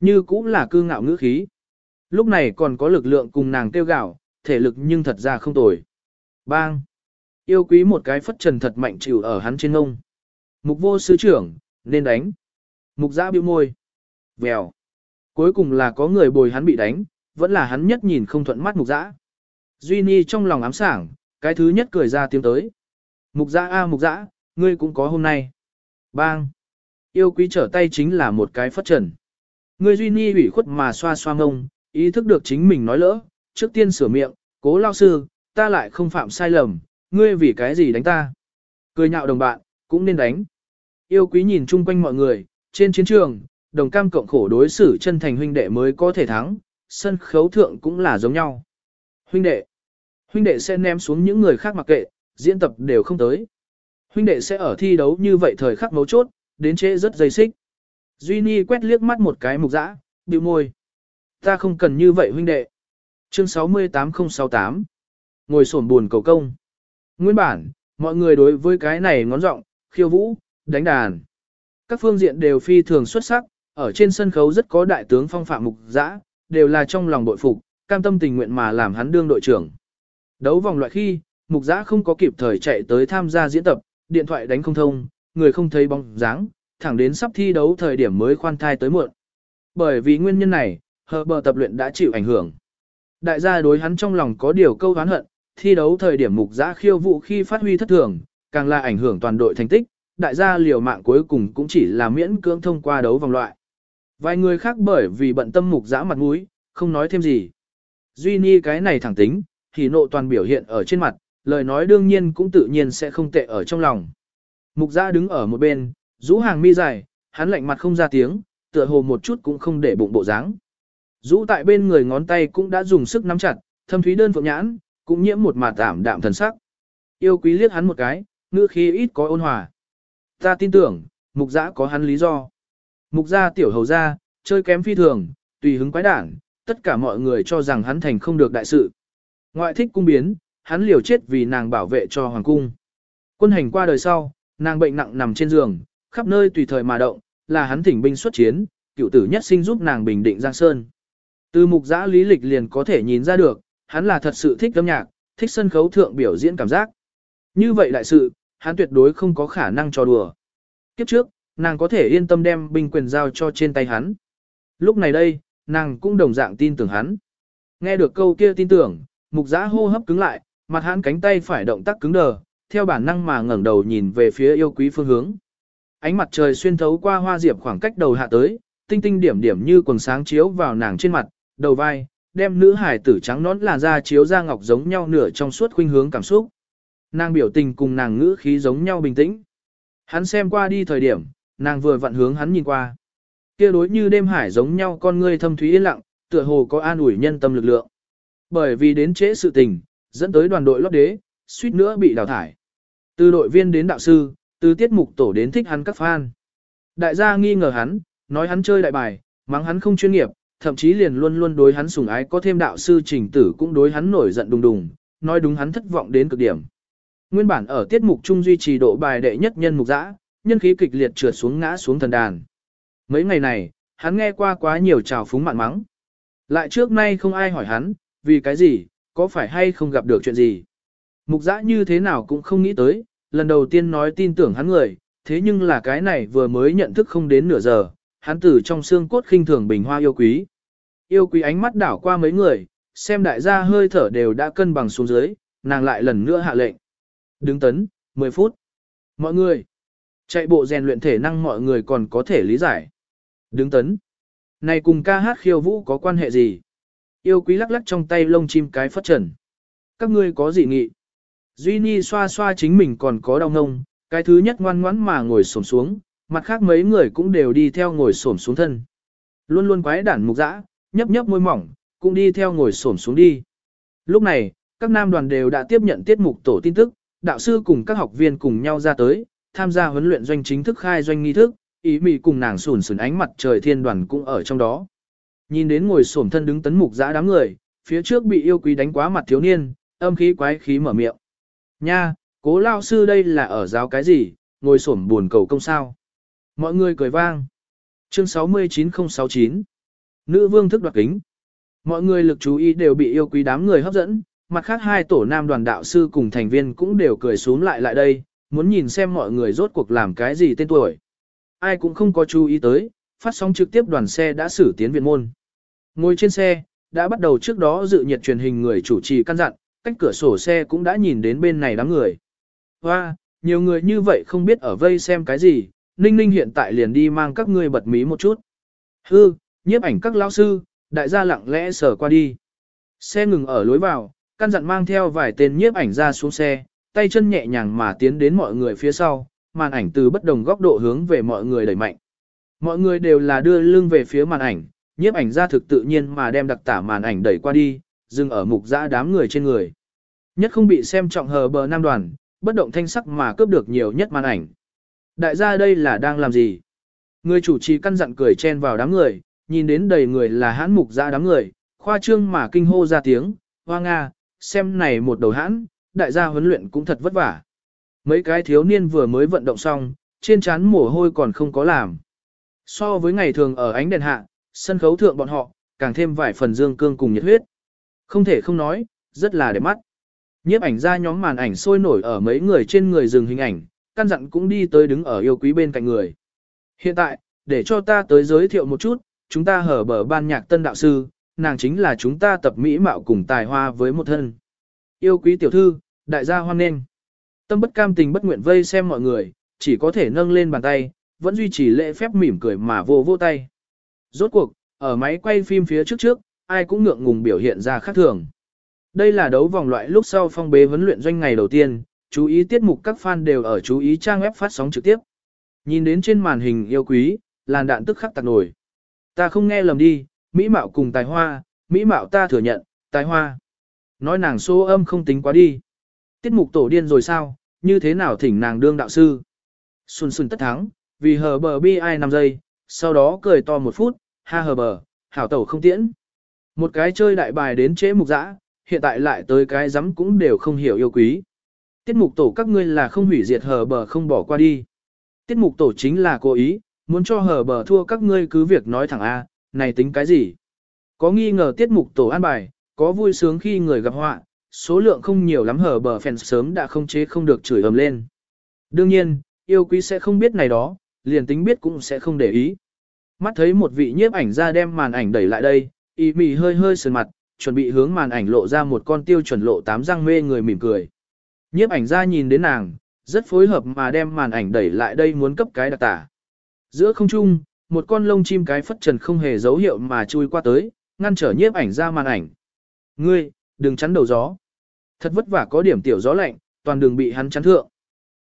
Như cũng là cư ngạo ngữ khí. Lúc này còn có lực lượng cùng nàng tiêu gạo, thể lực nhưng thật ra không tồi. Bang! Yêu quý một cái phất trần thật mạnh chịu ở hắn trên ngông. Mục vô sứ trưởng, nên đánh. Mục giã bĩu môi. Vèo. Cuối cùng là có người bồi hắn bị đánh, vẫn là hắn nhất nhìn không thuận mắt mục dã. Duy Ni trong lòng ám sảng, cái thứ nhất cười ra tiếng tới. Mục dã a mục dã, ngươi cũng có hôm nay. Bang! Yêu quý trở tay chính là một cái phất trần. Ngươi Duy Ni ủy khuất mà xoa xoa ngông, ý thức được chính mình nói lỡ, trước tiên sửa miệng, cố lao sư, ta lại không phạm sai lầm, ngươi vì cái gì đánh ta. Cười nhạo đồng bạn, cũng nên đánh. Yêu quý nhìn chung quanh mọi người, trên chiến trường, đồng cam cộng khổ đối xử chân thành huynh đệ mới có thể thắng, sân khấu thượng cũng là giống nhau. Huynh đệ, huynh đệ sẽ ném xuống những người khác mặc kệ, diễn tập đều không tới. Huynh đệ sẽ ở thi đấu như vậy thời khắc mấu chốt, đến trễ rất dây xích. Duy Ni quét liếc mắt một cái mục dã, bĩu môi. Ta không cần như vậy huynh đệ. Chương 68068 Ngồi sổn buồn cầu công. Nguyên bản, mọi người đối với cái này ngón rộng khiêu vũ, đánh đàn. Các phương diện đều phi thường xuất sắc, ở trên sân khấu rất có đại tướng phong phạm mục dã, đều là trong lòng bội phục, cam tâm tình nguyện mà làm hắn đương đội trưởng. Đấu vòng loại khi, mục giã không có kịp thời chạy tới tham gia diễn tập, điện thoại đánh không thông, người không thấy bóng dáng, thẳng đến sắp thi đấu thời điểm mới khoan thai tới muộn. Bởi vì nguyên nhân này, hờ bờ tập luyện đã chịu ảnh hưởng. Đại gia đối hắn trong lòng có điều câu oán hận, thi đấu thời điểm mục giã khiêu vụ khi phát huy thất thường, càng là ảnh hưởng toàn đội thành tích, đại gia liều mạng cuối cùng cũng chỉ là miễn cưỡng thông qua đấu vòng loại. Vài người khác bởi vì bận tâm mục dã mặt mũi, không nói thêm gì. Duy Ni cái này thẳng tính, thì nộ toàn biểu hiện ở trên mặt, lời nói đương nhiên cũng tự nhiên sẽ không tệ ở trong lòng. Mục dã đứng ở một bên, rũ hàng mi dài, hắn lạnh mặt không ra tiếng, tựa hồ một chút cũng không để bụng bộ dáng. Rũ tại bên người ngón tay cũng đã dùng sức nắm chặt, thâm thúy đơn phượng nhãn, cũng nhiễm một mặt tảm đạm thần sắc. Yêu quý liếc hắn một cái, ngữ khí ít có ôn hòa. Ta tin tưởng, mục dã có hắn lý do. Mục gia tiểu hầu gia, chơi kém phi thường, tùy hứng quái đản, tất cả mọi người cho rằng hắn thành không được đại sự. Ngoại thích cung biến, hắn liều chết vì nàng bảo vệ cho hoàng cung. Quân hành qua đời sau, nàng bệnh nặng nằm trên giường, khắp nơi tùy thời mà động, là hắn thỉnh binh xuất chiến, cựu tử nhất sinh giúp nàng bình định Giang Sơn. Từ mục giã lý lịch liền có thể nhìn ra được, hắn là thật sự thích âm nhạc, thích sân khấu thượng biểu diễn cảm giác. Như vậy đại sự, hắn tuyệt đối không có khả năng cho đùa. Kiếp trước, nàng có thể yên tâm đem binh quyền giao cho trên tay hắn. Lúc này đây, nàng cũng đồng dạng tin tưởng hắn. Nghe được câu kia tin tưởng, mục giã hô hấp cứng lại, mặt hắn cánh tay phải động tác cứng đờ, theo bản năng mà ngẩng đầu nhìn về phía yêu quý phương hướng. Ánh mặt trời xuyên thấu qua hoa diệp khoảng cách đầu hạ tới, tinh tinh điểm điểm như quần sáng chiếu vào nàng trên mặt, đầu vai, đem nữ hải tử trắng nón làn da chiếu ra ngọc giống nhau nửa trong suốt khuynh hướng cảm xúc. Nàng biểu tình cùng nàng ngữ khí giống nhau bình tĩnh. Hắn xem qua đi thời điểm, nàng vừa vặn hướng hắn nhìn qua. Kia đối như đêm hải giống nhau con ngươi thâm thúy yên lặng, tựa hồ có an ủi nhân tâm lực lượng. Bởi vì đến trễ sự tình, dẫn tới đoàn đội lót đế, suýt nữa bị đào thải. Từ đội viên đến đạo sư, từ tiết mục tổ đến thích hắn các fan. Đại gia nghi ngờ hắn, nói hắn chơi đại bài, mắng hắn không chuyên nghiệp, thậm chí liền luôn luôn đối hắn sủng ái có thêm đạo sư trình tử cũng đối hắn nổi giận đùng đùng, nói đúng hắn thất vọng đến cực điểm. Nguyên bản ở tiết mục trung duy trì độ bài đệ nhất nhân mục dã, nhân khí kịch liệt trượt xuống ngã xuống thần đàn. Mấy ngày này, hắn nghe qua quá nhiều trào phúng mạn mắng. Lại trước nay không ai hỏi hắn, vì cái gì, có phải hay không gặp được chuyện gì. Mục giã như thế nào cũng không nghĩ tới, lần đầu tiên nói tin tưởng hắn người, thế nhưng là cái này vừa mới nhận thức không đến nửa giờ, hắn từ trong xương cốt khinh thường bình hoa yêu quý. Yêu quý ánh mắt đảo qua mấy người, xem đại gia hơi thở đều đã cân bằng xuống dưới, nàng lại lần nữa hạ lệnh. Đứng tấn, 10 phút. Mọi người, chạy bộ rèn luyện thể năng mọi người còn có thể lý giải. Đứng tấn. Này cùng ca hát khiêu vũ có quan hệ gì? Yêu quý lắc lắc trong tay lông chim cái phất trần. Các ngươi có gì nghị? Duy Nhi xoa xoa chính mình còn có đau ngông, cái thứ nhất ngoan ngoãn mà ngồi xổm xuống, mặt khác mấy người cũng đều đi theo ngồi xổm xuống thân. Luôn luôn quái đản mục dã, nhấp nhấp môi mỏng, cũng đi theo ngồi xổm xuống đi. Lúc này, các nam đoàn đều đã tiếp nhận tiết mục tổ tin tức, đạo sư cùng các học viên cùng nhau ra tới, tham gia huấn luyện doanh chính thức khai doanh nghi thức, ý mị cùng nàng sùn sùn ánh mặt trời thiên đoàn cũng ở trong đó. Nhìn đến ngồi xổm thân đứng tấn mục dã đám người, phía trước bị yêu quý đánh quá mặt thiếu niên, âm khí quái khí mở miệng. Nha, cố lao sư đây là ở giáo cái gì, ngồi xổm buồn cầu công sao. Mọi người cười vang. Chương 69069 Nữ vương thức đoạt kính. Mọi người lực chú ý đều bị yêu quý đám người hấp dẫn, mặt khác hai tổ nam đoàn đạo sư cùng thành viên cũng đều cười xuống lại lại đây, muốn nhìn xem mọi người rốt cuộc làm cái gì tên tuổi. Ai cũng không có chú ý tới, phát sóng trực tiếp đoàn xe đã xử tiến viện môn. Ngồi trên xe, đã bắt đầu trước đó dự nhiệt truyền hình người chủ trì căn dặn, cách cửa sổ xe cũng đã nhìn đến bên này đám người. Hoa, nhiều người như vậy không biết ở vây xem cái gì, Ninh Ninh hiện tại liền đi mang các ngươi bật mí một chút. Hư, nhiếp ảnh các lão sư, đại gia lặng lẽ sờ qua đi. Xe ngừng ở lối vào, căn dặn mang theo vài tên nhiếp ảnh ra xuống xe, tay chân nhẹ nhàng mà tiến đến mọi người phía sau, màn ảnh từ bất đồng góc độ hướng về mọi người đẩy mạnh. Mọi người đều là đưa lưng về phía màn ảnh, nhiếp ảnh ra thực tự nhiên mà đem đặc tả màn ảnh đẩy qua đi, dừng ở mục dã đám người trên người. Nhất không bị xem trọng hờ bờ nam đoàn, bất động thanh sắc mà cướp được nhiều nhất màn ảnh. Đại gia đây là đang làm gì? Người chủ trì căn dặn cười chen vào đám người, nhìn đến đầy người là hãn mục dã đám người, khoa trương mà kinh hô ra tiếng, hoa nga, xem này một đầu hãn, đại gia huấn luyện cũng thật vất vả. Mấy cái thiếu niên vừa mới vận động xong, trên trán mồ hôi còn không có làm. So với ngày thường ở ánh đèn hạ, sân khấu thượng bọn họ, càng thêm vài phần dương cương cùng nhiệt huyết. Không thể không nói, rất là đẹp mắt. Nhiếp ảnh ra nhóm màn ảnh sôi nổi ở mấy người trên người dừng hình ảnh, căn dặn cũng đi tới đứng ở yêu quý bên cạnh người. Hiện tại, để cho ta tới giới thiệu một chút, chúng ta hở bờ ban nhạc tân đạo sư, nàng chính là chúng ta tập mỹ mạo cùng tài hoa với một thân. Yêu quý tiểu thư, đại gia hoan nghênh. Tâm bất cam tình bất nguyện vây xem mọi người, chỉ có thể nâng lên bàn tay, vẫn duy trì lễ phép mỉm cười mà vô vô tay. Rốt cuộc, ở máy quay phim phía trước trước, ai cũng ngượng ngùng biểu hiện ra khác thường. Đây là đấu vòng loại lúc sau phong bế vấn luyện doanh ngày đầu tiên, chú ý tiết mục các fan đều ở chú ý trang web phát sóng trực tiếp. Nhìn đến trên màn hình yêu quý, làn đạn tức khắc tạc nổi. Ta không nghe lầm đi, Mỹ Mạo cùng tài hoa, Mỹ Mạo ta thừa nhận, tài hoa. Nói nàng số âm không tính quá đi. Tiết mục tổ điên rồi sao, như thế nào thỉnh nàng đương đạo sư. Xuân xuân tất thắng, vì hờ bờ bi ai 5 giây, sau đó cười to một phút, ha hờ bờ, hảo tẩu không tiễn. Một cái chơi đại bài đến chế mục dã, hiện tại lại tới cái giấm cũng đều không hiểu yêu quý. Tiết mục tổ các ngươi là không hủy diệt hờ bờ không bỏ qua đi. Tiết mục tổ chính là cố ý, muốn cho hờ bờ thua các ngươi cứ việc nói thẳng A, này tính cái gì? Có nghi ngờ tiết mục tổ an bài, có vui sướng khi người gặp họa, số lượng không nhiều lắm hở bờ phèn sớm đã không chế không được chửi ầm lên. Đương nhiên, yêu quý sẽ không biết này đó, liền tính biết cũng sẽ không để ý. Mắt thấy một vị nhiếp ảnh ra đem màn ảnh đẩy lại đây, y mì hơi hơi sườn mặt, chuẩn bị hướng màn ảnh lộ ra một con tiêu chuẩn lộ tám răng mê người mỉm cười. Nhiếp ảnh ra nhìn đến nàng, rất phối hợp mà đem màn ảnh đẩy lại đây muốn cấp cái đặc tả. Giữa không trung, một con lông chim cái phất trần không hề dấu hiệu mà chui qua tới, ngăn trở nhiếp ảnh ra màn ảnh. Ngươi, đừng chắn đầu gió. Thật vất vả có điểm tiểu gió lạnh, toàn đường bị hắn chắn thượng.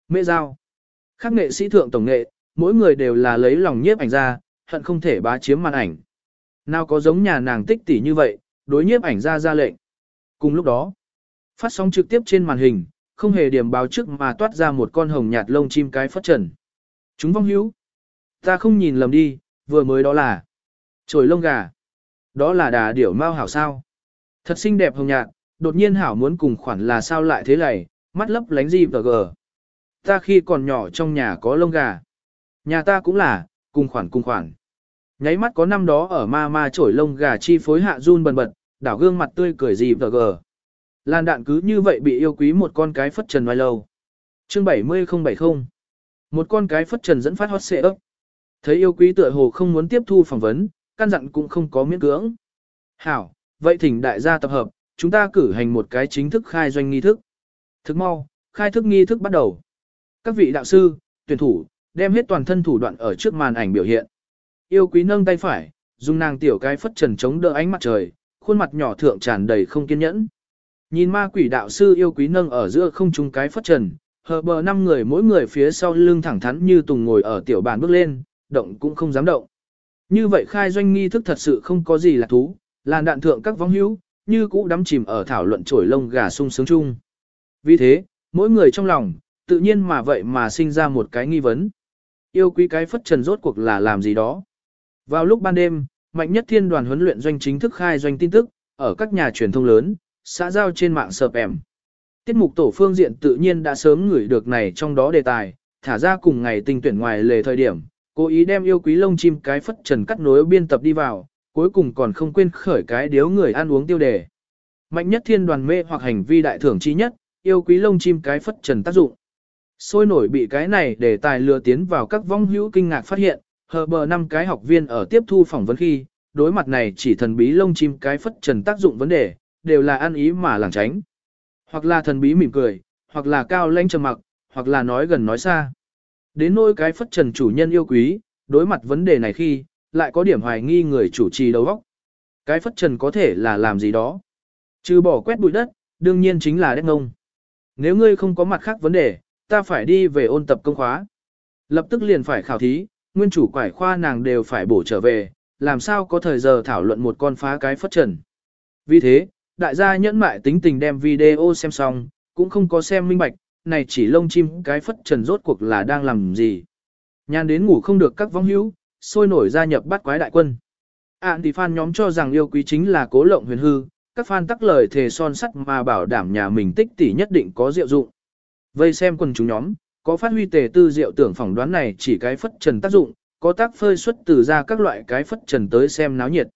Mễ giao. Khác nghệ sĩ thượng tổng nghệ, mỗi người đều là lấy lòng nhiếp ảnh ra, hận không thể bá chiếm màn ảnh. Nào có giống nhà nàng tích tỷ như vậy, đối nhiếp ảnh ra ra lệnh. Cùng lúc đó, Phát sóng trực tiếp trên màn hình, không hề điểm báo trước mà toát ra một con hồng nhạt lông chim cái phất trần. Chúng vong hữu. Ta không nhìn lầm đi, vừa mới đó là trồi lông gà. Đó là đà điểu mau hảo sao. Thật xinh đẹp hồng nhạt, đột nhiên hảo muốn cùng khoản là sao lại thế này, mắt lấp lánh gì và gờ. Ta khi còn nhỏ trong nhà có lông gà. Nhà ta cũng là, cùng khoản cùng khoản. Nháy mắt có năm đó ở ma ma trổi lông gà chi phối hạ run bần bật, đảo gương mặt tươi cười gì và gờ. Lan đạn cứ như vậy bị yêu quý một con cái phất trần ngoài lâu. Chương 70070 Một con cái phất trần dẫn phát hot xệ ấp. Thấy yêu quý tựa hồ không muốn tiếp thu phỏng vấn, căn dặn cũng không có miễn cưỡng. Hảo, vậy thỉnh đại gia tập hợp, chúng ta cử hành một cái chính thức khai doanh nghi thức. Thức mau, khai thức nghi thức bắt đầu. Các vị đạo sư, tuyển thủ, đem hết toàn thân thủ đoạn ở trước màn ảnh biểu hiện. Yêu quý nâng tay phải, dùng nàng tiểu cái phất trần chống đỡ ánh mặt trời, khuôn mặt nhỏ thượng tràn đầy không kiên nhẫn. Nhìn ma quỷ đạo sư yêu quý nâng ở giữa không trung cái phất trần, hờ bờ năm người mỗi người phía sau lưng thẳng thắn như tùng ngồi ở tiểu bàn bước lên, động cũng không dám động. Như vậy khai doanh nghi thức thật sự không có gì là thú, làn đạn thượng các vong hữu, như cũ đắm chìm ở thảo luận trổi lông gà sung sướng chung. Vì thế, mỗi người trong lòng, tự nhiên mà vậy mà sinh ra một cái nghi vấn. Yêu quý cái phất trần rốt cuộc là làm gì đó. Vào lúc ban đêm, mạnh nhất thiên đoàn huấn luyện doanh chính thức khai doanh tin tức, ở các nhà truyền thông lớn, xã giao trên mạng sợp em. Tiết mục tổ phương diện tự nhiên đã sớm ngửi được này trong đó đề tài, thả ra cùng ngày tinh tuyển ngoài lề thời điểm, cố ý đem yêu quý lông chim cái phất trần cắt nối biên tập đi vào, cuối cùng còn không quên khởi cái điếu người ăn uống tiêu đề. Mạnh nhất thiên đoàn mê hoặc hành vi đại thưởng chi nhất, yêu quý lông chim cái phất trần tác dụng. Sôi nổi bị cái này để tài lừa tiến vào các vong hữu kinh ngạc phát hiện, hờ bờ năm cái học viên ở tiếp thu phỏng vấn khi, đối mặt này chỉ thần bí lông chim cái phất trần tác dụng vấn đề, đều là ăn ý mà lảng tránh. Hoặc là thần bí mỉm cười, hoặc là cao lãnh trầm mặc, hoặc là nói gần nói xa. Đến nỗi cái phất trần chủ nhân yêu quý, đối mặt vấn đề này khi, lại có điểm hoài nghi người chủ trì đầu óc. Cái phất trần có thể là làm gì đó. Trừ bỏ quét bụi đất, đương nhiên chính là đất ngông. Nếu ngươi không có mặt khác vấn đề, ta phải đi về ôn tập công khóa. Lập tức liền phải khảo thí, nguyên chủ quải khoa nàng đều phải bổ trở về, làm sao có thời giờ thảo luận một con phá cái phất trần. Vì thế, đại gia nhẫn mại tính tình đem video xem xong, cũng không có xem minh bạch, này chỉ lông chim cái phất trần rốt cuộc là đang làm gì. Nhàn đến ngủ không được các vong hữu, sôi nổi gia nhập bắt quái đại quân. Ản thì fan nhóm cho rằng yêu quý chính là cố lộng huyền hư, các fan tắc lời thề son sắt mà bảo đảm nhà mình tích tỷ nhất định có diệu dụng. Vây xem quần chúng nhóm, có phát huy tề tư diệu tưởng phỏng đoán này chỉ cái phất trần tác dụng, có tác phơi xuất từ ra các loại cái phất trần tới xem náo nhiệt.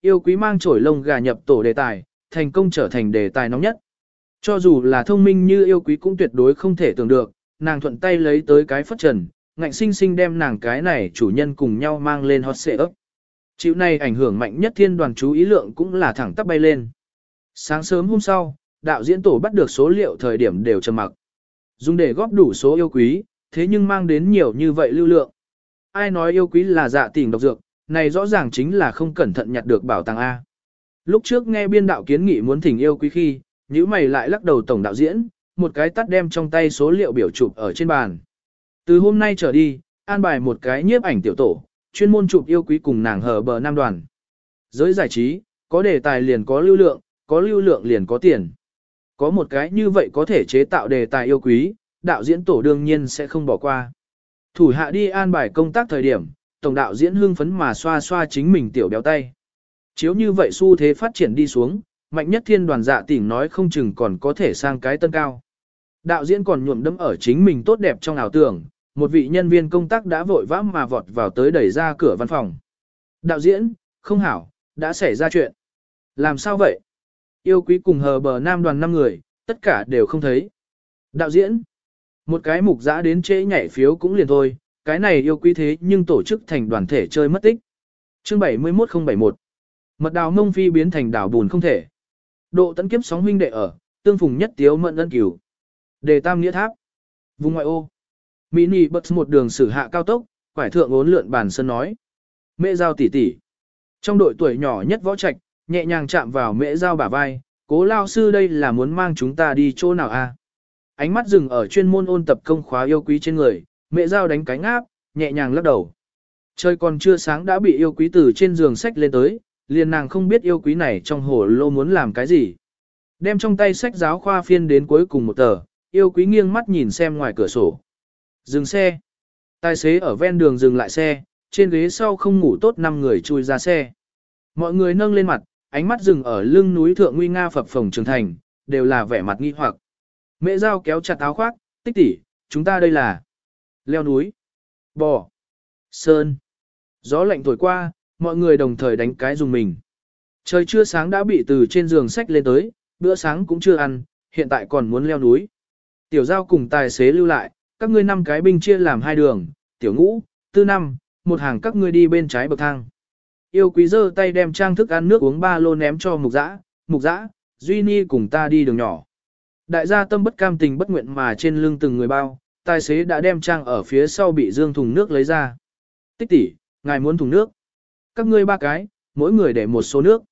Yêu quý mang trổi lông gà nhập tổ đề tài, thành công trở thành đề tài nóng nhất. Cho dù là thông minh như yêu quý cũng tuyệt đối không thể tưởng được, nàng thuận tay lấy tới cái phất trần, ngạnh sinh sinh đem nàng cái này chủ nhân cùng nhau mang lên hot xệ ấp. Chịu này ảnh hưởng mạnh nhất thiên đoàn chú ý lượng cũng là thẳng tắp bay lên. Sáng sớm hôm sau, đạo diễn tổ bắt được số liệu thời điểm đều trầm mặc. Dùng để góp đủ số yêu quý, thế nhưng mang đến nhiều như vậy lưu lượng. Ai nói yêu quý là dạ tình độc dược, này rõ ràng chính là không cẩn thận nhặt được bảo tàng A. Lúc trước nghe biên đạo kiến nghị muốn thỉnh yêu quý khi, nhữ mày lại lắc đầu tổng đạo diễn, một cái tắt đem trong tay số liệu biểu chụp ở trên bàn. Từ hôm nay trở đi, an bài một cái nhiếp ảnh tiểu tổ, chuyên môn chụp yêu quý cùng nàng hở bờ nam đoàn. Giới giải trí, có đề tài liền có lưu lượng, có lưu lượng liền có tiền. Có một cái như vậy có thể chế tạo đề tài yêu quý, đạo diễn tổ đương nhiên sẽ không bỏ qua. Thủ hạ đi an bài công tác thời điểm, tổng đạo diễn hưng phấn mà xoa xoa chính mình tiểu béo tay. Chiếu như vậy xu thế phát triển đi xuống, mạnh nhất thiên đoàn dạ tỉnh nói không chừng còn có thể sang cái tân cao. Đạo diễn còn nhuộm đẫm ở chính mình tốt đẹp trong ảo tưởng, một vị nhân viên công tác đã vội vã mà vọt vào tới đẩy ra cửa văn phòng. Đạo diễn, không hảo, đã xảy ra chuyện. Làm sao vậy? Yêu quý cùng hờ bờ nam đoàn năm người, tất cả đều không thấy. Đạo diễn, một cái mục giã đến trễ nhảy phiếu cũng liền thôi, cái này yêu quý thế nhưng tổ chức thành đoàn thể chơi mất tích. Chương 71071 Mật đào mông phi biến thành đảo bùn không thể. Độ tấn kiếp sóng huynh đệ ở, tương phùng nhất tiếu mận ân cửu. Đề tam nghĩa tháp. Vùng ngoại ô. Mini bật một đường xử hạ cao tốc, quải thượng ốn lượn bàn sân nói. Mẹ giao tỷ tỷ. Trong đội tuổi nhỏ nhất võ trạch, nhẹ nhàng chạm vào mẹ giao bả vai, cố lao sư đây là muốn mang chúng ta đi chỗ nào a? Ánh mắt dừng ở chuyên môn ôn tập công khóa yêu quý trên người, mẹ giao đánh cánh áp, nhẹ nhàng lắc đầu. Trời còn chưa sáng đã bị yêu quý từ trên giường sách lên tới, liền nàng không biết yêu quý này trong hồ lô muốn làm cái gì. Đem trong tay sách giáo khoa phiên đến cuối cùng một tờ, yêu quý nghiêng mắt nhìn xem ngoài cửa sổ. Dừng xe. Tài xế ở ven đường dừng lại xe, trên ghế sau không ngủ tốt năm người chui ra xe. Mọi người nâng lên mặt, ánh mắt dừng ở lưng núi thượng nguy nga phập phồng trường thành, đều là vẻ mặt nghi hoặc. Mẹ dao kéo chặt áo khoác, tích tỉ, chúng ta đây là leo núi, bò, sơn. Gió lạnh thổi qua, mọi người đồng thời đánh cái dùng mình. Trời chưa sáng đã bị từ trên giường sách lên tới, bữa sáng cũng chưa ăn, hiện tại còn muốn leo núi. Tiểu giao cùng tài xế lưu lại, các ngươi năm cái binh chia làm hai đường, tiểu ngũ, tư năm, một hàng các ngươi đi bên trái bậc thang. Yêu quý giơ tay đem trang thức ăn nước uống ba lô ném cho mục dã, mục dã, Duy Ni cùng ta đi đường nhỏ. Đại gia tâm bất cam tình bất nguyện mà trên lưng từng người bao, tài xế đã đem trang ở phía sau bị dương thùng nước lấy ra. Tích tỷ, ngài muốn thùng nước. Các ngươi ba cái, mỗi người để một số nước.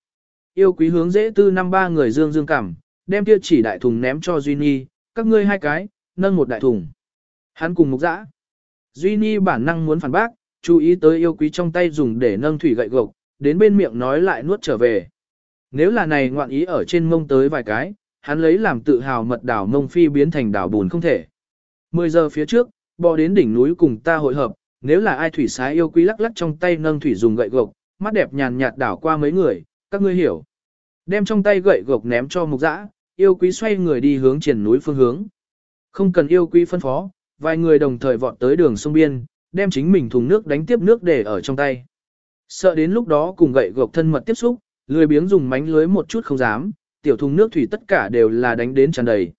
Yêu quý hướng dễ tư năm ba người dương dương cảm, đem kia chỉ đại thùng ném cho Duy Ni, các ngươi hai cái, nâng một đại thùng. Hắn cùng mục dã. Duy Ni bản năng muốn phản bác, chú ý tới yêu quý trong tay dùng để nâng thủy gậy gộc, đến bên miệng nói lại nuốt trở về. Nếu là này ngoạn ý ở trên mông tới vài cái, hắn lấy làm tự hào mật đảo mông phi biến thành đảo bùn không thể. 10 giờ phía trước, bò đến đỉnh núi cùng ta hội hợp, nếu là ai thủy sái yêu quý lắc lắc trong tay nâng thủy dùng gậy gộc, mắt đẹp nhàn nhạt đảo qua mấy người, các ngươi hiểu. Đem trong tay gậy gộc ném cho mục dã, yêu quý xoay người đi hướng triển núi phương hướng. Không cần yêu quý phân phó, vài người đồng thời vọt tới đường sông biên, đem chính mình thùng nước đánh tiếp nước để ở trong tay. Sợ đến lúc đó cùng gậy gộc thân mật tiếp xúc, lười biếng dùng mánh lưới một chút không dám, tiểu thùng nước thủy tất cả đều là đánh đến tràn đầy.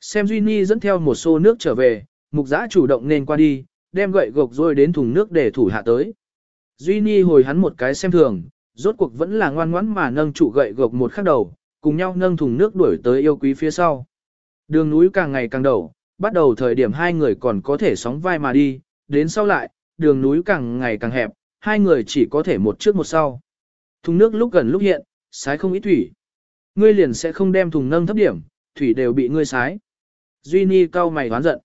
Xem Duy Ni dẫn theo một xô nước trở về, mục giã chủ động nên qua đi, đem gậy gộc rồi đến thùng nước để thủ hạ tới. Duy Ni hồi hắn một cái xem thường, rốt cuộc vẫn là ngoan ngoãn mà nâng trụ gậy gộc một khắc đầu, cùng nhau nâng thùng nước đuổi tới yêu quý phía sau. Đường núi càng ngày càng đầu, bắt đầu thời điểm hai người còn có thể sóng vai mà đi, đến sau lại, đường núi càng ngày càng hẹp, hai người chỉ có thể một trước một sau. Thùng nước lúc gần lúc hiện, sái không ít thủy. Ngươi liền sẽ không đem thùng nâng thấp điểm, thủy đều bị ngươi sái. Duy Ni cao mày hoán giận.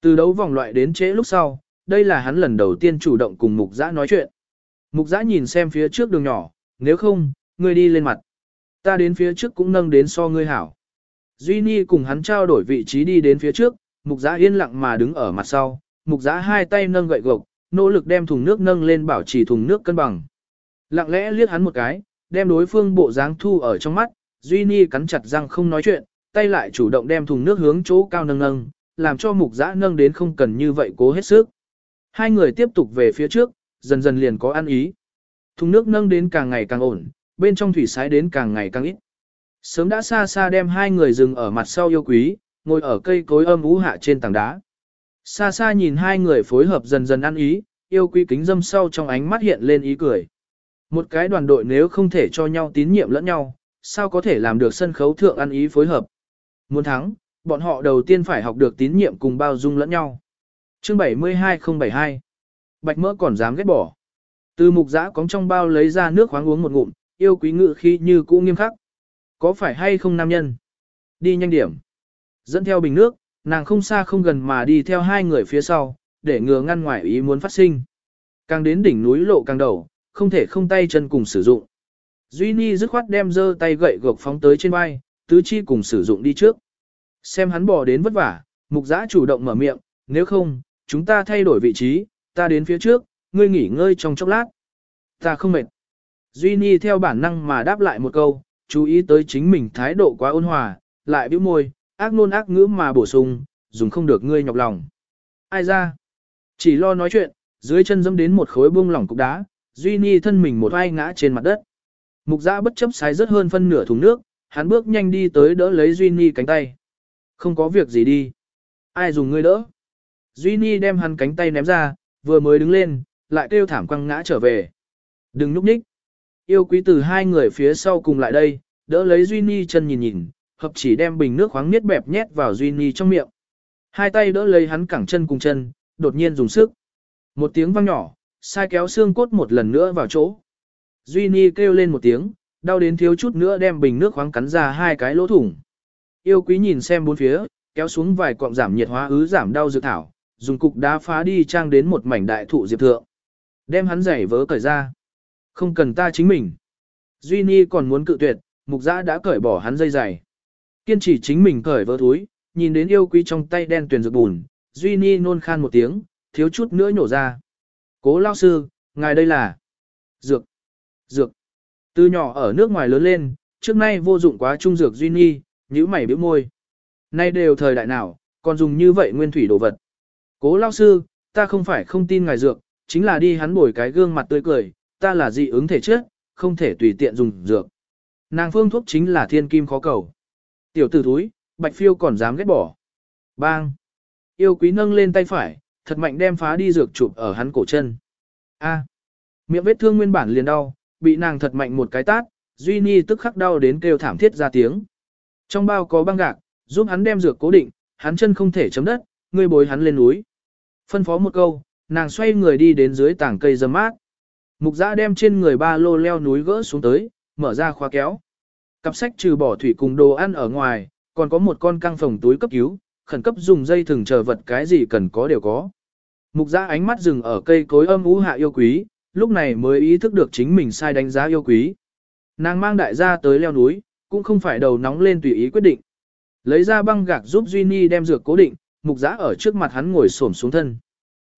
Từ đấu vòng loại đến trễ lúc sau, đây là hắn lần đầu tiên chủ động cùng mục giã nói chuyện. Mục giã nhìn xem phía trước đường nhỏ, nếu không, ngươi đi lên mặt. Ta đến phía trước cũng nâng đến so ngươi hảo. Duy Ni cùng hắn trao đổi vị trí đi đến phía trước, mục giã yên lặng mà đứng ở mặt sau, mục giã hai tay nâng gậy gộc, nỗ lực đem thùng nước nâng lên bảo trì thùng nước cân bằng. Lặng lẽ liếc hắn một cái, đem đối phương bộ dáng thu ở trong mắt, Duy Ni cắn chặt răng không nói chuyện, tay lại chủ động đem thùng nước hướng chỗ cao nâng nâng, làm cho mục giã nâng đến không cần như vậy cố hết sức. Hai người tiếp tục về phía trước, dần dần liền có ăn ý. Thùng nước nâng đến càng ngày càng ổn, bên trong thủy sái đến càng ngày càng ít. Sớm đã xa xa đem hai người dừng ở mặt sau yêu quý, ngồi ở cây cối âm ú hạ trên tảng đá. Xa xa nhìn hai người phối hợp dần dần ăn ý, yêu quý kính dâm sau trong ánh mắt hiện lên ý cười. Một cái đoàn đội nếu không thể cho nhau tín nhiệm lẫn nhau, sao có thể làm được sân khấu thượng ăn ý phối hợp. Muốn thắng, bọn họ đầu tiên phải học được tín nhiệm cùng bao dung lẫn nhau. Chương 72072 Bạch mỡ còn dám ghét bỏ. Từ mục giã cóng trong bao lấy ra nước khoáng uống một ngụm, yêu quý ngự khi như cũ nghiêm khắc. Có phải hay không nam nhân? Đi nhanh điểm. Dẫn theo bình nước, nàng không xa không gần mà đi theo hai người phía sau, để ngừa ngăn ngoài ý muốn phát sinh. Càng đến đỉnh núi lộ càng đầu, không thể không tay chân cùng sử dụng. Duy Ni dứt khoát đem dơ tay gậy gộc phóng tới trên vai, tứ chi cùng sử dụng đi trước. Xem hắn bỏ đến vất vả, mục giã chủ động mở miệng, nếu không, chúng ta thay đổi vị trí, ta đến phía trước, ngươi nghỉ ngơi trong chốc lát. Ta không mệt. Duy Ni theo bản năng mà đáp lại một câu, chú ý tới chính mình thái độ quá ôn hòa, lại bĩu môi, ác nôn ác ngữ mà bổ sung, dùng không được ngươi nhọc lòng. Ai ra? Chỉ lo nói chuyện, dưới chân dẫm đến một khối bông lỏng cục đá, Duy Ni thân mình một vai ngã trên mặt đất. Mục giã bất chấp sái rất hơn phân nửa thùng nước, hắn bước nhanh đi tới đỡ lấy Duy Ni cánh tay. Không có việc gì đi. Ai dùng ngươi đỡ? Duy Ni đem hắn cánh tay ném ra, vừa mới đứng lên, lại kêu thảm quăng ngã trở về. Đừng núp nhích. Yêu quý từ hai người phía sau cùng lại đây, đỡ lấy Duy Ni chân nhìn nhìn, hợp chỉ đem bình nước khoáng niết bẹp nhét vào Duy Ni trong miệng. Hai tay đỡ lấy hắn cẳng chân cùng chân, đột nhiên dùng sức. Một tiếng vang nhỏ, sai kéo xương cốt một lần nữa vào chỗ. Duy Ni kêu lên một tiếng, đau đến thiếu chút nữa đem bình nước khoáng cắn ra hai cái lỗ thủng. Yêu quý nhìn xem bốn phía, kéo xuống vài cọng giảm nhiệt hóa ứ giảm đau dược thảo, dùng cục đá phá đi trang đến một mảnh đại thụ diệp thượng. Đem hắn giày vớ cởi ra. Không cần ta chính mình. Duy Ni còn muốn cự tuyệt, mục giã đã cởi bỏ hắn dây giày. Kiên trì chính mình cởi vỡ túi, nhìn đến yêu quý trong tay đen tuyển dược bùn, Duy Ni nôn khan một tiếng, thiếu chút nữa nhổ ra. Cố lao sư, ngài đây là dược, dược. Từ nhỏ ở nước ngoài lớn lên, trước nay vô dụng quá trung dược Duy Ni, nhíu mày bĩu môi. Nay đều thời đại nào, còn dùng như vậy nguyên thủy đồ vật. Cố lao sư, ta không phải không tin ngài dược, chính là đi hắn bồi cái gương mặt tươi cười, ta là dị ứng thể chất, không thể tùy tiện dùng dược. Nàng phương thuốc chính là thiên kim khó cầu. Tiểu tử thúi, bạch phiêu còn dám ghét bỏ. Bang! Yêu quý nâng lên tay phải, thật mạnh đem phá đi dược chụp ở hắn cổ chân. A! Miệng vết thương nguyên bản liền đau, bị nàng thật mạnh một cái tát, Duy Nhi tức khắc đau đến kêu thảm thiết ra tiếng. Trong bao có băng gạc, giúp hắn đem dược cố định, hắn chân không thể chấm đất, ngươi bồi hắn lên núi. Phân phó một câu, nàng xoay người đi đến dưới tảng cây dâm mát. Mục giã đem trên người ba lô leo núi gỡ xuống tới, mở ra khóa kéo. Cặp sách trừ bỏ thủy cùng đồ ăn ở ngoài, còn có một con căng phòng túi cấp cứu, khẩn cấp dùng dây thừng chờ vật cái gì cần có đều có. Mục giã ánh mắt dừng ở cây cối âm ú hạ yêu quý, lúc này mới ý thức được chính mình sai đánh giá yêu quý. Nàng mang đại gia tới leo núi, cũng không phải đầu nóng lên tùy ý quyết định. Lấy ra băng gạc giúp Duy Ni đem dược cố định, mục giã ở trước mặt hắn ngồi xổm xuống thân.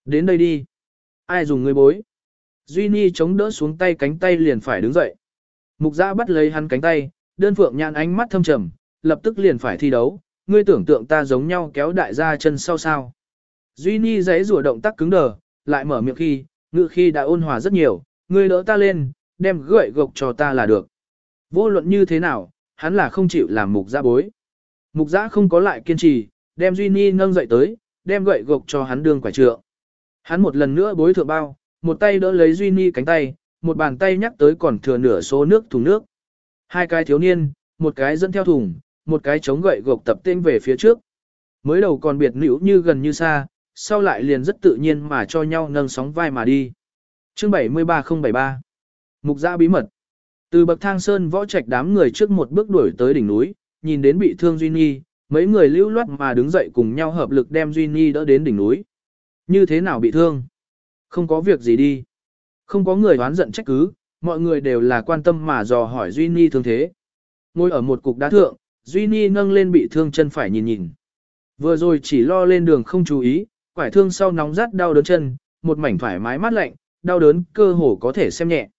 Đến đây đi. Ai dùng người bối? Duy Ni chống đỡ xuống tay cánh tay liền phải đứng dậy. Mục giã bắt lấy hắn cánh tay, đơn phượng nhãn ánh mắt thâm trầm, lập tức liền phải thi đấu, ngươi tưởng tượng ta giống nhau kéo đại gia chân sau sao. Duy Nhi giấy rùa động tác cứng đờ, lại mở miệng khi, ngự khi đã ôn hòa rất nhiều, ngươi đỡ ta lên, đem gậy gộc cho ta là được. Vô luận như thế nào, hắn là không chịu làm mục giã bối. Mục giã không có lại kiên trì, đem Duy Nhi nâng dậy tới, đem gậy gộc cho hắn đương quả trượng. Hắn một lần nữa bối thượng bao, một tay đỡ lấy Duy Nhi cánh tay, một bàn tay nhắc tới còn thừa nửa số nước thùng nước. Hai cái thiếu niên, một cái dẫn theo thùng, một cái chống gậy gộc tập tên về phía trước. Mới đầu còn biệt nữ như gần như xa, sau lại liền rất tự nhiên mà cho nhau nâng sóng vai mà đi. Chương 73073 Mục giã bí mật Từ bậc thang sơn võ trạch đám người trước một bước đuổi tới đỉnh núi, nhìn đến bị thương Duy Nhi, mấy người lưu loát mà đứng dậy cùng nhau hợp lực đem Duy Nhi đỡ đến đỉnh núi. Như thế nào bị thương? Không có việc gì đi. Không có người đoán giận trách cứ, mọi người đều là quan tâm mà dò hỏi Duy Ni thương thế. Ngồi ở một cục đá thượng, Duy Ni nâng lên bị thương chân phải nhìn nhìn. Vừa rồi chỉ lo lên đường không chú ý, quải thương sau nóng rát đau đớn chân, một mảnh thoải mái mát lạnh, đau đớn cơ hồ có thể xem nhẹ.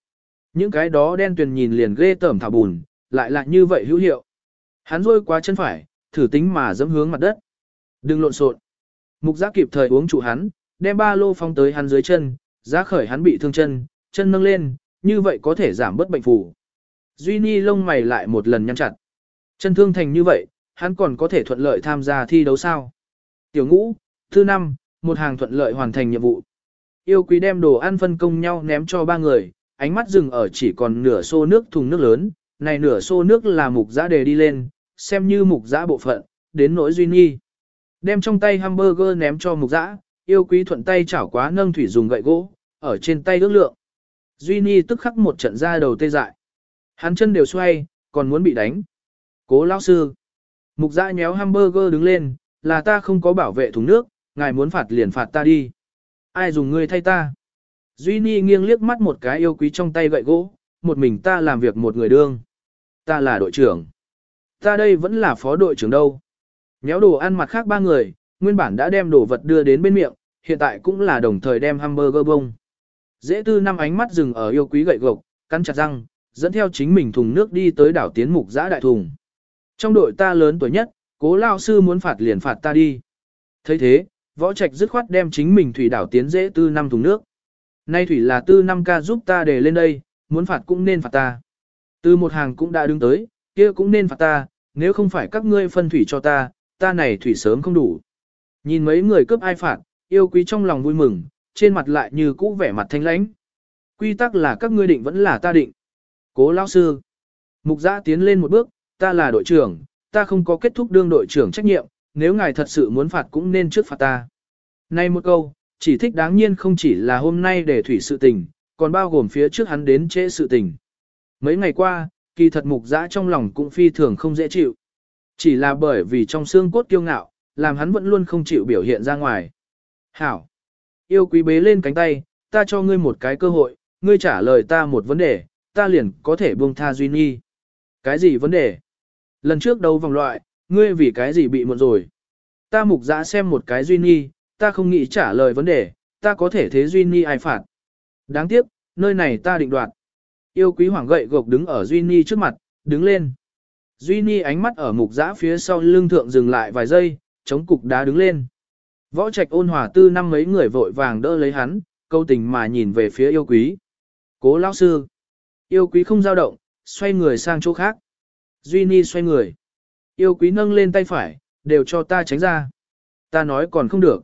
Những cái đó đen tuyền nhìn liền ghê tởm thảo bùn, lại là như vậy hữu hiệu. Hắn rôi qua chân phải, thử tính mà dẫm hướng mặt đất. Đừng lộn xộn. Mục giác kịp thời uống trụ hắn, đem ba lô phong tới hắn dưới chân, giá khởi hắn bị thương chân, chân nâng lên, như vậy có thể giảm bớt bệnh phù. Duy Ni lông mày lại một lần nhăn chặt. Chân thương thành như vậy, hắn còn có thể thuận lợi tham gia thi đấu sao. Tiểu ngũ, thứ năm, một hàng thuận lợi hoàn thành nhiệm vụ. Yêu quý đem đồ ăn phân công nhau ném cho ba người, ánh mắt dừng ở chỉ còn nửa xô nước thùng nước lớn, này nửa xô nước là mục giã đề đi lên, xem như mục giã bộ phận, đến nỗi Duy Nhi Đem trong tay hamburger ném cho mục giã, yêu quý thuận tay chảo quá nâng thủy dùng gậy gỗ, ở trên tay ước lượng. Duy Ni tức khắc một trận ra đầu tê dại. Hắn chân đều xoay, còn muốn bị đánh. Cố lão sư. Mục dã nhéo hamburger đứng lên, là ta không có bảo vệ thùng nước, ngài muốn phạt liền phạt ta đi. Ai dùng ngươi thay ta? Duy Ni nghiêng liếc mắt một cái yêu quý trong tay gậy gỗ, một mình ta làm việc một người đương. Ta là đội trưởng. Ta đây vẫn là phó đội trưởng đâu. Nhéo đồ ăn mặt khác ba người, nguyên bản đã đem đồ vật đưa đến bên miệng, hiện tại cũng là đồng thời đem hamburger bông. Dễ tư năm ánh mắt dừng ở yêu quý gậy gộc, cắn chặt răng, dẫn theo chính mình thùng nước đi tới đảo tiến mục giã đại thùng. Trong đội ta lớn tuổi nhất, cố lao sư muốn phạt liền phạt ta đi. thấy thế, võ trạch dứt khoát đem chính mình thủy đảo tiến dễ tư năm thùng nước. Nay thủy là tư năm ca giúp ta để lên đây, muốn phạt cũng nên phạt ta. Từ một hàng cũng đã đứng tới, kia cũng nên phạt ta, nếu không phải các ngươi phân thủy cho ta, ta này thủy sớm không đủ. Nhìn mấy người cướp ai phạt, yêu quý trong lòng vui mừng, trên mặt lại như cũ vẻ mặt thanh lãnh. Quy tắc là các ngươi định vẫn là ta định. Cố lão sư. Mục giã tiến lên một bước, ta là đội trưởng, ta không có kết thúc đương đội trưởng trách nhiệm, nếu ngài thật sự muốn phạt cũng nên trước phạt ta. Nay một câu, chỉ thích đáng nhiên không chỉ là hôm nay để thủy sự tình, còn bao gồm phía trước hắn đến trễ sự tình. Mấy ngày qua, kỳ thật mục giã trong lòng cũng phi thường không dễ chịu. Chỉ là bởi vì trong xương cốt kiêu ngạo, làm hắn vẫn luôn không chịu biểu hiện ra ngoài. Hảo! Yêu quý bế lên cánh tay, ta cho ngươi một cái cơ hội, ngươi trả lời ta một vấn đề, ta liền có thể buông tha Duy Nhi. Cái gì vấn đề? Lần trước đấu vòng loại, ngươi vì cái gì bị muộn rồi? Ta mục giã xem một cái Duy Ni, ta không nghĩ trả lời vấn đề, ta có thể thế Duy Ni ai phạt. Đáng tiếc, nơi này ta định đoạt. Yêu quý hoàng gậy gộc đứng ở Duy Ni trước mặt, đứng lên. Duy Ni ánh mắt ở mục giã phía sau lưng thượng dừng lại vài giây, chống cục đá đứng lên. Võ trạch ôn hòa tư năm mấy người vội vàng đỡ lấy hắn, câu tình mà nhìn về phía yêu quý. Cố lão sư. Yêu quý không dao động, xoay người sang chỗ khác. Duy Ni xoay người. Yêu quý nâng lên tay phải, đều cho ta tránh ra. Ta nói còn không được.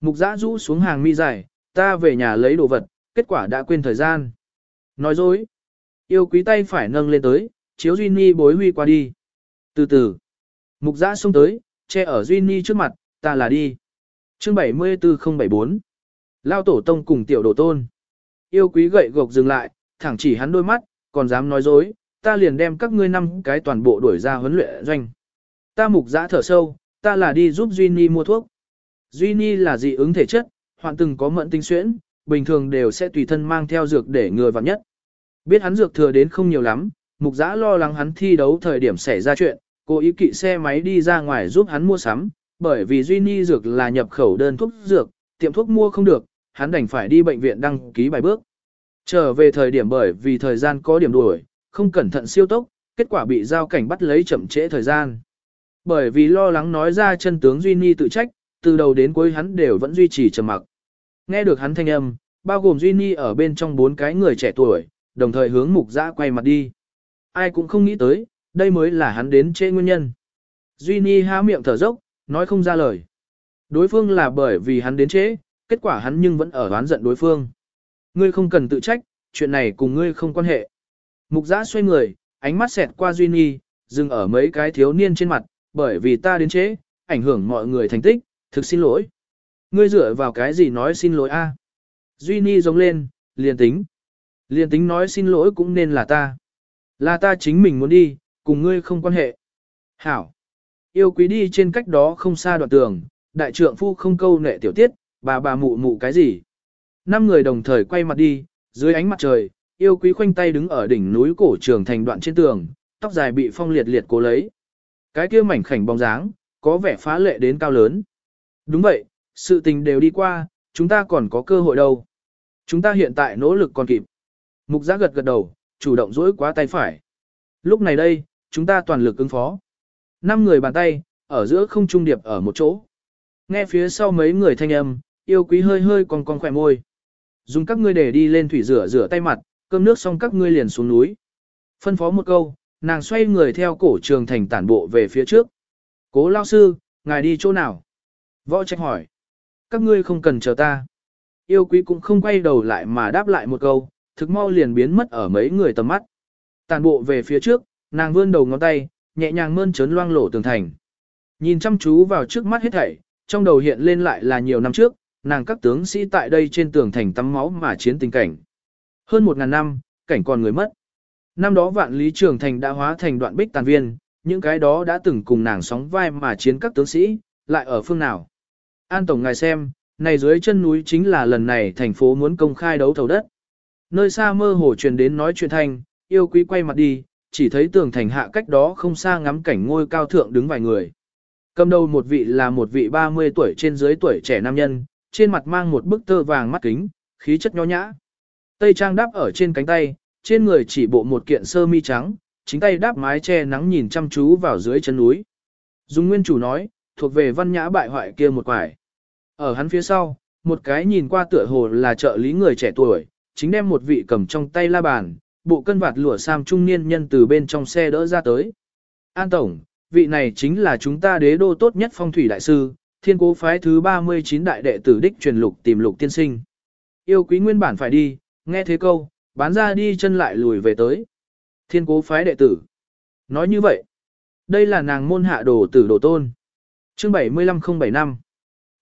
Mục giã rũ xuống hàng mi dài, ta về nhà lấy đồ vật, kết quả đã quên thời gian. Nói dối. Yêu quý tay phải nâng lên tới, chiếu Duy Ni bối huy qua đi. Từ từ. Mục giã xông tới, che ở Duy Ni trước mặt, ta là đi. Chương 74074 Lao tổ tông cùng tiểu đồ tôn. Yêu quý gậy gộc dừng lại, thẳng chỉ hắn đôi mắt, còn dám nói dối, ta liền đem các ngươi năm cái toàn bộ đuổi ra huấn luyện doanh. Ta mục giã thở sâu, ta là đi giúp Duy Ni mua thuốc. Duy Ni là dị ứng thể chất, hoạn từng có mận tinh xuyễn, bình thường đều sẽ tùy thân mang theo dược để ngừa vặn nhất. Biết hắn dược thừa đến không nhiều lắm, mục giã lo lắng hắn thi đấu thời điểm xảy ra chuyện, cố ý kỵ xe máy đi ra ngoài giúp hắn mua sắm, bởi vì Duy Ni dược là nhập khẩu đơn thuốc dược, tiệm thuốc mua không được, hắn đành phải đi bệnh viện đăng ký bài bước. Trở về thời điểm bởi vì thời gian có điểm đuổi, không cẩn thận siêu tốc, kết quả bị giao cảnh bắt lấy chậm trễ thời gian. Bởi vì lo lắng nói ra chân tướng Duy Ni tự trách, từ đầu đến cuối hắn đều vẫn duy trì trầm mặc. Nghe được hắn thanh âm, bao gồm Duy Ni ở bên trong bốn cái người trẻ tuổi, đồng thời hướng mục giã quay mặt đi. Ai cũng không nghĩ tới, đây mới là hắn đến trễ nguyên nhân. Duy Ni há miệng thở dốc, nói không ra lời. Đối phương là bởi vì hắn đến trễ, kết quả hắn nhưng vẫn ở đoán giận đối phương. Ngươi không cần tự trách, chuyện này cùng ngươi không quan hệ. Mục giã xoay người, ánh mắt xẹt qua Duy Ni, dừng ở mấy cái thiếu niên trên mặt, bởi vì ta đến trễ, ảnh hưởng mọi người thành tích, thực xin lỗi. Ngươi dựa vào cái gì nói xin lỗi a? Duy Ni giống lên, liền tính. Liền tính nói xin lỗi cũng nên là ta. Là ta chính mình muốn đi, cùng ngươi không quan hệ. Hảo. Yêu quý đi trên cách đó không xa đoạn tường, đại trượng phu không câu nệ tiểu tiết, bà bà mụ mụ cái gì. Năm người đồng thời quay mặt đi, dưới ánh mặt trời, yêu quý khoanh tay đứng ở đỉnh núi cổ trường thành đoạn trên tường, tóc dài bị phong liệt liệt cố lấy. Cái kia mảnh khảnh bóng dáng, có vẻ phá lệ đến cao lớn. Đúng vậy, sự tình đều đi qua, chúng ta còn có cơ hội đâu. Chúng ta hiện tại nỗ lực còn kịp. Mục giác gật gật đầu, chủ động dỗi quá tay phải. Lúc này đây, chúng ta toàn lực ứng phó. Năm người bàn tay, ở giữa không trung điệp ở một chỗ. Nghe phía sau mấy người thanh âm, yêu quý hơi hơi còn còn khỏe môi. Dùng các ngươi để đi lên thủy rửa rửa tay mặt, cơm nước xong các ngươi liền xuống núi. Phân phó một câu, nàng xoay người theo cổ trường thành tản bộ về phía trước. Cố lao sư, ngài đi chỗ nào? Võ trách hỏi. Các ngươi không cần chờ ta. Yêu quý cũng không quay đầu lại mà đáp lại một câu, thực mau liền biến mất ở mấy người tầm mắt. Tàn bộ về phía trước, nàng vươn đầu ngón tay, nhẹ nhàng mơn trớn loang lổ tường thành. Nhìn chăm chú vào trước mắt hết thảy, trong đầu hiện lên lại là nhiều năm trước, nàng các tướng sĩ tại đây trên tường thành tắm máu mà chiến tình cảnh. Hơn một ngàn năm, cảnh còn người mất. Năm đó vạn lý trường thành đã hóa thành đoạn bích tàn viên, những cái đó đã từng cùng nàng sóng vai mà chiến các tướng sĩ, lại ở phương nào. An Tổng ngài xem, này dưới chân núi chính là lần này thành phố muốn công khai đấu thầu đất. Nơi xa mơ hồ truyền đến nói chuyện thanh, yêu quý quay mặt đi, chỉ thấy tường thành hạ cách đó không xa ngắm cảnh ngôi cao thượng đứng vài người. Cầm đầu một vị là một vị 30 tuổi trên dưới tuổi trẻ nam nhân, trên mặt mang một bức tơ vàng mắt kính, khí chất nho nhã. Tây trang đắp ở trên cánh tay, trên người chỉ bộ một kiện sơ mi trắng, chính tay đáp mái che nắng nhìn chăm chú vào dưới chân núi. Dung Nguyên chủ nói, thuộc về văn nhã bại hoại kia một quải. Ở hắn phía sau, một cái nhìn qua tựa hồ là trợ lý người trẻ tuổi, chính đem một vị cầm trong tay la bàn, bộ cân vạt lụa sam trung niên nhân từ bên trong xe đỡ ra tới. An Tổng, vị này chính là chúng ta đế đô tốt nhất phong thủy đại sư, thiên cố phái thứ 39 đại đệ tử đích truyền lục tìm lục tiên sinh. Yêu quý nguyên bản phải đi, nghe thế câu, bán ra đi chân lại lùi về tới. Thiên cố phái đệ tử. Nói như vậy, đây là nàng môn hạ đồ tử đồ tôn. Chương 75075.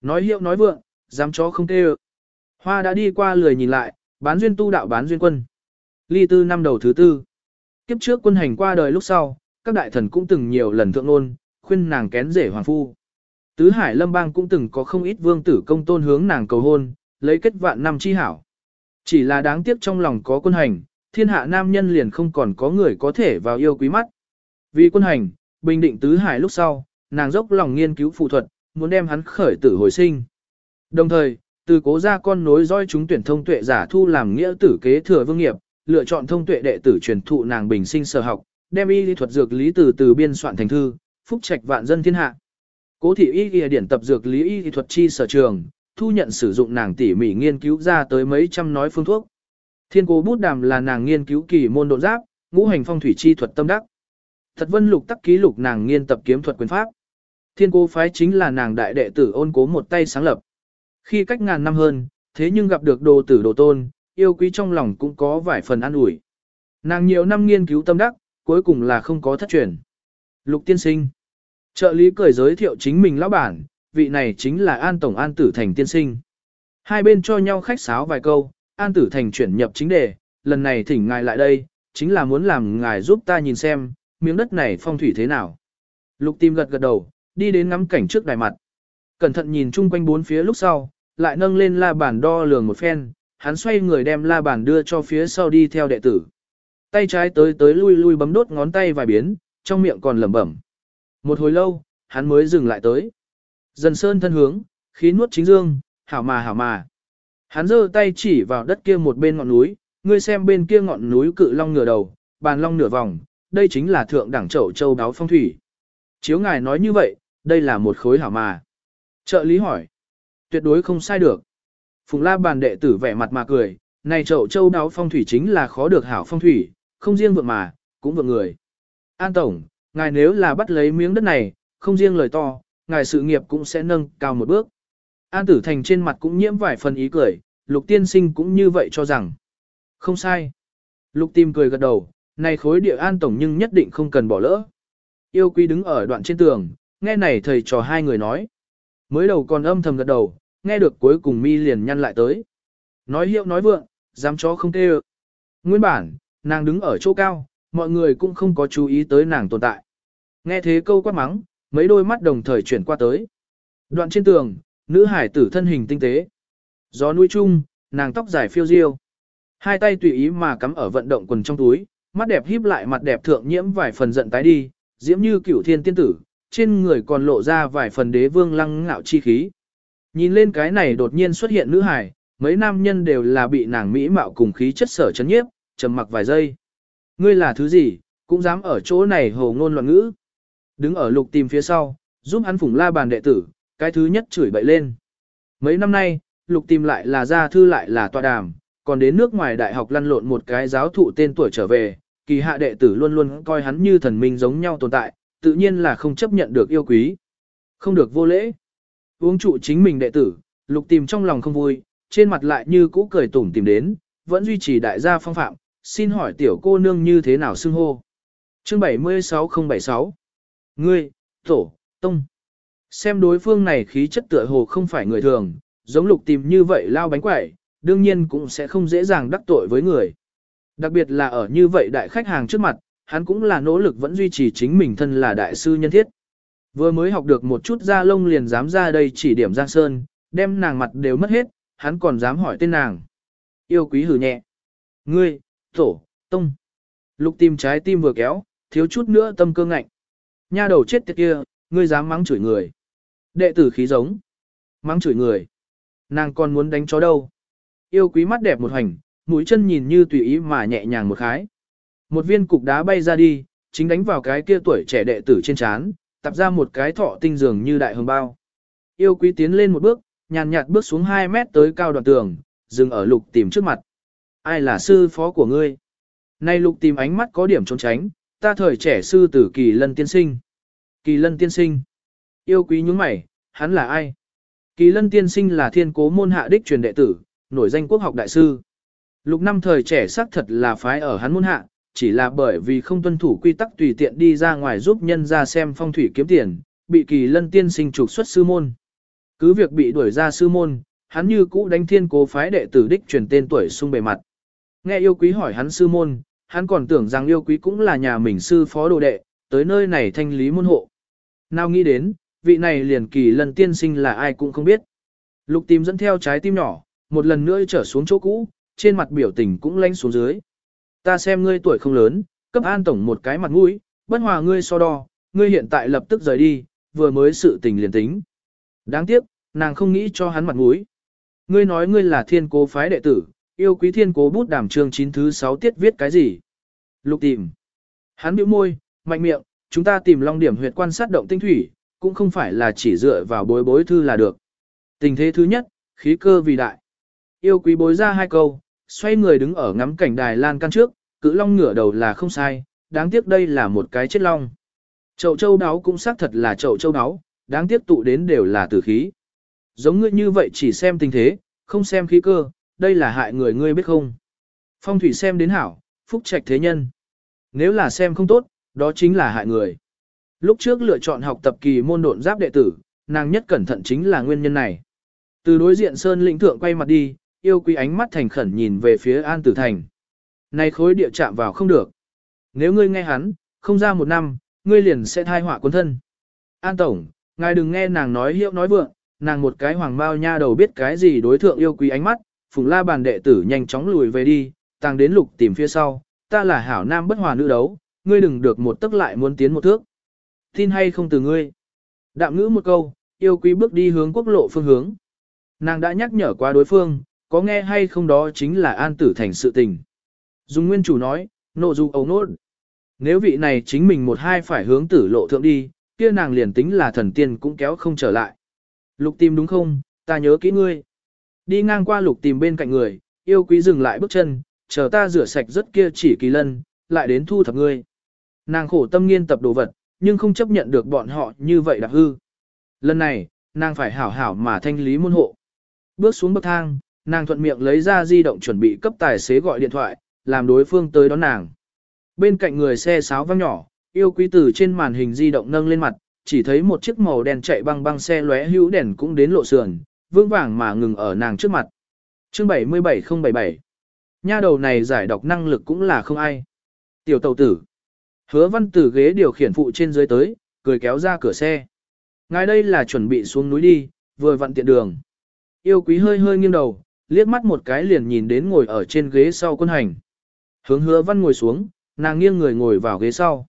Nói hiệu nói vượng, dám chó không tê Hoa đã đi qua lười nhìn lại, bán duyên tu đạo bán duyên quân. Ly tư năm đầu thứ tư. Kiếp trước quân hành qua đời lúc sau, các đại thần cũng từng nhiều lần thượng nôn, khuyên nàng kén rể hoàng phu. Tứ Hải Lâm Bang cũng từng có không ít vương tử công tôn hướng nàng cầu hôn, lấy kết vạn năm chi hảo. Chỉ là đáng tiếc trong lòng có quân hành, thiên hạ nam nhân liền không còn có người có thể vào yêu quý mắt. Vì quân hành, bình định Tứ Hải lúc sau, nàng dốc lòng nghiên cứu phụ thuật, muốn đem hắn khởi tử hồi sinh. Đồng thời, từ cố gia con nối dõi chúng tuyển thông tuệ giả thu làm nghĩa tử kế thừa vương nghiệp, lựa chọn thông tuệ đệ tử truyền thụ nàng bình sinh sở học, đem y lý thuật dược lý từ từ biên soạn thành thư, phúc trạch vạn dân thiên hạ. Cố thị y ghi điển tập dược lý y thuật chi sở trường, thu nhận sử dụng nàng tỉ mỉ nghiên cứu ra tới mấy trăm nói phương thuốc. Thiên cố bút đàm là nàng nghiên cứu kỳ môn độ giáp, ngũ hành phong thủy chi thuật tâm đắc. Thật vân lục tắc ký lục nàng nghiên tập kiếm thuật quyền pháp. Thiên cố phái chính là nàng đại đệ tử ôn cố một tay sáng lập. Khi cách ngàn năm hơn, thế nhưng gặp được đồ tử đồ tôn, yêu quý trong lòng cũng có vài phần an ủi. Nàng nhiều năm nghiên cứu tâm đắc, cuối cùng là không có thất truyền. Lục tiên sinh. Trợ lý cười giới thiệu chính mình lão bản, vị này chính là An Tổng An Tử Thành tiên sinh. Hai bên cho nhau khách sáo vài câu, An Tử Thành chuyển nhập chính đề, lần này thỉnh ngài lại đây, chính là muốn làm ngài giúp ta nhìn xem, miếng đất này phong thủy thế nào. Lục tim gật gật đầu, đi đến ngắm cảnh trước đài mặt. Cẩn thận nhìn chung quanh bốn phía lúc sau, lại nâng lên la bàn đo lường một phen, hắn xoay người đem la bàn đưa cho phía sau đi theo đệ tử. Tay trái tới tới lui lui bấm đốt ngón tay vài biến, trong miệng còn lẩm bẩm. Một hồi lâu, hắn mới dừng lại tới. Dần sơn thân hướng, khí nuốt chính dương, hảo mà hảo mà. Hắn giơ tay chỉ vào đất kia một bên ngọn núi, ngươi xem bên kia ngọn núi cự long nửa đầu, bàn long nửa vòng, đây chính là thượng đẳng chậu châu đáo phong thủy. Chiếu ngài nói như vậy, đây là một khối hảo mà. Trợ lý hỏi. Tuyệt đối không sai được. Phùng la bàn đệ tử vẻ mặt mà cười, này chậu châu đáo phong thủy chính là khó được hảo phong thủy, không riêng vượng mà, cũng vượng người. An Tổng, ngài nếu là bắt lấy miếng đất này, không riêng lời to, ngài sự nghiệp cũng sẽ nâng cao một bước. An Tử Thành trên mặt cũng nhiễm vài phần ý cười, Lục Tiên Sinh cũng như vậy cho rằng. Không sai. Lục Tim cười gật đầu, này khối địa An Tổng nhưng nhất định không cần bỏ lỡ. Yêu quý đứng ở đoạn trên tường, nghe này thầy trò hai người nói. Mới đầu còn âm thầm gật đầu, nghe được cuối cùng mi liền nhăn lại tới. Nói hiệu nói vượng, dám chó không tê Nguyên bản, nàng đứng ở chỗ cao, mọi người cũng không có chú ý tới nàng tồn tại. Nghe thế câu quát mắng, mấy đôi mắt đồng thời chuyển qua tới. Đoạn trên tường, nữ hải tử thân hình tinh tế. Gió núi chung, nàng tóc dài phiêu diêu. Hai tay tùy ý mà cắm ở vận động quần trong túi, mắt đẹp híp lại mặt đẹp thượng nhiễm vài phần giận tái đi, diễm như cửu thiên tiên tử, trên người còn lộ ra vài phần đế vương lăng ngạo chi khí. Nhìn lên cái này đột nhiên xuất hiện nữ hải, mấy nam nhân đều là bị nàng mỹ mạo cùng khí chất sở chấn nhiếp, trầm mặc vài giây. Ngươi là thứ gì, cũng dám ở chỗ này hồ ngôn loạn ngữ. Đứng ở lục tìm phía sau, giúp hắn phủng la bàn đệ tử, cái thứ nhất chửi bậy lên. Mấy năm nay, lục tìm lại là gia thư lại là tọa đàm, còn đến nước ngoài đại học lăn lộn một cái giáo thụ tên tuổi trở về, kỳ hạ đệ tử luôn luôn coi hắn như thần minh giống nhau tồn tại, tự nhiên là không chấp nhận được yêu quý. Không được vô lễ. Uống trụ chính mình đệ tử, lục tìm trong lòng không vui, trên mặt lại như cũ cười tủm tìm đến, vẫn duy trì đại gia phong phạm, xin hỏi tiểu cô nương như thế nào xưng hô. Chương 76076 Ngươi, tổ, tông. Xem đối phương này khí chất tựa hồ không phải người thường, giống lục tìm như vậy lao bánh quẩy, đương nhiên cũng sẽ không dễ dàng đắc tội với người. Đặc biệt là ở như vậy đại khách hàng trước mặt, hắn cũng là nỗ lực vẫn duy trì chính mình thân là đại sư nhân thiết. Vừa mới học được một chút da lông liền dám ra đây chỉ điểm Giang Sơn, đem nàng mặt đều mất hết, hắn còn dám hỏi tên nàng. Yêu quý hử nhẹ. Ngươi, tổ, tông. Lục tìm trái tim vừa kéo, thiếu chút nữa tâm cơ ngạnh. Nha đầu chết tiệt kia, ngươi dám mắng chửi người. Đệ tử khí giống. Mắng chửi người. Nàng còn muốn đánh chó đâu. Yêu quý mắt đẹp một hành, mũi chân nhìn như tùy ý mà nhẹ nhàng một khái. Một viên cục đá bay ra đi, chính đánh vào cái kia tuổi trẻ đệ tử trên chán, tập ra một cái thọ tinh dường như đại hồng bao. Yêu quý tiến lên một bước, nhàn nhạt bước xuống 2 mét tới cao đoạn tường, dừng ở lục tìm trước mặt. Ai là sư phó của ngươi? Nay lục tìm ánh mắt có điểm trốn tránh, ta thời trẻ sư tử kỳ lân tiên sinh. Kỳ lân tiên sinh. Yêu quý nhúng mày, hắn là ai? Kỳ lân tiên sinh là thiên cố môn hạ đích truyền đệ tử, nổi danh quốc học đại sư. Lục năm thời trẻ xác thật là phái ở hắn môn hạ, chỉ là bởi vì không tuân thủ quy tắc tùy tiện đi ra ngoài giúp nhân ra xem phong thủy kiếm tiền, bị kỳ lân tiên sinh trục xuất sư môn. Cứ việc bị đuổi ra sư môn, hắn như cũ đánh thiên cố phái đệ tử đích truyền tên tuổi sung bề mặt. Nghe yêu quý hỏi hắn sư môn, hắn còn tưởng rằng yêu quý cũng là nhà mình sư phó đồ đệ, tới nơi này thanh lý môn hộ. Nào nghĩ đến, vị này liền kỳ lần tiên sinh là ai cũng không biết. Lục tìm dẫn theo trái tim nhỏ, một lần nữa trở xuống chỗ cũ, trên mặt biểu tình cũng lanh xuống dưới. Ta xem ngươi tuổi không lớn, cấp an tổng một cái mặt mũi, bất hòa ngươi so đo, ngươi hiện tại lập tức rời đi, vừa mới sự tình liền tính. Đáng tiếc, nàng không nghĩ cho hắn mặt mũi. Ngươi nói ngươi là thiên cố phái đệ tử, yêu quý thiên cố bút đảm trường 9 thứ 6 tiết viết cái gì? Lục tìm. Hắn bĩu môi, mạnh miệng, chúng ta tìm long điểm huyệt quan sát động tinh thủy, cũng không phải là chỉ dựa vào bối bối thư là được. Tình thế thứ nhất, khí cơ vì đại. Yêu quý bối ra hai câu, xoay người đứng ở ngắm cảnh đài lan căn trước, cự long ngửa đầu là không sai, đáng tiếc đây là một cái chết long. Chậu châu đáo cũng xác thật là chậu châu đáo, đáng tiếc tụ đến đều là tử khí. Giống ngươi như vậy chỉ xem tình thế, không xem khí cơ, đây là hại người ngươi biết không. Phong thủy xem đến hảo, phúc trạch thế nhân. Nếu là xem không tốt, đó chính là hại người. Lúc trước lựa chọn học tập kỳ môn độn giáp đệ tử, nàng nhất cẩn thận chính là nguyên nhân này. Từ đối diện Sơn lĩnh thượng quay mặt đi, yêu quý ánh mắt thành khẩn nhìn về phía An Tử Thành. Này khối địa chạm vào không được. Nếu ngươi nghe hắn, không ra một năm, ngươi liền sẽ thai họa quân thân. An Tổng, ngài đừng nghe nàng nói hiệu nói vượng, nàng một cái hoàng bao nha đầu biết cái gì đối thượng yêu quý ánh mắt, phùng la bàn đệ tử nhanh chóng lùi về đi, tàng đến lục tìm phía sau, ta là hảo nam bất hòa nữ đấu, ngươi đừng được một tức lại muốn tiến một thước. Tin hay không từ ngươi. Đạm ngữ một câu, yêu quý bước đi hướng quốc lộ phương hướng. Nàng đã nhắc nhở qua đối phương, có nghe hay không đó chính là an tử thành sự tình. Dùng nguyên chủ nói, nộ dù ấu nốt. Nếu vị này chính mình một hai phải hướng tử lộ thượng đi, kia nàng liền tính là thần tiên cũng kéo không trở lại. Lục tìm đúng không, ta nhớ kỹ ngươi. Đi ngang qua lục tìm bên cạnh người, yêu quý dừng lại bước chân, chờ ta rửa sạch rất kia chỉ kỳ lân, lại đến thu thập ngươi. Nàng khổ tâm nghiên tập đồ vật, nhưng không chấp nhận được bọn họ như vậy đạp hư. Lần này, nàng phải hảo hảo mà thanh lý môn hộ. Bước xuống bậc thang, nàng thuận miệng lấy ra di động chuẩn bị cấp tài xế gọi điện thoại, làm đối phương tới đón nàng. Bên cạnh người xe sáo vang nhỏ, yêu quý tử trên màn hình di động nâng lên mặt, chỉ thấy một chiếc màu đen chạy băng băng xe lóe hữu đèn cũng đến lộ sườn, vững vàng mà ngừng ở nàng trước mặt. Chương 77077 Nha đầu này giải đọc năng lực cũng là không ai. Tiểu tàu tử. Hứa văn tử ghế điều khiển phụ trên dưới tới, cười kéo ra cửa xe. Ngài đây là chuẩn bị xuống núi đi, vừa vặn tiện đường. Yêu quý hơi hơi nghiêng đầu, liếc mắt một cái liền nhìn đến ngồi ở trên ghế sau quân hành. Hướng hứa văn ngồi xuống, nàng nghiêng người ngồi vào ghế sau.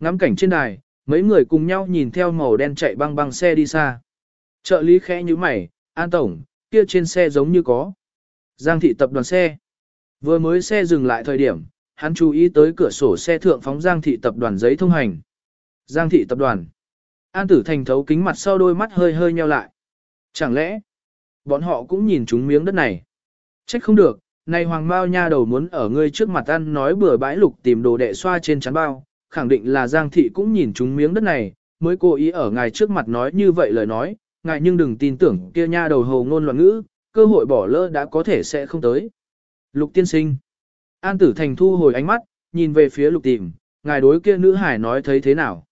Ngắm cảnh trên đài, mấy người cùng nhau nhìn theo màu đen chạy băng băng xe đi xa. Trợ lý khẽ như mày, an tổng, kia trên xe giống như có. Giang thị tập đoàn xe. Vừa mới xe dừng lại thời điểm, hắn chú ý tới cửa sổ xe thượng phóng Giang thị tập đoàn giấy thông hành. Giang thị tập đoàn. An tử thành thấu kính mặt sau đôi mắt hơi hơi nheo lại. Chẳng lẽ, bọn họ cũng nhìn chúng miếng đất này. Trách không được, này hoàng bao nha đầu muốn ở ngươi trước mặt ăn nói bừa bãi lục tìm đồ đệ xoa trên chắn bao, khẳng định là Giang thị cũng nhìn chúng miếng đất này, mới cố ý ở ngài trước mặt nói như vậy lời nói, ngài nhưng đừng tin tưởng kia nha đầu hồ ngôn loạn ngữ, cơ hội bỏ lỡ đã có thể sẽ không tới. Lục tiên sinh. An tử thành thu hồi ánh mắt, nhìn về phía lục tìm, ngài đối kia nữ hải nói thấy thế nào.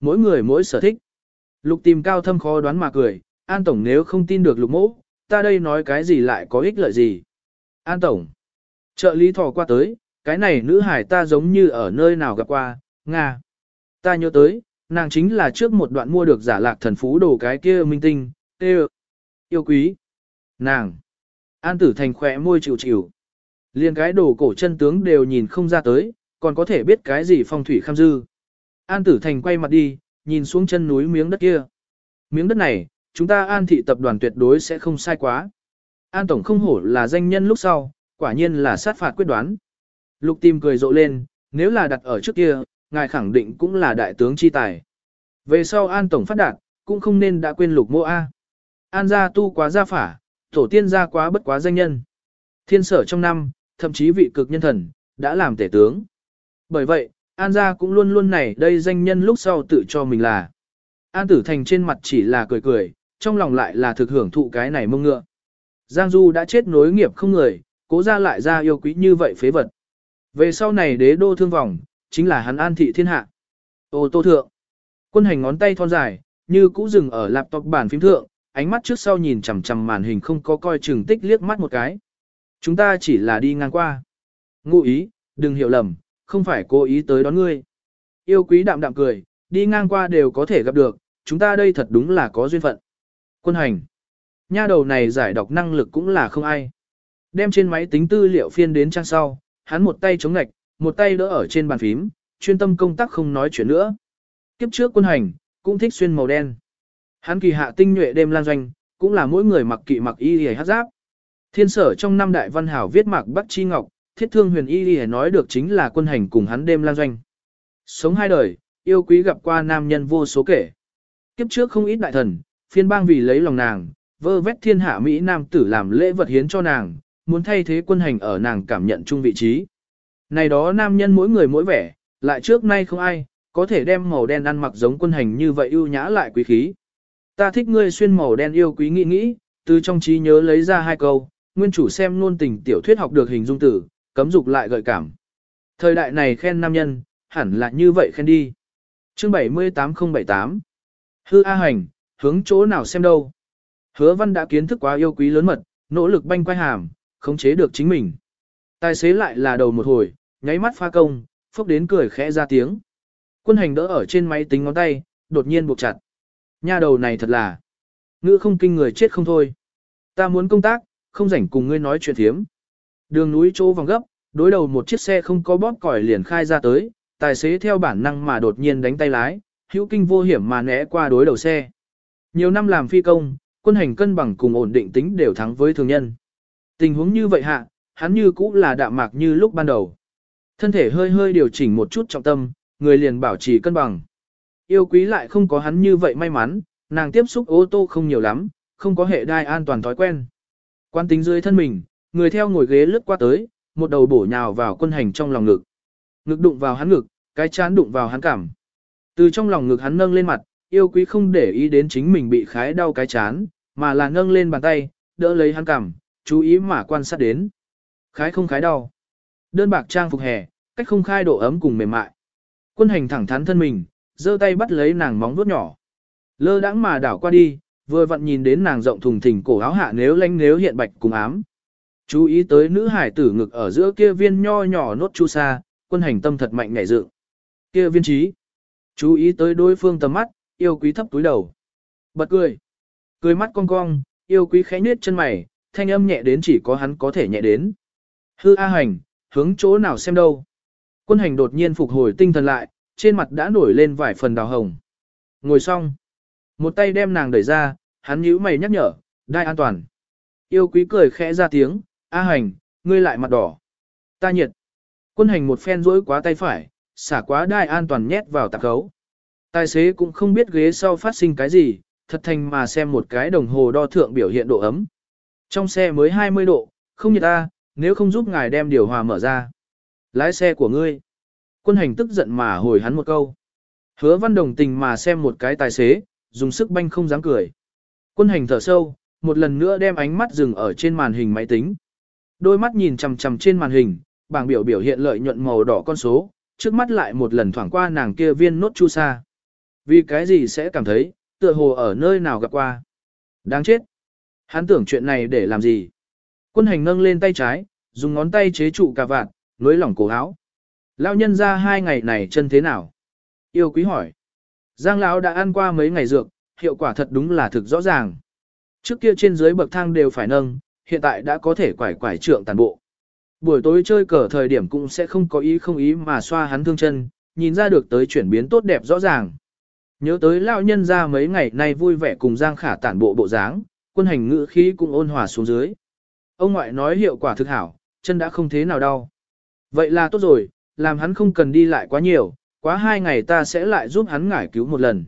Mỗi người mỗi sở thích. Lục tìm cao thâm khó đoán mà cười, An Tổng nếu không tin được lục mỗ, ta đây nói cái gì lại có ích lợi gì. An Tổng. Trợ lý thò qua tới, cái này nữ hải ta giống như ở nơi nào gặp qua, Nga. Ta nhớ tới, nàng chính là trước một đoạn mua được giả lạc thần phú đồ cái kia minh tinh, tê yêu quý. Nàng. An tử thành khỏe môi chịu chịu. Liên cái đồ cổ chân tướng đều nhìn không ra tới, còn có thể biết cái gì phong thủy kham dư. An tử thành quay mặt đi, nhìn xuống chân núi miếng đất kia. Miếng đất này, chúng ta an thị tập đoàn tuyệt đối sẽ không sai quá. An tổng không hổ là danh nhân lúc sau, quả nhiên là sát phạt quyết đoán. Lục tim cười rộ lên, nếu là đặt ở trước kia, ngài khẳng định cũng là đại tướng chi tài. Về sau an tổng phát đạt, cũng không nên đã quên lục mô A. An gia tu quá gia phả, tổ tiên gia quá bất quá danh nhân. Thiên sở trong năm, thậm chí vị cực nhân thần, đã làm tể tướng. Bởi vậy, An gia cũng luôn luôn này đây danh nhân lúc sau tự cho mình là. An tử thành trên mặt chỉ là cười cười, trong lòng lại là thực hưởng thụ cái này mông ngựa. Giang Du đã chết nối nghiệp không người, cố ra lại ra yêu quý như vậy phế vật. Về sau này đế đô thương vòng, chính là hắn an thị thiên hạ. Ô tô thượng, quân hành ngón tay thon dài, như cũ dừng ở laptop bản phím thượng, ánh mắt trước sau nhìn chằm chằm màn hình không có coi chừng tích liếc mắt một cái. Chúng ta chỉ là đi ngang qua. Ngụ ý, đừng hiểu lầm, không phải cố ý tới đón ngươi. Yêu quý đạm đạm cười, đi ngang qua đều có thể gặp được, chúng ta đây thật đúng là có duyên phận. Quân hành. Nha đầu này giải đọc năng lực cũng là không ai. Đem trên máy tính tư liệu phiên đến trang sau, hắn một tay chống ngạch, một tay đỡ ở trên bàn phím, chuyên tâm công tác không nói chuyện nữa. Kiếp trước quân hành, cũng thích xuyên màu đen. Hắn kỳ hạ tinh nhuệ đêm lan doanh, cũng là mỗi người mặc kỵ mặc y y hát giáp. Thiên sở trong năm đại văn hảo viết mạc Bắc Chi Ngọc, thiết thương huyền y y nói được chính là quân hành cùng hắn đêm lan doanh. Sống hai đời, yêu quý gặp qua nam nhân vô số kể. Kiếp trước không ít đại thần, phiên bang vì lấy lòng nàng, vơ vét thiên hạ Mỹ nam tử làm lễ vật hiến cho nàng, muốn thay thế quân hành ở nàng cảm nhận chung vị trí. Này đó nam nhân mỗi người mỗi vẻ, lại trước nay không ai, có thể đem màu đen ăn mặc giống quân hành như vậy ưu nhã lại quý khí. Ta thích ngươi xuyên màu đen yêu quý nghĩ nghĩ, từ trong trí nhớ lấy ra hai câu, nguyên chủ xem luôn tình tiểu thuyết học được hình dung tử, cấm dục lại gợi cảm. Thời đại này khen nam nhân, hẳn là như vậy khen đi. Chương 78078 Hư A Hành, hướng chỗ nào xem đâu. Hứa văn đã kiến thức quá yêu quý lớn mật, nỗ lực banh quay hàm, khống chế được chính mình. Tài xế lại là đầu một hồi, nháy mắt pha công, phốc đến cười khẽ ra tiếng. Quân hành đỡ ở trên máy tính ngón tay, đột nhiên buộc chặt. Nha đầu này thật là ngữ không kinh người chết không thôi. Ta muốn công tác, không rảnh cùng ngươi nói chuyện thiếm. Đường núi chỗ vòng gấp, đối đầu một chiếc xe không có bóp còi liền khai ra tới, tài xế theo bản năng mà đột nhiên đánh tay lái, hữu kinh vô hiểm mà né qua đối đầu xe. Nhiều năm làm phi công, quân hành cân bằng cùng ổn định tính đều thắng với thường nhân. Tình huống như vậy hạ, hắn như cũ là đạm mạc như lúc ban đầu. Thân thể hơi hơi điều chỉnh một chút trọng tâm, người liền bảo trì cân bằng. Yêu quý lại không có hắn như vậy may mắn, nàng tiếp xúc ô tô không nhiều lắm, không có hệ đai an toàn thói quen. Quan tính dưới thân mình, người theo ngồi ghế lướt qua tới, một đầu bổ nhào vào quân hành trong lòng ngực. Ngực đụng vào hắn ngực, cái chán đụng vào hắn cảm. Từ trong lòng ngực hắn nâng lên mặt, yêu quý không để ý đến chính mình bị khái đau cái chán, mà là nâng lên bàn tay, đỡ lấy hắn cằm, chú ý mà quan sát đến. Khái không khái đau. Đơn bạc trang phục hè, cách không khai độ ấm cùng mềm mại. Quân hành thẳng thắn thân mình, giơ tay bắt lấy nàng móng vuốt nhỏ. Lơ đãng mà đảo qua đi, vừa vặn nhìn đến nàng rộng thùng thình cổ áo hạ nếu lanh nếu hiện bạch cùng ám. Chú ý tới nữ hải tử ngực ở giữa kia viên nho nhỏ nốt chu sa, quân hành tâm thật mạnh nhảy dựng. Kia viên trí. Chú ý tới đối phương tầm mắt, yêu quý thấp túi đầu. Bật cười. Cười mắt cong cong, yêu quý khẽ nết chân mày, thanh âm nhẹ đến chỉ có hắn có thể nhẹ đến. Hư A hành, hướng chỗ nào xem đâu. Quân hành đột nhiên phục hồi tinh thần lại, trên mặt đã nổi lên vài phần đào hồng. Ngồi xong. Một tay đem nàng đẩy ra, hắn nhíu mày nhắc nhở, đai an toàn. Yêu quý cười khẽ ra tiếng, A hành, ngươi lại mặt đỏ. Ta nhiệt. Quân hành một phen rỗi quá tay phải, xả quá đai an toàn nhét vào tạp khấu. Tài xế cũng không biết ghế sau phát sinh cái gì, thật thành mà xem một cái đồng hồ đo thượng biểu hiện độ ấm. Trong xe mới 20 độ, không nhiệt ta, nếu không giúp ngài đem điều hòa mở ra. Lái xe của ngươi. Quân hành tức giận mà hồi hắn một câu. Hứa văn đồng tình mà xem một cái tài xế, dùng sức banh không dám cười. Quân hành thở sâu, một lần nữa đem ánh mắt dừng ở trên màn hình máy tính. Đôi mắt nhìn chằm chằm trên màn hình, bảng biểu biểu hiện lợi nhuận màu đỏ con số, trước mắt lại một lần thoảng qua nàng kia viên nốt chu sa. Vì cái gì sẽ cảm thấy, tựa hồ ở nơi nào gặp qua. Đáng chết. Hắn tưởng chuyện này để làm gì? Quân hành nâng lên tay trái, dùng ngón tay chế trụ cà vạt, nối lỏng cổ áo. Lão nhân ra hai ngày này chân thế nào? Yêu quý hỏi. Giang lão đã ăn qua mấy ngày dược, hiệu quả thật đúng là thực rõ ràng. Trước kia trên dưới bậc thang đều phải nâng, hiện tại đã có thể quải quải trượng tàn bộ. Buổi tối chơi cờ thời điểm cũng sẽ không có ý không ý mà xoa hắn thương chân, nhìn ra được tới chuyển biến tốt đẹp rõ ràng. Nhớ tới lão nhân ra mấy ngày nay vui vẻ cùng Giang Khả tản bộ bộ dáng, quân hành ngữ khí cũng ôn hòa xuống dưới. Ông ngoại nói hiệu quả thực hảo, chân đã không thế nào đau. Vậy là tốt rồi, làm hắn không cần đi lại quá nhiều, quá hai ngày ta sẽ lại giúp hắn ngải cứu một lần.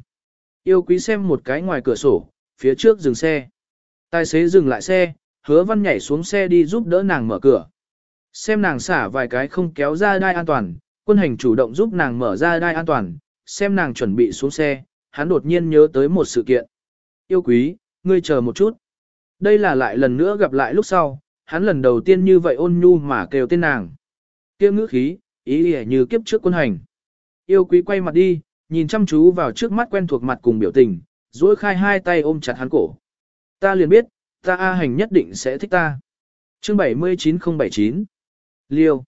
Yêu quý xem một cái ngoài cửa sổ, phía trước dừng xe. Tài xế dừng lại xe, hứa văn nhảy xuống xe đi giúp đỡ nàng mở cửa. Xem nàng xả vài cái không kéo ra đai an toàn, quân hành chủ động giúp nàng mở ra đai an toàn, xem nàng chuẩn bị xuống xe, hắn đột nhiên nhớ tới một sự kiện. Yêu quý, ngươi chờ một chút. Đây là lại lần nữa gặp lại lúc sau, hắn lần đầu tiên như vậy ôn nhu mà kêu tên nàng. Kêu ngữ khí, ý lìa như kiếp trước quân hành. Yêu quý quay mặt đi, nhìn chăm chú vào trước mắt quen thuộc mặt cùng biểu tình, duỗi khai hai tay ôm chặt hắn cổ. Ta liền biết, ta A hành nhất định sẽ thích ta. Chương 79079 Liêu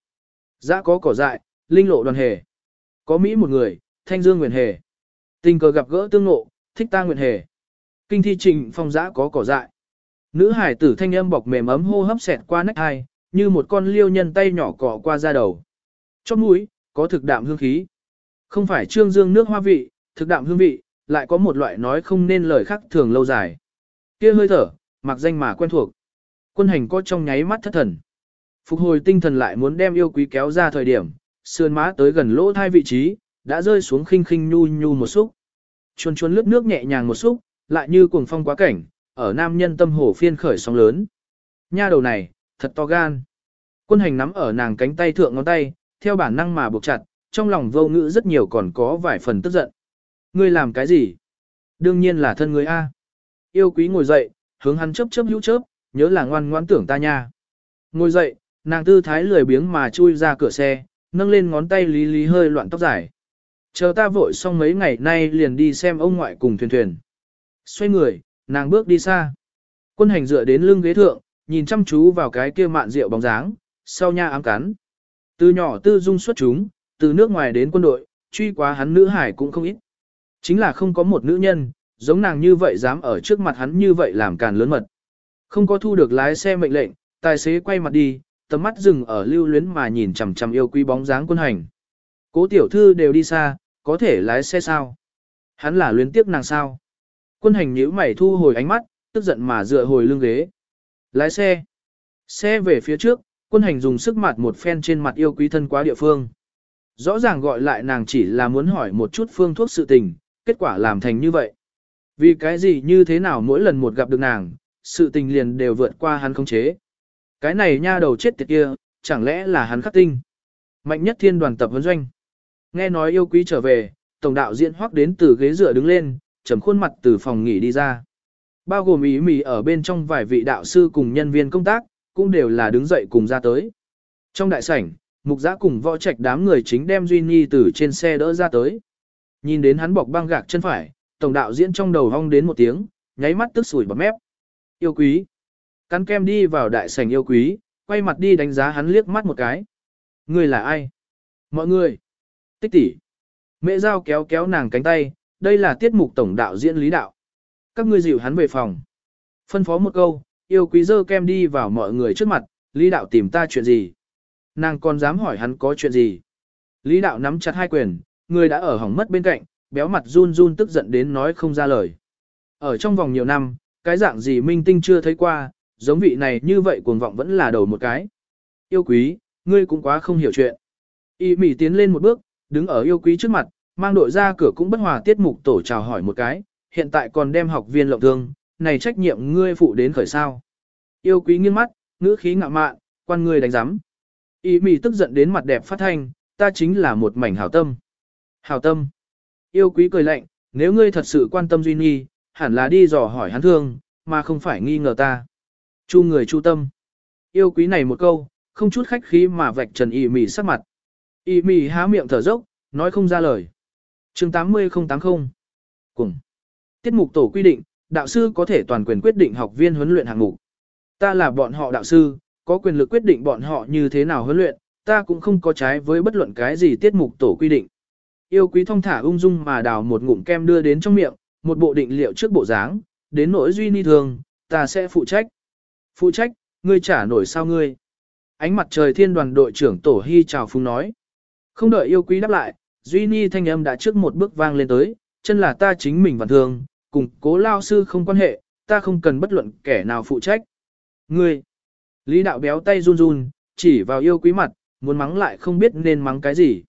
Giã có cỏ dại, linh lộ đoàn hề. Có Mỹ một người, thanh dương nguyện hề. Tình cờ gặp gỡ tương ngộ, thích ta nguyện hề. Kinh thi trình phong giã có cỏ dại. Nữ hải tử thanh âm bọc mềm ấm hô hấp xẹt qua nách hai, như một con liêu nhân tay nhỏ cọ qua da đầu. Chóp mũi, có thực đạm hương khí. Không phải trương dương nước hoa vị, thực đạm hương vị, lại có một loại nói không nên lời khác thường lâu dài. Kia hơi thở, mặc danh mà quen thuộc. Quân hành có trong nháy mắt thất thần. Phục hồi tinh thần lại muốn đem yêu quý kéo ra thời điểm, sườn má tới gần lỗ thai vị trí, đã rơi xuống khinh khinh nhu nhu một xúc. Chuồn chuồn lướt nước nhẹ nhàng một xúc, lại như cuồng phong quá cảnh, ở nam nhân tâm hồ phiên khởi sóng lớn. Nha đầu này, thật to gan. Quân hành nắm ở nàng cánh tay thượng ngón tay, theo bản năng mà buộc chặt, trong lòng vô ngữ rất nhiều còn có vài phần tức giận. Ngươi làm cái gì? Đương nhiên là thân ngươi A. Yêu quý ngồi dậy, hướng hắn chớp chớp hữu chớp, nhớ là ngoan ngoan tưởng ta nha. Ngồi dậy, nàng tư thái lười biếng mà chui ra cửa xe, nâng lên ngón tay lý lý hơi loạn tóc dài. Chờ ta vội xong mấy ngày nay liền đi xem ông ngoại cùng thuyền thuyền. Xoay người, nàng bước đi xa. Quân hành dựa đến lưng ghế thượng, nhìn chăm chú vào cái kia mạn rượu bóng dáng, sau nha ám cắn. Từ nhỏ tư dung xuất chúng, từ nước ngoài đến quân đội, truy quá hắn nữ hải cũng không ít. Chính là không có một nữ nhân, giống nàng như vậy dám ở trước mặt hắn như vậy làm càn lớn mật. Không có thu được lái xe mệnh lệnh, tài xế quay mặt đi, tầm mắt dừng ở lưu luyến mà nhìn chằm chằm yêu quý bóng dáng quân hành. Cố tiểu thư đều đi xa, có thể lái xe sao? Hắn là luyến tiếp nàng sao? Quân hành nhíu mày thu hồi ánh mắt, tức giận mà dựa hồi lưng ghế. Lái xe. Xe về phía trước, quân hành dùng sức mặt một phen trên mặt yêu quý thân quá địa phương. Rõ ràng gọi lại nàng chỉ là muốn hỏi một chút phương thuốc sự tình, kết quả làm thành như vậy. Vì cái gì như thế nào mỗi lần một gặp được nàng, sự tình liền đều vượt qua hắn không chế. Cái này nha đầu chết tiệt kia, chẳng lẽ là hắn khắc tinh. Mạnh nhất thiên đoàn tập huấn doanh. Nghe nói yêu quý trở về, tổng đạo diễn hoắc đến từ ghế dựa đứng lên, trầm khuôn mặt từ phòng nghỉ đi ra. Bao gồm ý mì ở bên trong vài vị đạo sư cùng nhân viên công tác, cũng đều là đứng dậy cùng ra tới. Trong đại sảnh, mục giã cùng võ trạch đám người chính đem Duy Nhi từ trên xe đỡ ra tới. Nhìn đến hắn bọc băng gạc chân phải, tổng đạo diễn trong đầu hong đến một tiếng, nháy mắt tức sủi bọt mép. Yêu quý. Cắn kem đi vào đại sảnh yêu quý, quay mặt đi đánh giá hắn liếc mắt một cái. Người là ai? Mọi người. Tích tỷ. Mẹ dao kéo kéo nàng cánh tay, đây là tiết mục tổng đạo diễn lý đạo. Các ngươi dịu hắn về phòng. Phân phó một câu, yêu quý dơ kem đi vào mọi người trước mặt, lý đạo tìm ta chuyện gì? Nàng còn dám hỏi hắn có chuyện gì? Lý đạo nắm chặt hai quyền, người đã ở hỏng mất bên cạnh, béo mặt run run tức giận đến nói không ra lời. Ở trong vòng nhiều năm, cái dạng gì minh tinh chưa thấy qua, giống vị này như vậy cuồng vọng vẫn là đầu một cái. Yêu quý, ngươi cũng quá không hiểu chuyện. Y mỉ tiến lên một bước, đứng ở yêu quý trước mặt, mang đội ra cửa cũng bất hòa tiết mục tổ chào hỏi một cái, hiện tại còn đem học viên lộng thương, này trách nhiệm ngươi phụ đến khởi sao. Yêu quý nghiêng mắt, ngữ khí ngạo mạn, quan ngươi đánh giám. Ý mỉ tức giận đến mặt đẹp phát thanh, ta chính là một mảnh hảo tâm. Hảo tâm. Yêu quý cười lạnh, nếu ngươi thật sự quan tâm Duy Nhi, hẳn là đi dò hỏi hắn thương, mà không phải nghi ngờ ta. Chu người chu tâm. Yêu quý này một câu, không chút khách khí mà vạch trần ý mỉ sắc mặt. Y mỉ há miệng thở dốc, nói không ra lời. chương 80080. Cùng. Tiết mục tổ quy định, đạo sư có thể toàn quyền quyết định học viên huấn luyện hạng mục. Ta là bọn họ đạo sư, có quyền lực quyết định bọn họ như thế nào huấn luyện, ta cũng không có trái với bất luận cái gì tiết mục tổ quy định. Yêu quý thông thả ung dung mà đào một ngụm kem đưa đến trong miệng, một bộ định liệu trước bộ dáng, đến nỗi duy ni thường, ta sẽ phụ trách. Phụ trách, ngươi trả nổi sao ngươi. Ánh mặt trời thiên đoàn đội trưởng Tổ Hy chào phung nói. Không đợi yêu quý đáp lại, Duy Ni thanh âm đã trước một bước vang lên tới, chân là ta chính mình vạn thường, cùng cố lao sư không quan hệ, ta không cần bất luận kẻ nào phụ trách. Ngươi, Lý đạo béo tay run run, chỉ vào yêu quý mặt, muốn mắng lại không biết nên mắng cái gì.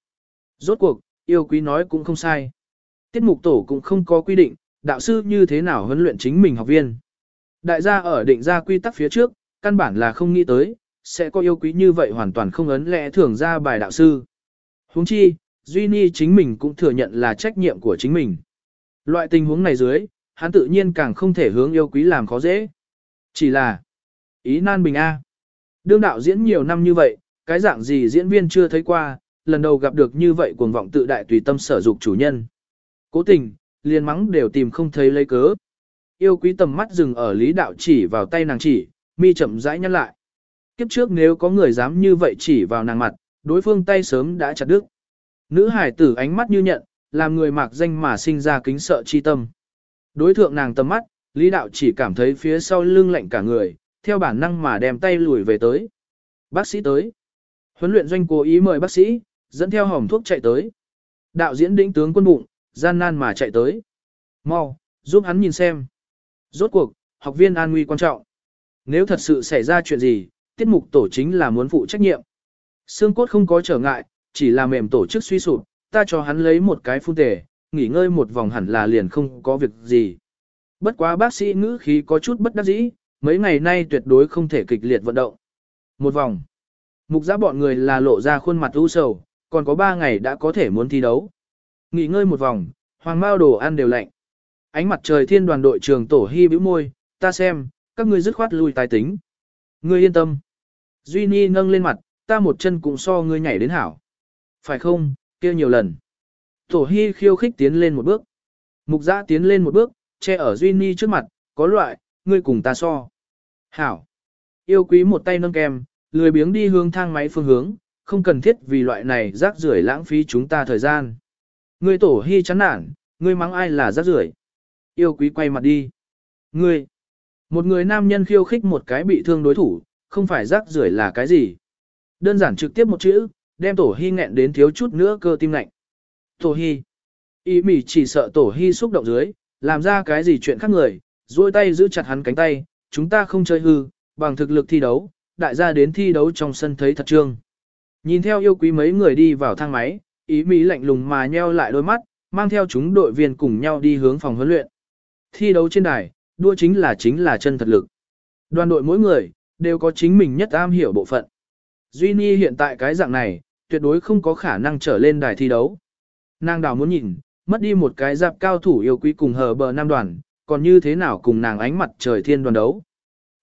Rốt cuộc, yêu quý nói cũng không sai. Tiết mục tổ cũng không có quy định, đạo sư như thế nào huấn luyện chính mình học viên. Đại gia ở định ra quy tắc phía trước, căn bản là không nghĩ tới, sẽ có yêu quý như vậy hoàn toàn không ấn lẽ thường ra bài đạo sư. Huống chi, Duy Ni chính mình cũng thừa nhận là trách nhiệm của chính mình. Loại tình huống này dưới, hắn tự nhiên càng không thể hướng yêu quý làm khó dễ. Chỉ là, ý nan bình A. Đương đạo diễn nhiều năm như vậy, cái dạng gì diễn viên chưa thấy qua, lần đầu gặp được như vậy cuồng vọng tự đại tùy tâm sở dục chủ nhân. Cố tình, liền mắng đều tìm không thấy lấy cớ. Yêu quý tầm mắt dừng ở lý đạo chỉ vào tay nàng chỉ, mi chậm rãi nhăn lại. Kiếp trước nếu có người dám như vậy chỉ vào nàng mặt, đối phương tay sớm đã chặt đứt. Nữ hải tử ánh mắt như nhận, làm người mạc danh mà sinh ra kính sợ chi tâm. Đối thượng nàng tầm mắt, lý đạo chỉ cảm thấy phía sau lưng lạnh cả người, theo bản năng mà đem tay lùi về tới. Bác sĩ tới. Huấn luyện doanh cố ý mời bác sĩ, dẫn theo hòm thuốc chạy tới. Đạo diễn đĩnh tướng quân bụng, gian nan mà chạy tới. Mau, giúp hắn nhìn xem. Rốt cuộc, học viên an nguy quan trọng. Nếu thật sự xảy ra chuyện gì, tiết mục tổ chính là muốn phụ trách nhiệm. Xương cốt không có trở ngại, chỉ là mềm tổ chức suy sụp, ta cho hắn lấy một cái phun tề, nghỉ ngơi một vòng hẳn là liền không có việc gì. Bất quá bác sĩ ngữ khí có chút bất đắc dĩ, mấy ngày nay tuyệt đối không thể kịch liệt vận động. Một vòng. Mục giã bọn người là lộ ra khuôn mặt u sầu, còn có ba ngày đã có thể muốn thi đấu. Nghỉ ngơi một vòng, hoàng mao đồ ăn đều lạnh. Ánh mặt trời thiên đoàn đội trường tổ hy bĩu môi, ta xem, các ngươi dứt khoát lui tài tính. Ngươi yên tâm. Duy Ni nâng lên mặt, ta một chân cũng so ngươi nhảy đến hảo. Phải không, kia nhiều lần. Tổ hy khiêu khích tiến lên một bước. Mục giã tiến lên một bước, che ở Duy Ni trước mặt, có loại, ngươi cùng ta so. Hảo. Yêu quý một tay nâng kem, lười biếng đi hướng thang máy phương hướng, không cần thiết vì loại này rác rưởi lãng phí chúng ta thời gian. Ngươi tổ hy chán nản, ngươi mắng ai là rác rưởi? Yêu quý quay mặt đi. Ngươi. Một người nam nhân khiêu khích một cái bị thương đối thủ, không phải rác rưởi là cái gì? Đơn giản trực tiếp một chữ, đem tổ hy nghẹn đến thiếu chút nữa cơ tim lạnh. Tổ hy. Ý mỉ chỉ sợ tổ hy xúc động dưới, làm ra cái gì chuyện khác người, duỗi tay giữ chặt hắn cánh tay, chúng ta không chơi hư, bằng thực lực thi đấu, đại gia đến thi đấu trong sân thấy thật trương. Nhìn theo yêu quý mấy người đi vào thang máy, ý mỹ lạnh lùng mà nheo lại đôi mắt, mang theo chúng đội viên cùng nhau đi hướng phòng huấn luyện. Thi đấu trên đài, đua chính là chính là chân thật lực. Đoàn đội mỗi người, đều có chính mình nhất am hiểu bộ phận. Duy Nhi hiện tại cái dạng này, tuyệt đối không có khả năng trở lên đài thi đấu. Nàng đào muốn nhìn, mất đi một cái giáp cao thủ yêu quý cùng hờ bờ nam đoàn, còn như thế nào cùng nàng ánh mặt trời thiên đoàn đấu.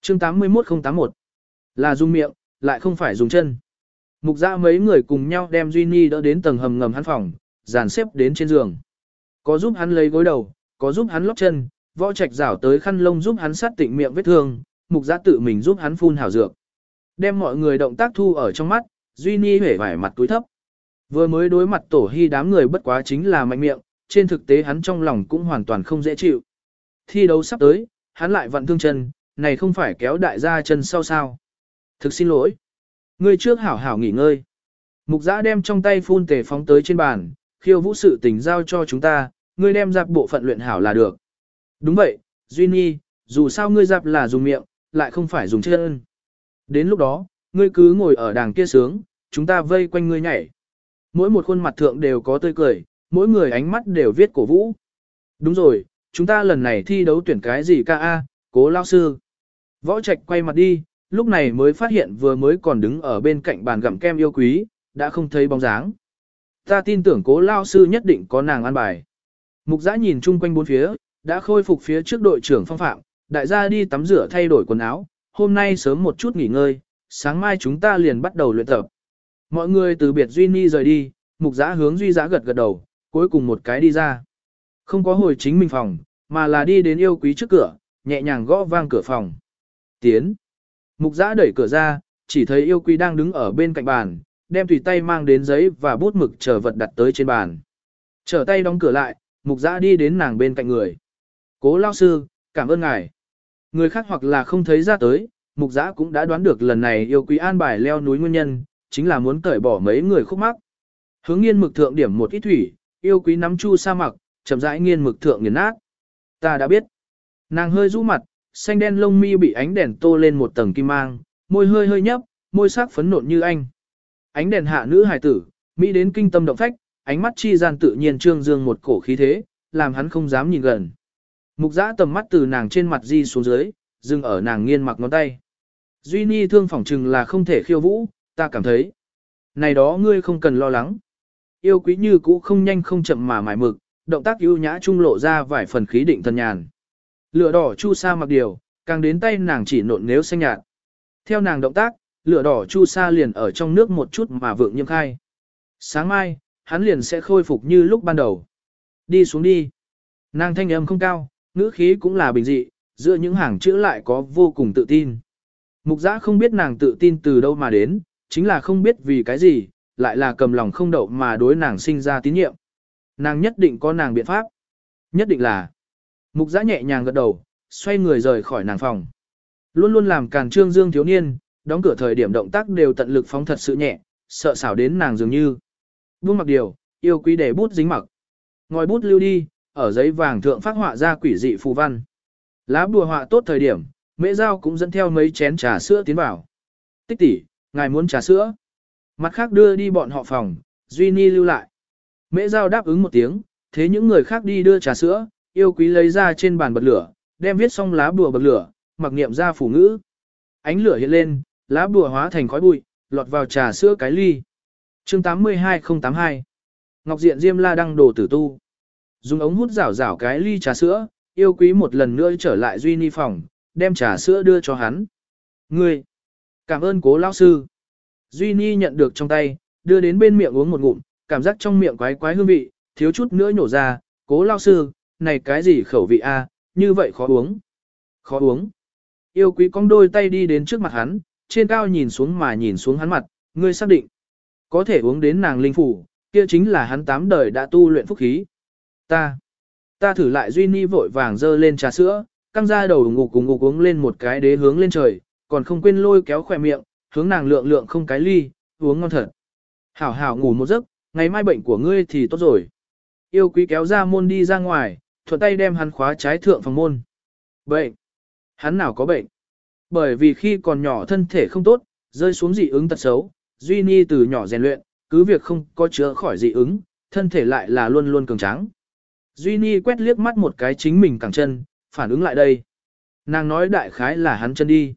Chương 81081 là dùng miệng, lại không phải dùng chân. Mục ra mấy người cùng nhau đem Duy Nhi đỡ đến tầng hầm ngầm hắn phòng, dàn xếp đến trên giường. Có giúp hắn lấy gối đầu, có giúp hắn lót chân, võ trạch rảo tới khăn lông giúp hắn sát tịnh miệng vết thương, mục ra tự mình giúp hắn phun hảo dược. Đem mọi người động tác thu ở trong mắt, Duy Nhi hể vải mặt túi thấp. Vừa mới đối mặt tổ hy đám người bất quá chính là mạnh miệng, trên thực tế hắn trong lòng cũng hoàn toàn không dễ chịu. Thi đấu sắp tới, hắn lại vận thương chân, này không phải kéo đại gia chân sau sao. Thực xin lỗi. Ngươi trước hảo hảo nghỉ ngơi. Mục giã đem trong tay phun tề phóng tới trên bàn, khiêu vũ sự tình giao cho chúng ta, ngươi đem dạp bộ phận luyện hảo là được. Đúng vậy, Duy Nhi, dù sao ngươi dạp là dùng miệng, lại không phải dùng chân. Đến lúc đó, ngươi cứ ngồi ở đàng kia sướng, chúng ta vây quanh ngươi nhảy. Mỗi một khuôn mặt thượng đều có tươi cười, mỗi người ánh mắt đều viết cổ vũ. Đúng rồi, chúng ta lần này thi đấu tuyển cái gì ca a, cố lao sư. Võ Trạch quay mặt đi, lúc này mới phát hiện vừa mới còn đứng ở bên cạnh bàn gặm kem yêu quý, đã không thấy bóng dáng. Ta tin tưởng cố lao sư nhất định có nàng ăn bài. Mục giã nhìn chung quanh bốn phía, đã khôi phục phía trước đội trưởng phong phạm, đại gia đi tắm rửa thay đổi quần áo, hôm nay sớm một chút nghỉ ngơi, sáng mai chúng ta liền bắt đầu luyện tập. Mọi người từ biệt Duy Ni rời đi, mục giã hướng Duy giã gật gật đầu, cuối cùng một cái đi ra. Không có hồi chính mình phòng, mà là đi đến yêu quý trước cửa, nhẹ nhàng gõ vang cửa phòng. Tiến. Mục giã đẩy cửa ra, chỉ thấy yêu quý đang đứng ở bên cạnh bàn, đem tùy tay mang đến giấy và bút mực chờ vật đặt tới trên bàn. Trở tay đóng cửa lại, mục giã đi đến nàng bên cạnh người. Cố lao sư, cảm ơn ngài. Người khác hoặc là không thấy ra tới, mục giã cũng đã đoán được lần này yêu quý an bài leo núi nguyên nhân, chính là muốn cởi bỏ mấy người khúc mắc. Hướng nghiên mực thượng điểm một ít thủy, yêu quý nắm chu sa mặc, chậm rãi nghiên mực thượng nghiền nát. Ta đã biết. Nàng hơi rũ mặt, xanh đen lông mi bị ánh đèn tô lên một tầng kim mang, môi hơi hơi nhấp, môi sắc phấn nộn như anh. Ánh đèn hạ nữ hài tử, mỹ đến kinh tâm động phách, ánh mắt chi gian tự nhiên trương dương một cổ khí thế, làm hắn không dám nhìn gần. Mục giã tầm mắt từ nàng trên mặt di xuống dưới, dừng ở nàng nghiên mặc ngón tay. Duy Nhi thương phỏng trừng là không thể khiêu vũ, ta cảm thấy. Này đó ngươi không cần lo lắng. Yêu quý như cũ không nhanh không chậm mà mải mực, động tác ưu nhã trung lộ ra vài phần khí định thần nhàn. Lửa đỏ chu sa mặc điều, càng đến tay nàng chỉ nộn nếu xanh nhạt. Theo nàng động tác, lửa đỏ chu sa liền ở trong nước một chút mà vượng nhiễm khai. Sáng mai, hắn liền sẽ khôi phục như lúc ban đầu. Đi xuống đi. Nàng thanh âm không cao, ngữ khí cũng là bình dị, giữa những hàng chữ lại có vô cùng tự tin. Mục giã không biết nàng tự tin từ đâu mà đến, chính là không biết vì cái gì, lại là cầm lòng không đậu mà đối nàng sinh ra tín nhiệm. Nàng nhất định có nàng biện pháp. Nhất định là. Mục giã nhẹ nhàng gật đầu, xoay người rời khỏi nàng phòng. Luôn luôn làm càn trương dương thiếu niên, đóng cửa thời điểm động tác đều tận lực phóng thật sự nhẹ, sợ xảo đến nàng dường như. Buông mặc điều, yêu quý để bút dính mặc. Ngòi bút lưu đi, ở giấy vàng thượng phát họa ra quỷ dị phù văn. Lá bùa họa tốt thời điểm, mễ giao cũng dẫn theo mấy chén trà sữa tiến vào. Tích tỷ, ngài muốn trà sữa. Mặt khác đưa đi bọn họ phòng, Duy Ni lưu lại. Mễ giao đáp ứng một tiếng, thế những người khác đi đưa trà sữa, yêu quý lấy ra trên bàn bật lửa, đem viết xong lá bùa bật lửa, mặc niệm ra phủ ngữ. Ánh lửa hiện lên, lá bùa hóa thành khói bụi, lọt vào trà sữa cái ly. chương 82082 Ngọc Diện Diêm La đăng đồ tử tu. Dùng ống hút rảo rảo cái ly trà sữa, yêu quý một lần nữa trở lại Duy Ni phòng, đem trà sữa đưa cho hắn. Ngươi! Cảm ơn cố lão sư. Duy Ni nhận được trong tay, đưa đến bên miệng uống một ngụm, cảm giác trong miệng quái quái hương vị, thiếu chút nữa nhổ ra, cố lão sư, này cái gì khẩu vị a, như vậy khó uống. Khó uống. Yêu quý cong đôi tay đi đến trước mặt hắn, trên cao nhìn xuống mà nhìn xuống hắn mặt, ngươi xác định. Có thể uống đến nàng linh phủ, kia chính là hắn tám đời đã tu luyện phúc khí. Ta, ta thử lại Duy Ni vội vàng dơ lên trà sữa, căng ra đầu ngục cùng ngục uống lên một cái đế hướng lên trời, còn không quên lôi kéo khỏe miệng, hướng nàng lượng lượng không cái ly, uống ngon thật. Hảo hảo ngủ một giấc, ngày mai bệnh của ngươi thì tốt rồi. Yêu quý kéo ra môn đi ra ngoài, thuận tay đem hắn khóa trái thượng phòng môn. Bệnh? Hắn nào có bệnh? Bởi vì khi còn nhỏ thân thể không tốt, rơi xuống dị ứng tật xấu, Duy Ni từ nhỏ rèn luyện, cứ việc không có chữa khỏi dị ứng, thân thể lại là luôn luôn cường tráng. Duy Ni quét liếc mắt một cái chính mình cẳng chân, phản ứng lại đây. Nàng nói đại khái là hắn chân đi.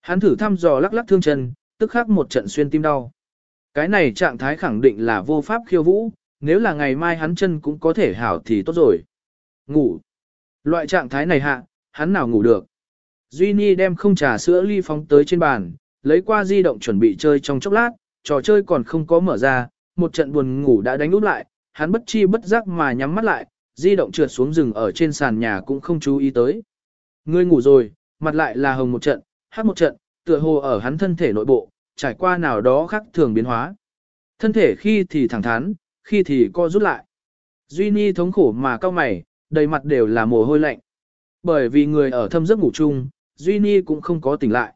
Hắn thử thăm dò lắc lắc thương chân, tức khắc một trận xuyên tim đau. Cái này trạng thái khẳng định là vô pháp khiêu vũ, nếu là ngày mai hắn chân cũng có thể hảo thì tốt rồi. Ngủ. Loại trạng thái này hạ, hắn nào ngủ được. Duy Ni đem không trà sữa ly phóng tới trên bàn, lấy qua di động chuẩn bị chơi trong chốc lát, trò chơi còn không có mở ra, một trận buồn ngủ đã đánh úp lại, hắn bất chi bất giác mà nhắm mắt lại, di động trượt xuống rừng ở trên sàn nhà cũng không chú ý tới. Ngươi ngủ rồi, mặt lại là hồng một trận, hát một trận, tựa hồ ở hắn thân thể nội bộ, trải qua nào đó khác thường biến hóa. Thân thể khi thì thẳng thắn, khi thì co rút lại. Duy Nhi thống khổ mà cao mày, đầy mặt đều là mồ hôi lạnh. Bởi vì người ở thâm giấc ngủ chung, Duy Nhi cũng không có tỉnh lại.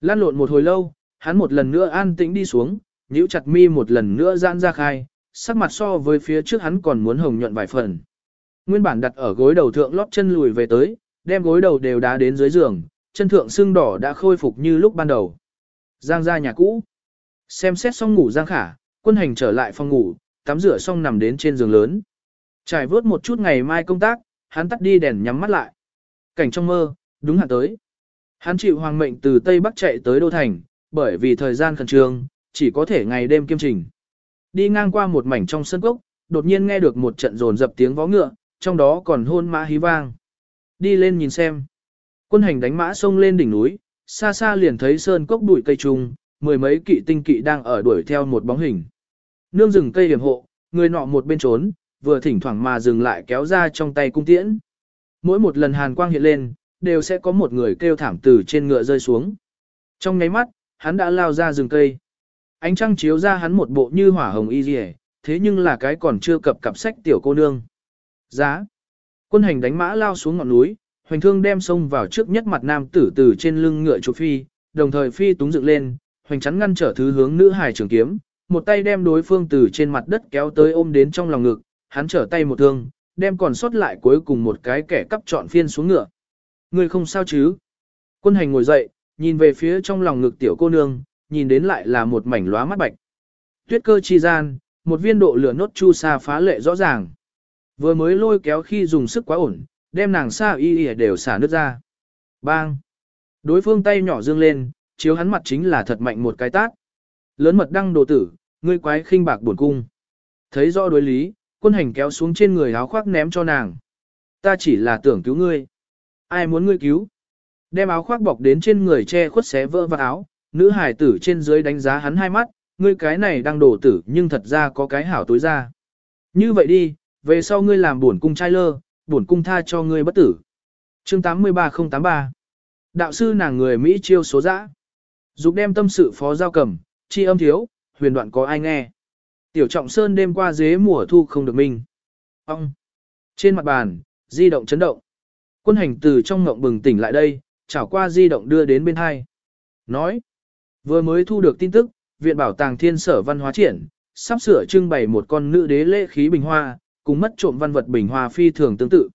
Lan lộn một hồi lâu, hắn một lần nữa an tĩnh đi xuống, nhíu chặt mi một lần nữa giãn ra khai, sắc mặt so với phía trước hắn còn muốn hồng nhuận vài phần. Nguyên bản đặt ở gối đầu thượng lót chân lùi về tới, đem gối đầu đều đá đến dưới giường, chân thượng xương đỏ đã khôi phục như lúc ban đầu. Giang ra nhà cũ. Xem xét xong ngủ Giang Khả, quân hành trở lại phòng ngủ, tắm rửa xong nằm đến trên giường lớn. Trải vớt một chút ngày mai công tác, hắn tắt đi đèn nhắm mắt lại. Cảnh trong mơ, đúng hạn tới. Hắn chịu hoàng mệnh từ Tây Bắc chạy tới Đô Thành, bởi vì thời gian khẩn trương, chỉ có thể ngày đêm kiêm trình. Đi ngang qua một mảnh trong sân cốc, đột nhiên nghe được một trận rồn dập tiếng vó ngựa, trong đó còn hôn mã hí vang. Đi lên nhìn xem. Quân hành đánh mã sông lên đỉnh núi, xa xa liền thấy sơn cốc bụi cây trùng, mười mấy kỵ tinh kỵ đang ở đuổi theo một bóng hình. Nương rừng cây điểm hộ, người nọ một bên trốn, vừa thỉnh thoảng mà dừng lại kéo ra trong tay cung tiễn. Mỗi một lần hàn quang hiện lên, đều sẽ có một người kêu thảm từ trên ngựa rơi xuống. Trong nháy mắt, hắn đã lao ra rừng cây. Ánh trăng chiếu ra hắn một bộ như hỏa hồng y rìa, thế nhưng là cái còn chưa cập cặp sách tiểu cô nương. Giá. Quân hành đánh mã lao xuống ngọn núi, hoành thương đem sông vào trước nhất mặt nam tử từ trên lưng ngựa chụp phi, đồng thời phi túng dựng lên, hoành chắn ngăn trở thứ hướng nữ hài trường kiếm, một tay đem đối phương từ trên mặt đất kéo tới ôm đến trong lòng ngực, hắn trở tay một thương, đem còn sót lại cuối cùng một cái kẻ cắp trọn phiên xuống ngựa. Người không sao chứ? Quân hành ngồi dậy, nhìn về phía trong lòng ngực tiểu cô nương, nhìn đến lại là một mảnh lóa mắt bạch. Tuyết cơ chi gian, một viên độ lửa nốt chu sa phá lệ rõ ràng. Vừa mới lôi kéo khi dùng sức quá ổn, đem nàng sa y y đều xả nước ra. Bang! Đối phương tay nhỏ dương lên, chiếu hắn mặt chính là thật mạnh một cái tát. Lớn mật đăng đồ tử, ngươi quái khinh bạc buồn cung. Thấy rõ đối lý, quân hành kéo xuống trên người áo khoác ném cho nàng. Ta chỉ là tưởng cứu ngươi. Ai muốn ngươi cứu? Đem áo khoác bọc đến trên người che khuất xé vỡ vào áo, nữ hải tử trên dưới đánh giá hắn hai mắt, ngươi cái này đang đổ tử nhưng thật ra có cái hảo tối ra. Như vậy đi, về sau ngươi làm buồn cung trai lơ, buồn cung tha cho ngươi bất tử. Chương 83083 Đạo sư nàng người Mỹ chiêu số dã. Dục đem tâm sự phó giao cầm, chi âm thiếu, huyền đoạn có ai nghe. Tiểu trọng sơn đêm qua dế mùa thu không được minh. Ông! Trên mặt bàn, di động chấn động. Quân hành từ trong ngộng bừng tỉnh lại đây, chảo qua di động đưa đến bên hai. Nói, vừa mới thu được tin tức, Viện Bảo tàng Thiên Sở Văn hóa triển, sắp sửa trưng bày một con nữ đế lễ khí bình hoa, cùng mất trộm văn vật bình hoa phi thường tương tự.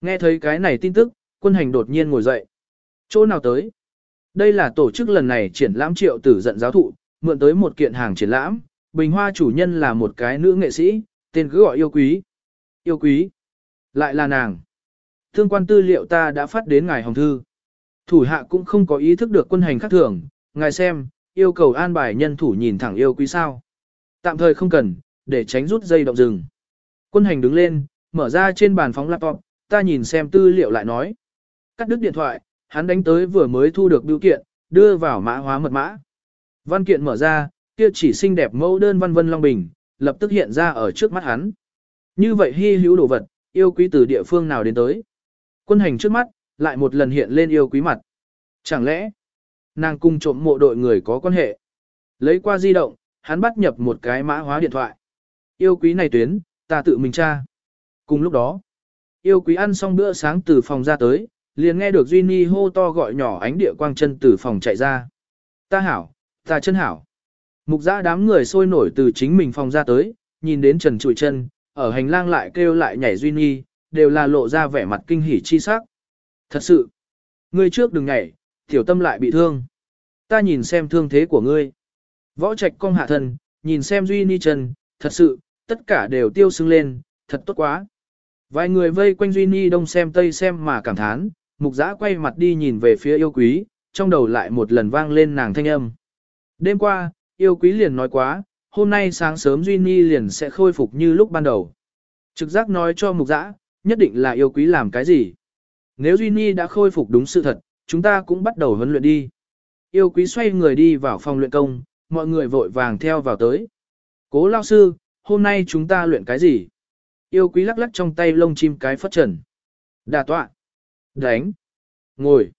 Nghe thấy cái này tin tức, quân hành đột nhiên ngồi dậy. Chỗ nào tới? Đây là tổ chức lần này triển lãm triệu tử giận giáo thụ, mượn tới một kiện hàng triển lãm, bình hoa chủ nhân là một cái nữ nghệ sĩ, tên cứ gọi yêu quý. Yêu quý. Lại là nàng. Thương quan tư liệu ta đã phát đến ngài hồng thư. Thủ hạ cũng không có ý thức được quân hành khác thường, ngài xem, yêu cầu an bài nhân thủ nhìn thẳng yêu quý sao. Tạm thời không cần, để tránh rút dây động rừng. Quân hành đứng lên, mở ra trên bàn phóng laptop, ta nhìn xem tư liệu lại nói. Cắt đứt điện thoại, hắn đánh tới vừa mới thu được biểu kiện, đưa vào mã hóa mật mã. Văn kiện mở ra, kia chỉ xinh đẹp mẫu đơn văn vân long bình, lập tức hiện ra ở trước mắt hắn. Như vậy hy hữu đồ vật, yêu quý từ địa phương nào đến tới. Quân hành trước mắt, lại một lần hiện lên yêu quý mặt. Chẳng lẽ, nàng cung trộm mộ đội người có quan hệ. Lấy qua di động, hắn bắt nhập một cái mã hóa điện thoại. Yêu quý này tuyến, ta tự mình tra. Cùng lúc đó, yêu quý ăn xong bữa sáng từ phòng ra tới, liền nghe được Duy Ni hô to gọi nhỏ ánh địa quang chân từ phòng chạy ra. Ta hảo, ta chân hảo. Mục giã đám người sôi nổi từ chính mình phòng ra tới, nhìn đến trần trụi chân, ở hành lang lại kêu lại nhảy Duy Ni, đều là lộ ra vẻ mặt kinh hỉ chi sắc. Thật sự, ngươi trước đừng nhảy, tiểu tâm lại bị thương. Ta nhìn xem thương thế của ngươi. Võ trạch cong hạ thân, nhìn xem Duy Ni chân, thật sự, tất cả đều tiêu sưng lên, thật tốt quá. Vài người vây quanh Duy Ni đông xem tây xem mà cảm thán, mục giã quay mặt đi nhìn về phía yêu quý, trong đầu lại một lần vang lên nàng thanh âm. Đêm qua, yêu quý liền nói quá, hôm nay sáng sớm Duy Ni liền sẽ khôi phục như lúc ban đầu. Trực giác nói cho mục giã, nhất định là yêu quý làm cái gì. Nếu Duy Ni đã khôi phục đúng sự thật, chúng ta cũng bắt đầu huấn luyện đi. Yêu quý xoay người đi vào phòng luyện công, mọi người vội vàng theo vào tới. Cố lao sư, hôm nay chúng ta luyện cái gì? Yêu quý lắc lắc trong tay lông chim cái phất trần. Đà tọa. Đánh. Ngồi.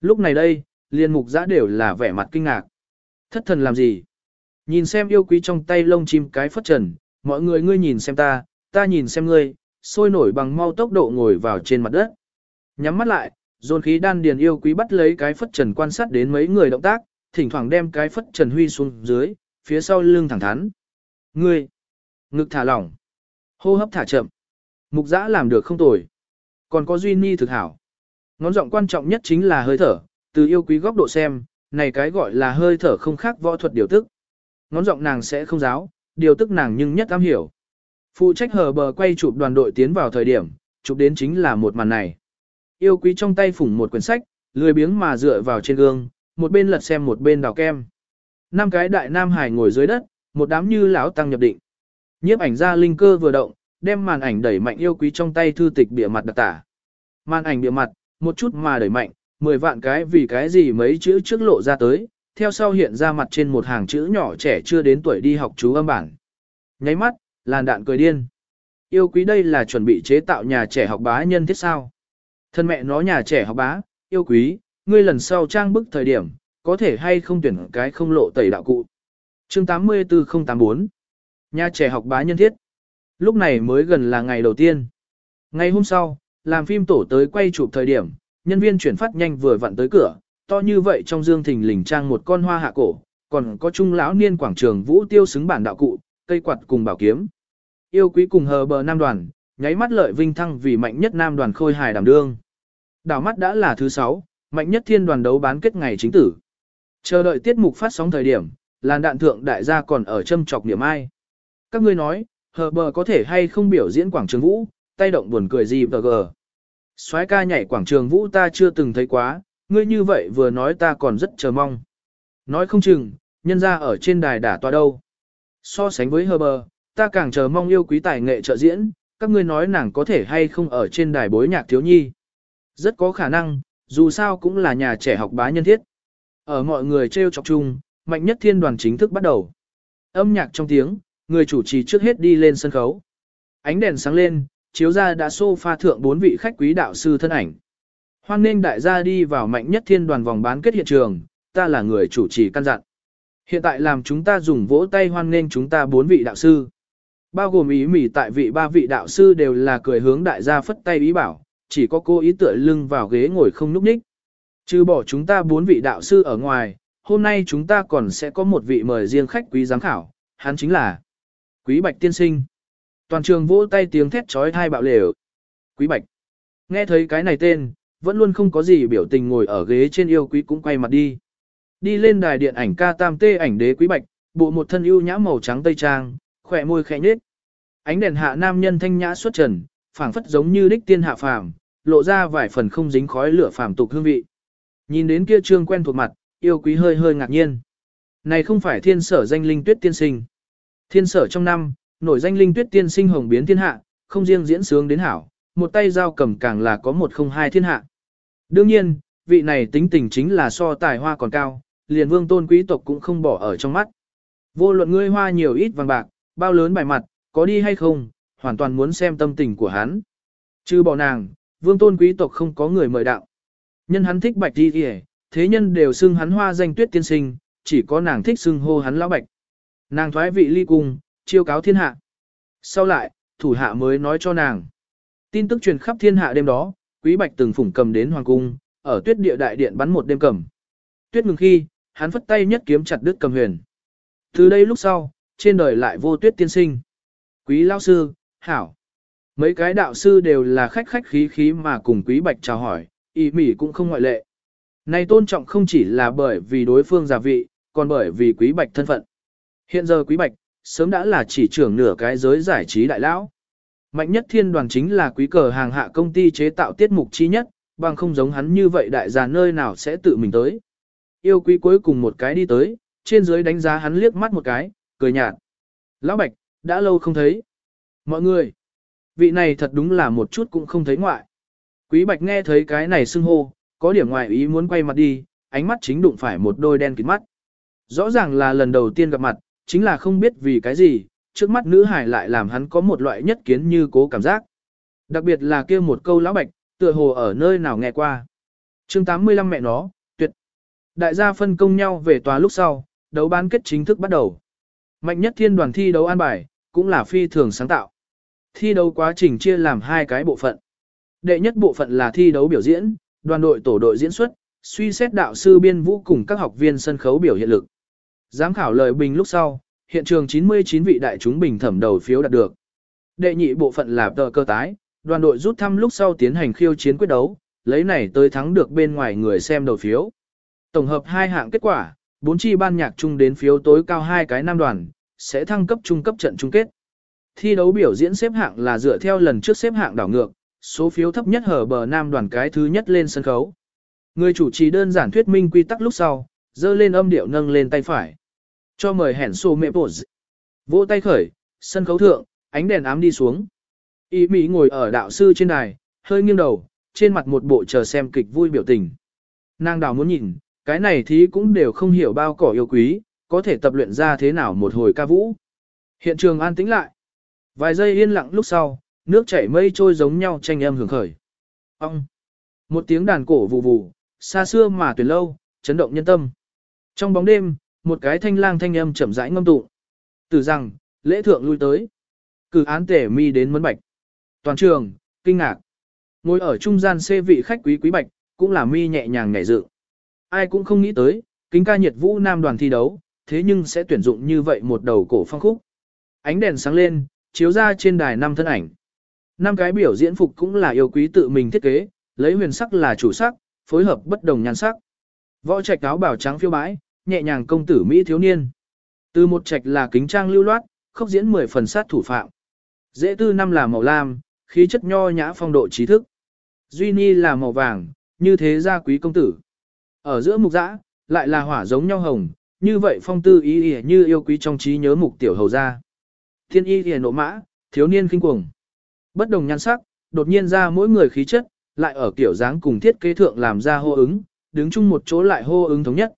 Lúc này đây, liên mục giã đều là vẻ mặt kinh ngạc. Thất thần làm gì? Nhìn xem yêu quý trong tay lông chim cái phất trần, mọi người ngươi nhìn xem ta, ta nhìn xem ngươi, sôi nổi bằng mau tốc độ ngồi vào trên mặt đất. Nhắm mắt lại, dồn khí đan điền yêu quý bắt lấy cái phất trần quan sát đến mấy người động tác, thỉnh thoảng đem cái phất trần huy xuống dưới, phía sau lưng thẳng thắn. Ngươi, ngực thả lỏng, hô hấp thả chậm. Mục giã làm được không tồi. Còn có duy ni thực hảo. Ngón giọng quan trọng nhất chính là hơi thở, từ yêu quý góc độ xem, này cái gọi là hơi thở không khác võ thuật điều tức. Ngón giọng nàng sẽ không giáo, điều tức nàng nhưng nhất am hiểu. Phụ trách hờ bờ quay chụp đoàn đội tiến vào thời điểm, chụp đến chính là một màn này. Yêu quý trong tay phủng một quyển sách, lười biếng mà dựa vào trên gương, một bên lật xem một bên đào kem. Năm cái đại nam hải ngồi dưới đất, một đám như lão tăng nhập định. Nhiếp ảnh ra linh cơ vừa động, đem màn ảnh đẩy mạnh yêu quý trong tay thư tịch bìa mặt đặc tả. Màn ảnh bìa mặt, một chút mà đẩy mạnh, 10 vạn cái vì cái gì mấy chữ trước lộ ra tới, theo sau hiện ra mặt trên một hàng chữ nhỏ trẻ chưa đến tuổi đi học chú âm bản. Nháy mắt, làn đạn cười điên. Yêu quý đây là chuẩn bị chế tạo nhà trẻ học bá nhân thiết sao. Thân mẹ nó nhà trẻ học bá, yêu quý, ngươi lần sau trang bức thời điểm, có thể hay không tuyển cái không lộ tẩy đạo cụ. Chương 84084 Nhà trẻ học bá nhân thiết Lúc này mới gần là ngày đầu tiên. Ngày hôm sau, làm phim tổ tới quay chụp thời điểm, nhân viên chuyển phát nhanh vừa vặn tới cửa, to như vậy trong dương thình lình trang một con hoa hạ cổ, còn có trung lão niên quảng trường vũ tiêu xứng bản đạo cụ, cây quạt cùng bảo kiếm. Yêu quý cùng hờ bờ nam đoàn, nháy mắt lợi vinh thăng vì mạnh nhất nam đoàn khôi hài đảm đương. Đảo mắt đã là thứ 6, mạnh nhất thiên đoàn đấu bán kết ngày chính tử. Chờ đợi tiết mục phát sóng thời điểm, làn đạn thượng đại gia còn ở châm chọc niệm ai. Các ngươi nói, hờ bờ có thể hay không biểu diễn quảng trường vũ, tay động buồn cười gì vờ gờ. soái ca nhảy quảng trường vũ ta chưa từng thấy quá, ngươi như vậy vừa nói ta còn rất chờ mong. Nói không chừng, nhân ra ở trên đài đả tòa đâu. So sánh với hờ bờ, ta càng chờ mong yêu quý tài nghệ trợ diễn, các ngươi nói nàng có thể hay không ở trên đài bối nhạc thiếu nhi. Rất có khả năng, dù sao cũng là nhà trẻ học bá nhân thiết. Ở mọi người treo chọc chung, mạnh nhất thiên đoàn chính thức bắt đầu. Âm nhạc trong tiếng, người chủ trì trước hết đi lên sân khấu. Ánh đèn sáng lên, chiếu ra đã sofa thượng bốn vị khách quý đạo sư thân ảnh. Hoan nên đại gia đi vào mạnh nhất thiên đoàn vòng bán kết hiện trường, ta là người chủ trì căn dặn. Hiện tại làm chúng ta dùng vỗ tay hoan nên chúng ta bốn vị đạo sư. Bao gồm ý mỉ tại vị ba vị đạo sư đều là cười hướng đại gia phất tay ý bảo, chỉ có cô ý tựa lưng vào ghế ngồi không núp ních. Trừ bỏ chúng ta bốn vị đạo sư ở ngoài, hôm nay chúng ta còn sẽ có một vị mời riêng khách quý giám khảo, hắn chính là Quý Bạch Tiên Sinh. Toàn trường vỗ tay tiếng thét trói thai bạo lều. Quý Bạch. Nghe thấy cái này tên, vẫn luôn không có gì biểu tình ngồi ở ghế trên yêu quý cũng quay mặt đi. Đi lên đài điện ảnh ca tam tê ảnh đế Quý Bạch, bộ một thân ưu nhã màu trắng tây trang, khỏe môi khẽ nhếch. Ánh đèn hạ nam nhân thanh nhã xuất trần, phảng phất giống như đích tiên hạ phàm, lộ ra vài phần không dính khói lửa phàm tục hương vị. Nhìn đến kia trương quen thuộc mặt, yêu quý hơi hơi ngạc nhiên. Này không phải thiên sở danh linh tuyết tiên sinh. Thiên sở trong năm, nổi danh linh tuyết tiên sinh hồng biến thiên hạ, không riêng diễn sướng đến hảo, một tay dao cầm càng là có một không hai thiên hạ. Đương nhiên, vị này tính tình chính là so tài hoa còn cao, liền vương tôn quý tộc cũng không bỏ ở trong mắt. Vô luận ngươi hoa nhiều ít vàng bạc, bao lớn bài mặt, có đi hay không, hoàn toàn muốn xem tâm tình của hắn. Chứ bỏ nàng, vương tôn quý tộc không có người mời đạo. Nhân hắn thích bạch đi kìa, thế nhân đều xưng hắn hoa danh tuyết tiên sinh, chỉ có nàng thích xưng hô hắn lão bạch. Nàng thoái vị ly cung, chiêu cáo thiên hạ. Sau lại, thủ hạ mới nói cho nàng. Tin tức truyền khắp thiên hạ đêm đó, quý bạch từng phủng cầm đến hoàng cung, ở tuyết địa đại điện bắn một đêm cầm. Tuyết ngừng khi, hắn phất tay nhất kiếm chặt đứt cầm huyền. Từ đây lúc sau, trên đời lại vô tuyết tiên sinh. Quý lao sư, hảo. Mấy cái đạo sư đều là khách khách khí khí mà cùng quý bạch chào hỏi, ý mỉ cũng không ngoại lệ. Này tôn trọng không chỉ là bởi vì đối phương giả vị, còn bởi vì quý bạch thân phận. Hiện giờ quý bạch, sớm đã là chỉ trưởng nửa cái giới giải trí đại lão. Mạnh nhất thiên đoàn chính là quý cờ hàng hạ công ty chế tạo tiết mục chi nhất, bằng không giống hắn như vậy đại gia nơi nào sẽ tự mình tới. Yêu quý cuối cùng một cái đi tới, trên dưới đánh giá hắn liếc mắt một cái, cười nhạt. Lão Bạch, đã lâu không thấy. Mọi người, vị này thật đúng là một chút cũng không thấy ngoại. Quý Bạch nghe thấy cái này xưng hô, có điểm ngoại ý muốn quay mặt đi, ánh mắt chính đụng phải một đôi đen kín mắt. Rõ ràng là lần đầu tiên gặp mặt, chính là không biết vì cái gì, trước mắt nữ hải lại làm hắn có một loại nhất kiến như cố cảm giác. Đặc biệt là kia một câu lão bạch, tựa hồ ở nơi nào nghe qua. chương 85 mẹ nó, tuyệt. Đại gia phân công nhau về tòa lúc sau, đấu bán kết chính thức bắt đầu. Mạnh nhất thiên đoàn thi đấu an bài, cũng là phi thường sáng tạo. Thi đấu quá trình chia làm hai cái bộ phận. Đệ nhất bộ phận là thi đấu biểu diễn, đoàn đội tổ đội diễn xuất, suy xét đạo sư biên vũ cùng các học viên sân khấu biểu hiện lực. Giám khảo lời bình lúc sau, hiện trường 99 vị đại chúng bình thẩm đầu phiếu đạt được. Đệ nhị bộ phận là tờ cơ tái, đoàn đội rút thăm lúc sau tiến hành khiêu chiến quyết đấu, lấy này tới thắng được bên ngoài người xem đầu phiếu. Tổng hợp hai hạng kết quả, bốn chi ban nhạc chung đến phiếu tối cao hai cái nam đoàn, sẽ thăng cấp trung cấp trận chung kết. Thi đấu biểu diễn xếp hạng là dựa theo lần trước xếp hạng đảo ngược, số phiếu thấp nhất hở bờ nam đoàn cái thứ nhất lên sân khấu. Người chủ trì đơn giản thuyết minh quy tắc lúc sau, dơ lên âm điệu nâng lên tay phải. Cho mời hẻn xô mẹ bộ Vỗ tay khởi, sân khấu thượng, ánh đèn ám đi xuống. Y Mỹ ngồi ở đạo sư trên đài, hơi nghiêng đầu, trên mặt một bộ chờ xem kịch vui biểu tình. Nàng đào muốn nhìn, cái này thí cũng đều không hiểu bao cỏ yêu quý, có thể tập luyện ra thế nào một hồi ca vũ. Hiện trường an tĩnh lại. Vài giây yên lặng lúc sau, nước chảy mây trôi giống nhau tranh âm hưởng khởi. Ông! Một tiếng đàn cổ vù vù, xa xưa mà tuyệt lâu, chấn động nhân tâm. Trong bóng đêm, một cái thanh lang thanh âm chậm rãi ngâm tụ, Từ rằng, lễ thượng lui tới. Cử án tể mi đến mấn bạch. Toàn trường, kinh ngạc. Ngồi ở trung gian xê vị khách quý quý bạch, cũng là mi nhẹ nhàng nhảy dự. Ai cũng không nghĩ tới, kính ca nhiệt vũ nam đoàn thi đấu, thế nhưng sẽ tuyển dụng như vậy một đầu cổ phong khúc. Ánh đèn sáng lên, chiếu ra trên đài năm thân ảnh. Năm cái biểu diễn phục cũng là yêu quý tự mình thiết kế, lấy huyền sắc là chủ sắc, phối hợp bất đồng nhan sắc. Võ trạch áo bảo trắng phiêu bãi, nhẹ nhàng công tử Mỹ thiếu niên. Từ một trạch là kính trang lưu loát, khốc diễn 10 phần sát thủ phạm. Dễ tư năm là màu lam, khí chất nho nhã phong độ trí thức. Duy Ni là màu vàng, như thế gia quý công tử. Ở giữa mục dã, lại là hỏa giống nhau hồng, như vậy phong tư ý ỉa như yêu quý trong trí nhớ mục tiểu hầu gia. Thiên y ỉa nộ mã, thiếu niên kinh cuồng. Bất đồng nhan sắc, đột nhiên ra mỗi người khí chất, lại ở kiểu dáng cùng thiết kế thượng làm ra hô ứng, đứng chung một chỗ lại hô ứng thống nhất.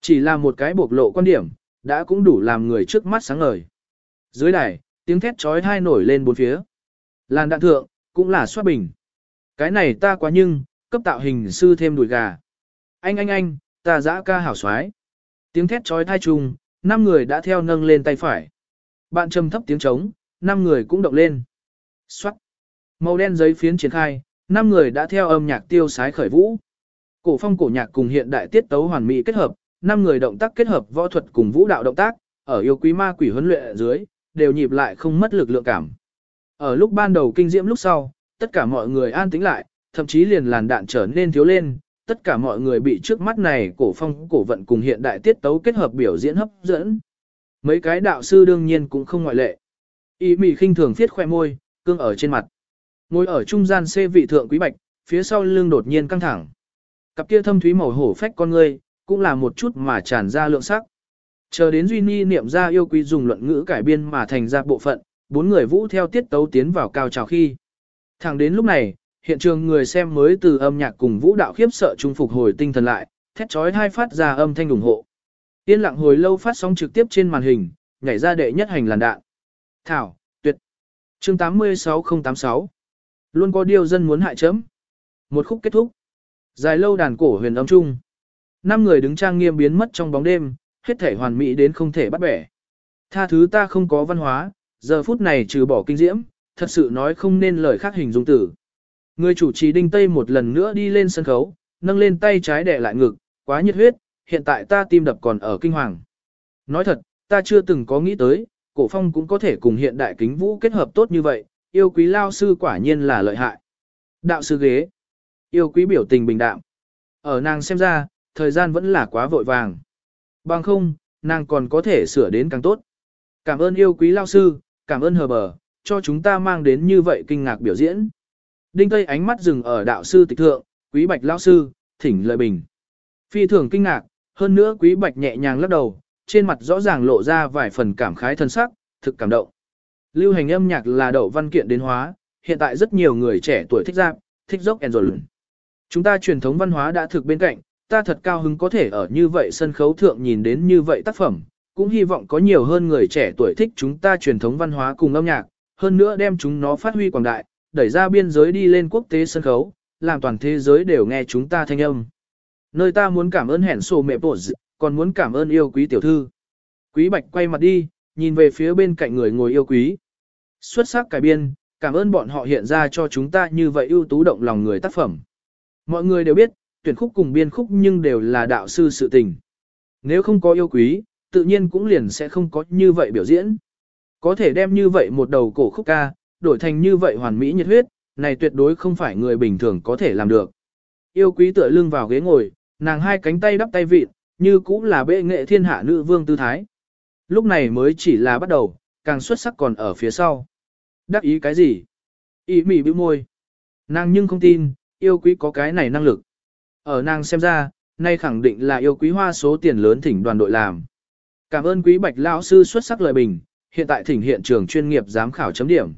Chỉ là một cái bộc lộ quan điểm, đã cũng đủ làm người trước mắt sáng ngời. Dưới đài, tiếng thét trói thai nổi lên bốn phía. Làn đạn thượng, cũng là xoát bình. Cái này ta quá nhưng, cấp tạo hình sư thêm đùi gà. Anh anh anh, ta dã ca hảo xoái. Tiếng thét trói thai chung, năm người đã theo nâng lên tay phải. Bạn trầm thấp tiếng trống, năm người cũng động lên. Xoát. Màu đen giấy phiến triển khai, năm người đã theo âm nhạc tiêu sái khởi vũ. Cổ phong cổ nhạc cùng hiện đại tiết tấu hoàn mỹ kết hợp, năm người động tác kết hợp võ thuật cùng vũ đạo động tác, ở yêu quý ma quỷ huấn luyện dưới, đều nhịp lại không mất lực lượng cảm. Ở lúc ban đầu kinh diễm lúc sau, tất cả mọi người an tĩnh lại, thậm chí liền làn đạn trở nên thiếu lên, tất cả mọi người bị trước mắt này cổ phong cổ vận cùng hiện đại tiết tấu kết hợp biểu diễn hấp dẫn. Mấy cái đạo sư đương nhiên cũng không ngoại lệ. Ý mì khinh thường viết khoe môi, cương ở trên mặt. Ngồi ở trung gian xê vị thượng quý bạch, phía sau lưng đột nhiên căng thẳng. Cặp kia thâm thúy màu hổ phách con ngươi, cũng là một chút mà tràn ra lượng sắc. Chờ đến Duy Ni niệm ra yêu quý dùng luận ngữ cải biên mà thành ra bộ phận, bốn người vũ theo tiết tấu tiến vào cao trào khi. Thẳng đến lúc này, hiện trường người xem mới từ âm nhạc cùng vũ đạo khiếp sợ trung phục hồi tinh thần lại, thét chói hai phát ra âm thanh ủng hộ. Yên lặng hồi lâu phát sóng trực tiếp trên màn hình, nhảy ra đệ nhất hành làn đạn. Thảo, tuyệt. Chương 86086. Luôn có điều dân muốn hại chấm. Một khúc kết thúc. Dài lâu đàn cổ huyền âm trung. Năm người đứng trang nghiêm biến mất trong bóng đêm, hết thể hoàn mỹ đến không thể bắt bẻ. Tha thứ ta không có văn hóa, giờ phút này trừ bỏ kinh diễm, thật sự nói không nên lời khác hình dung tử. Người chủ trì đinh tây một lần nữa đi lên sân khấu, nâng lên tay trái đè lại ngực, quá nhiệt huyết, hiện tại ta tim đập còn ở kinh hoàng. Nói thật, ta chưa từng có nghĩ tới, cổ phong cũng có thể cùng hiện đại kính vũ kết hợp tốt như vậy, yêu quý lao sư quả nhiên là lợi hại. Đạo sư ghế, yêu quý biểu tình bình đạm. Ở nàng xem ra, thời gian vẫn là quá vội vàng. Bằng không, nàng còn có thể sửa đến càng tốt. Cảm ơn yêu quý lao sư, cảm ơn hờ bờ, cho chúng ta mang đến như vậy kinh ngạc biểu diễn. Đinh Tây ánh mắt dừng ở đạo sư tịch thượng, quý bạch lao sư, thỉnh lợi bình. Phi thường kinh ngạc, hơn nữa quý bạch nhẹ nhàng lắc đầu, trên mặt rõ ràng lộ ra vài phần cảm khái thân sắc, thực cảm động. Lưu hành âm nhạc là đậu văn kiện đến hóa, hiện tại rất nhiều người trẻ tuổi thích rap, thích rock and roll. Chúng ta truyền thống văn hóa đã thực bên cạnh, ta thật cao hứng có thể ở như vậy sân khấu thượng nhìn đến như vậy tác phẩm, cũng hy vọng có nhiều hơn người trẻ tuổi thích chúng ta truyền thống văn hóa cùng âm nhạc, hơn nữa đem chúng nó phát huy quảng đại, đẩy ra biên giới đi lên quốc tế sân khấu, làm toàn thế giới đều nghe chúng ta thanh âm. Nơi ta muốn cảm ơn hẻn sổ mẹ bột, còn muốn cảm ơn yêu quý tiểu thư. Quý Bạch quay mặt đi, nhìn về phía bên cạnh người ngồi yêu quý. Xuất sắc cải biên, cảm ơn bọn họ hiện ra cho chúng ta như vậy ưu tú động lòng người tác phẩm. Mọi người đều biết, tuyển khúc cùng biên khúc nhưng đều là đạo sư sự tình. Nếu không có yêu quý, tự nhiên cũng liền sẽ không có như vậy biểu diễn. Có thể đem như vậy một đầu cổ khúc ca, đổi thành như vậy hoàn mỹ nhiệt huyết, này tuyệt đối không phải người bình thường có thể làm được. Yêu quý tựa lưng vào ghế ngồi, nàng hai cánh tay đắp tay vịt, như cũng là bệ nghệ thiên hạ nữ vương tư thái. Lúc này mới chỉ là bắt đầu, càng xuất sắc còn ở phía sau. Đắc ý cái gì? Ý mỉ bĩu môi. Nàng nhưng không tin, yêu quý có cái này năng lực. Ở nàng xem ra, nay khẳng định là yêu quý hoa số tiền lớn thỉnh đoàn đội làm. Cảm ơn quý bạch lão sư xuất sắc lời bình, hiện tại thỉnh hiện trường chuyên nghiệp giám khảo chấm điểm.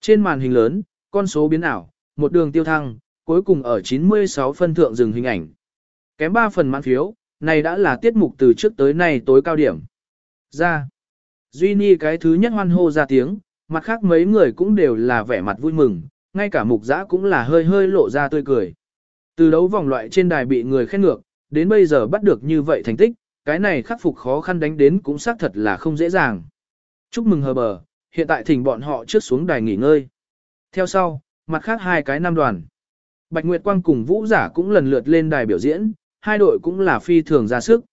Trên màn hình lớn, con số biến ảo, một đường tiêu thăng, cuối cùng ở 96 phân thượng dừng hình ảnh. Kém 3 phần mãn phiếu, này đã là tiết mục từ trước tới nay tối cao điểm. Ra. Duy Ni cái thứ nhất hoan hô ra tiếng, mặt khác mấy người cũng đều là vẻ mặt vui mừng, ngay cả mục giã cũng là hơi hơi lộ ra tươi cười. Từ đấu vòng loại trên đài bị người khen ngược, đến bây giờ bắt được như vậy thành tích, cái này khắc phục khó khăn đánh đến cũng xác thật là không dễ dàng. Chúc mừng hờ bờ, hiện tại thỉnh bọn họ trước xuống đài nghỉ ngơi. Theo sau, mặt khác hai cái nam đoàn. Bạch Nguyệt Quang cùng Vũ Giả cũng lần lượt lên đài biểu diễn, hai đội cũng là phi thường ra sức.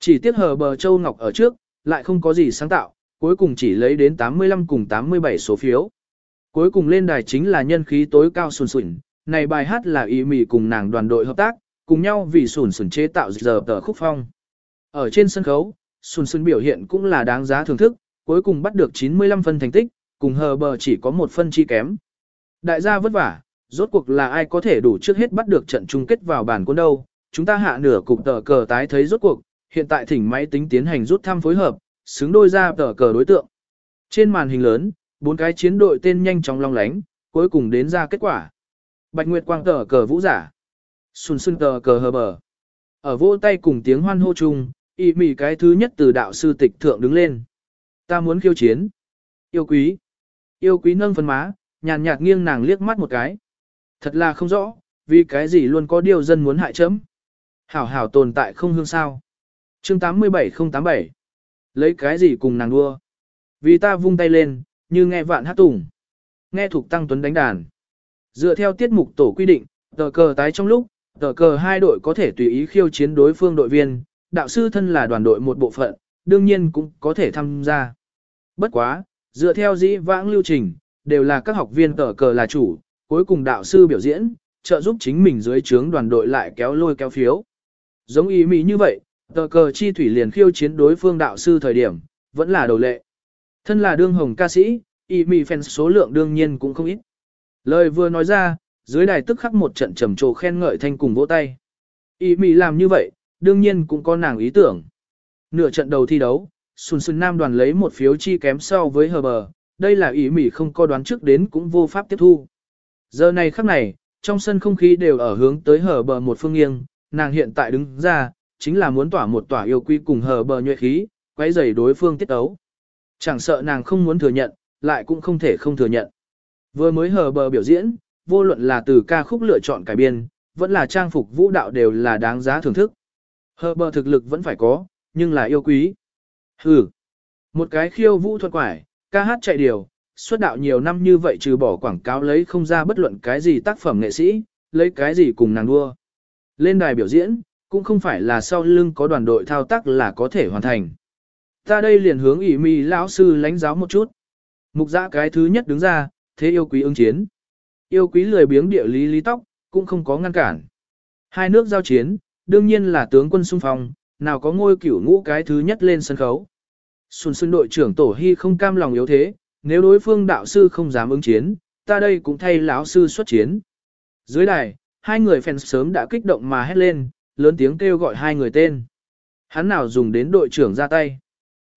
Chỉ tiếc hờ bờ Châu Ngọc ở trước, lại không có gì sáng tạo, cuối cùng chỉ lấy đến 85 cùng 87 số phiếu. Cuối cùng lên đài chính là nhân khí tối cao sùn sùn, này bài hát là ý mì cùng nàng đoàn đội hợp tác, cùng nhau vì sùn sùn chế tạo giờ tờ khúc phong. Ở trên sân khấu, sùn sùn biểu hiện cũng là đáng giá thưởng thức, cuối cùng bắt được 95 phân thành tích, cùng hờ bờ chỉ có một phân chi kém. Đại gia vất vả, rốt cuộc là ai có thể đủ trước hết bắt được trận chung kết vào bản quân đâu, chúng ta hạ nửa cục tờ cờ tái thấy rốt cuộc, hiện tại thỉnh máy tính tiến hành rút thăm phối hợp, xứng đôi ra tờ cờ đối tượng. Trên màn hình lớn, bốn cái chiến đội tên nhanh chóng long lánh, cuối cùng đến ra kết quả. Bạch Nguyệt Quang tờ cờ vũ giả. Xuân xuân tờ cờ hờ bờ. Ở vô tay cùng tiếng hoan hô chung, y mỉ cái thứ nhất từ đạo sư tịch thượng đứng lên. Ta muốn khiêu chiến. Yêu quý. Yêu quý nâng phân má, nhàn nhạt nghiêng nàng liếc mắt một cái. Thật là không rõ, vì cái gì luôn có điều dân muốn hại chấm. Hảo hảo tồn tại không hương sao. chương 87087. Lấy cái gì cùng nàng đua. Vì ta vung tay lên, như nghe vạn hát tùng. Nghe thuộc tăng tuấn đánh đàn. Dựa theo tiết mục tổ quy định, tờ cờ tái trong lúc, tờ cờ hai đội có thể tùy ý khiêu chiến đối phương đội viên, đạo sư thân là đoàn đội một bộ phận, đương nhiên cũng có thể tham gia. Bất quá, dựa theo dĩ vãng lưu trình, đều là các học viên tờ cờ là chủ, cuối cùng đạo sư biểu diễn, trợ giúp chính mình dưới trướng đoàn đội lại kéo lôi kéo phiếu. Giống ý mỹ như vậy, tờ cờ chi thủy liền khiêu chiến đối phương đạo sư thời điểm, vẫn là đầu lệ. Thân là đương hồng ca sĩ, ý mỹ fans số lượng đương nhiên cũng không ít. Lời vừa nói ra, dưới đài tức khắc một trận trầm trồ khen ngợi thanh cùng vỗ tay. Ý mỹ làm như vậy, đương nhiên cũng có nàng ý tưởng. Nửa trận đầu thi đấu, Xuân Xuân Nam đoàn lấy một phiếu chi kém so với hờ bờ, đây là ý mỹ không có đoán trước đến cũng vô pháp tiếp thu. Giờ này khắc này, trong sân không khí đều ở hướng tới hờ bờ một phương nghiêng, nàng hiện tại đứng ra, chính là muốn tỏa một tỏa yêu quy cùng hờ bờ nhuệ khí, quấy rầy đối phương tiết ấu. Chẳng sợ nàng không muốn thừa nhận, lại cũng không thể không thừa nhận. Vừa mới hờ bờ biểu diễn, vô luận là từ ca khúc lựa chọn cải biên, vẫn là trang phục vũ đạo đều là đáng giá thưởng thức. Hờ bờ thực lực vẫn phải có, nhưng là yêu quý. Hừ, một cái khiêu vũ thuật quải, ca hát chạy điều, xuất đạo nhiều năm như vậy trừ bỏ quảng cáo lấy không ra bất luận cái gì tác phẩm nghệ sĩ, lấy cái gì cùng nàng đua. Lên đài biểu diễn, cũng không phải là sau lưng có đoàn đội thao tác là có thể hoàn thành. Ta đây liền hướng ỉ mì lão sư lãnh giáo một chút. Mục giã cái thứ nhất đứng ra, thế yêu quý ứng chiến. Yêu quý lười biếng địa lý lý tóc, cũng không có ngăn cản. Hai nước giao chiến, đương nhiên là tướng quân xung phong, nào có ngôi cửu ngũ cái thứ nhất lên sân khấu. Xuân xuân đội trưởng Tổ Hy không cam lòng yếu thế, nếu đối phương đạo sư không dám ứng chiến, ta đây cũng thay lão sư xuất chiến. Dưới đài, hai người phèn sớm đã kích động mà hét lên, lớn tiếng kêu gọi hai người tên. Hắn nào dùng đến đội trưởng ra tay.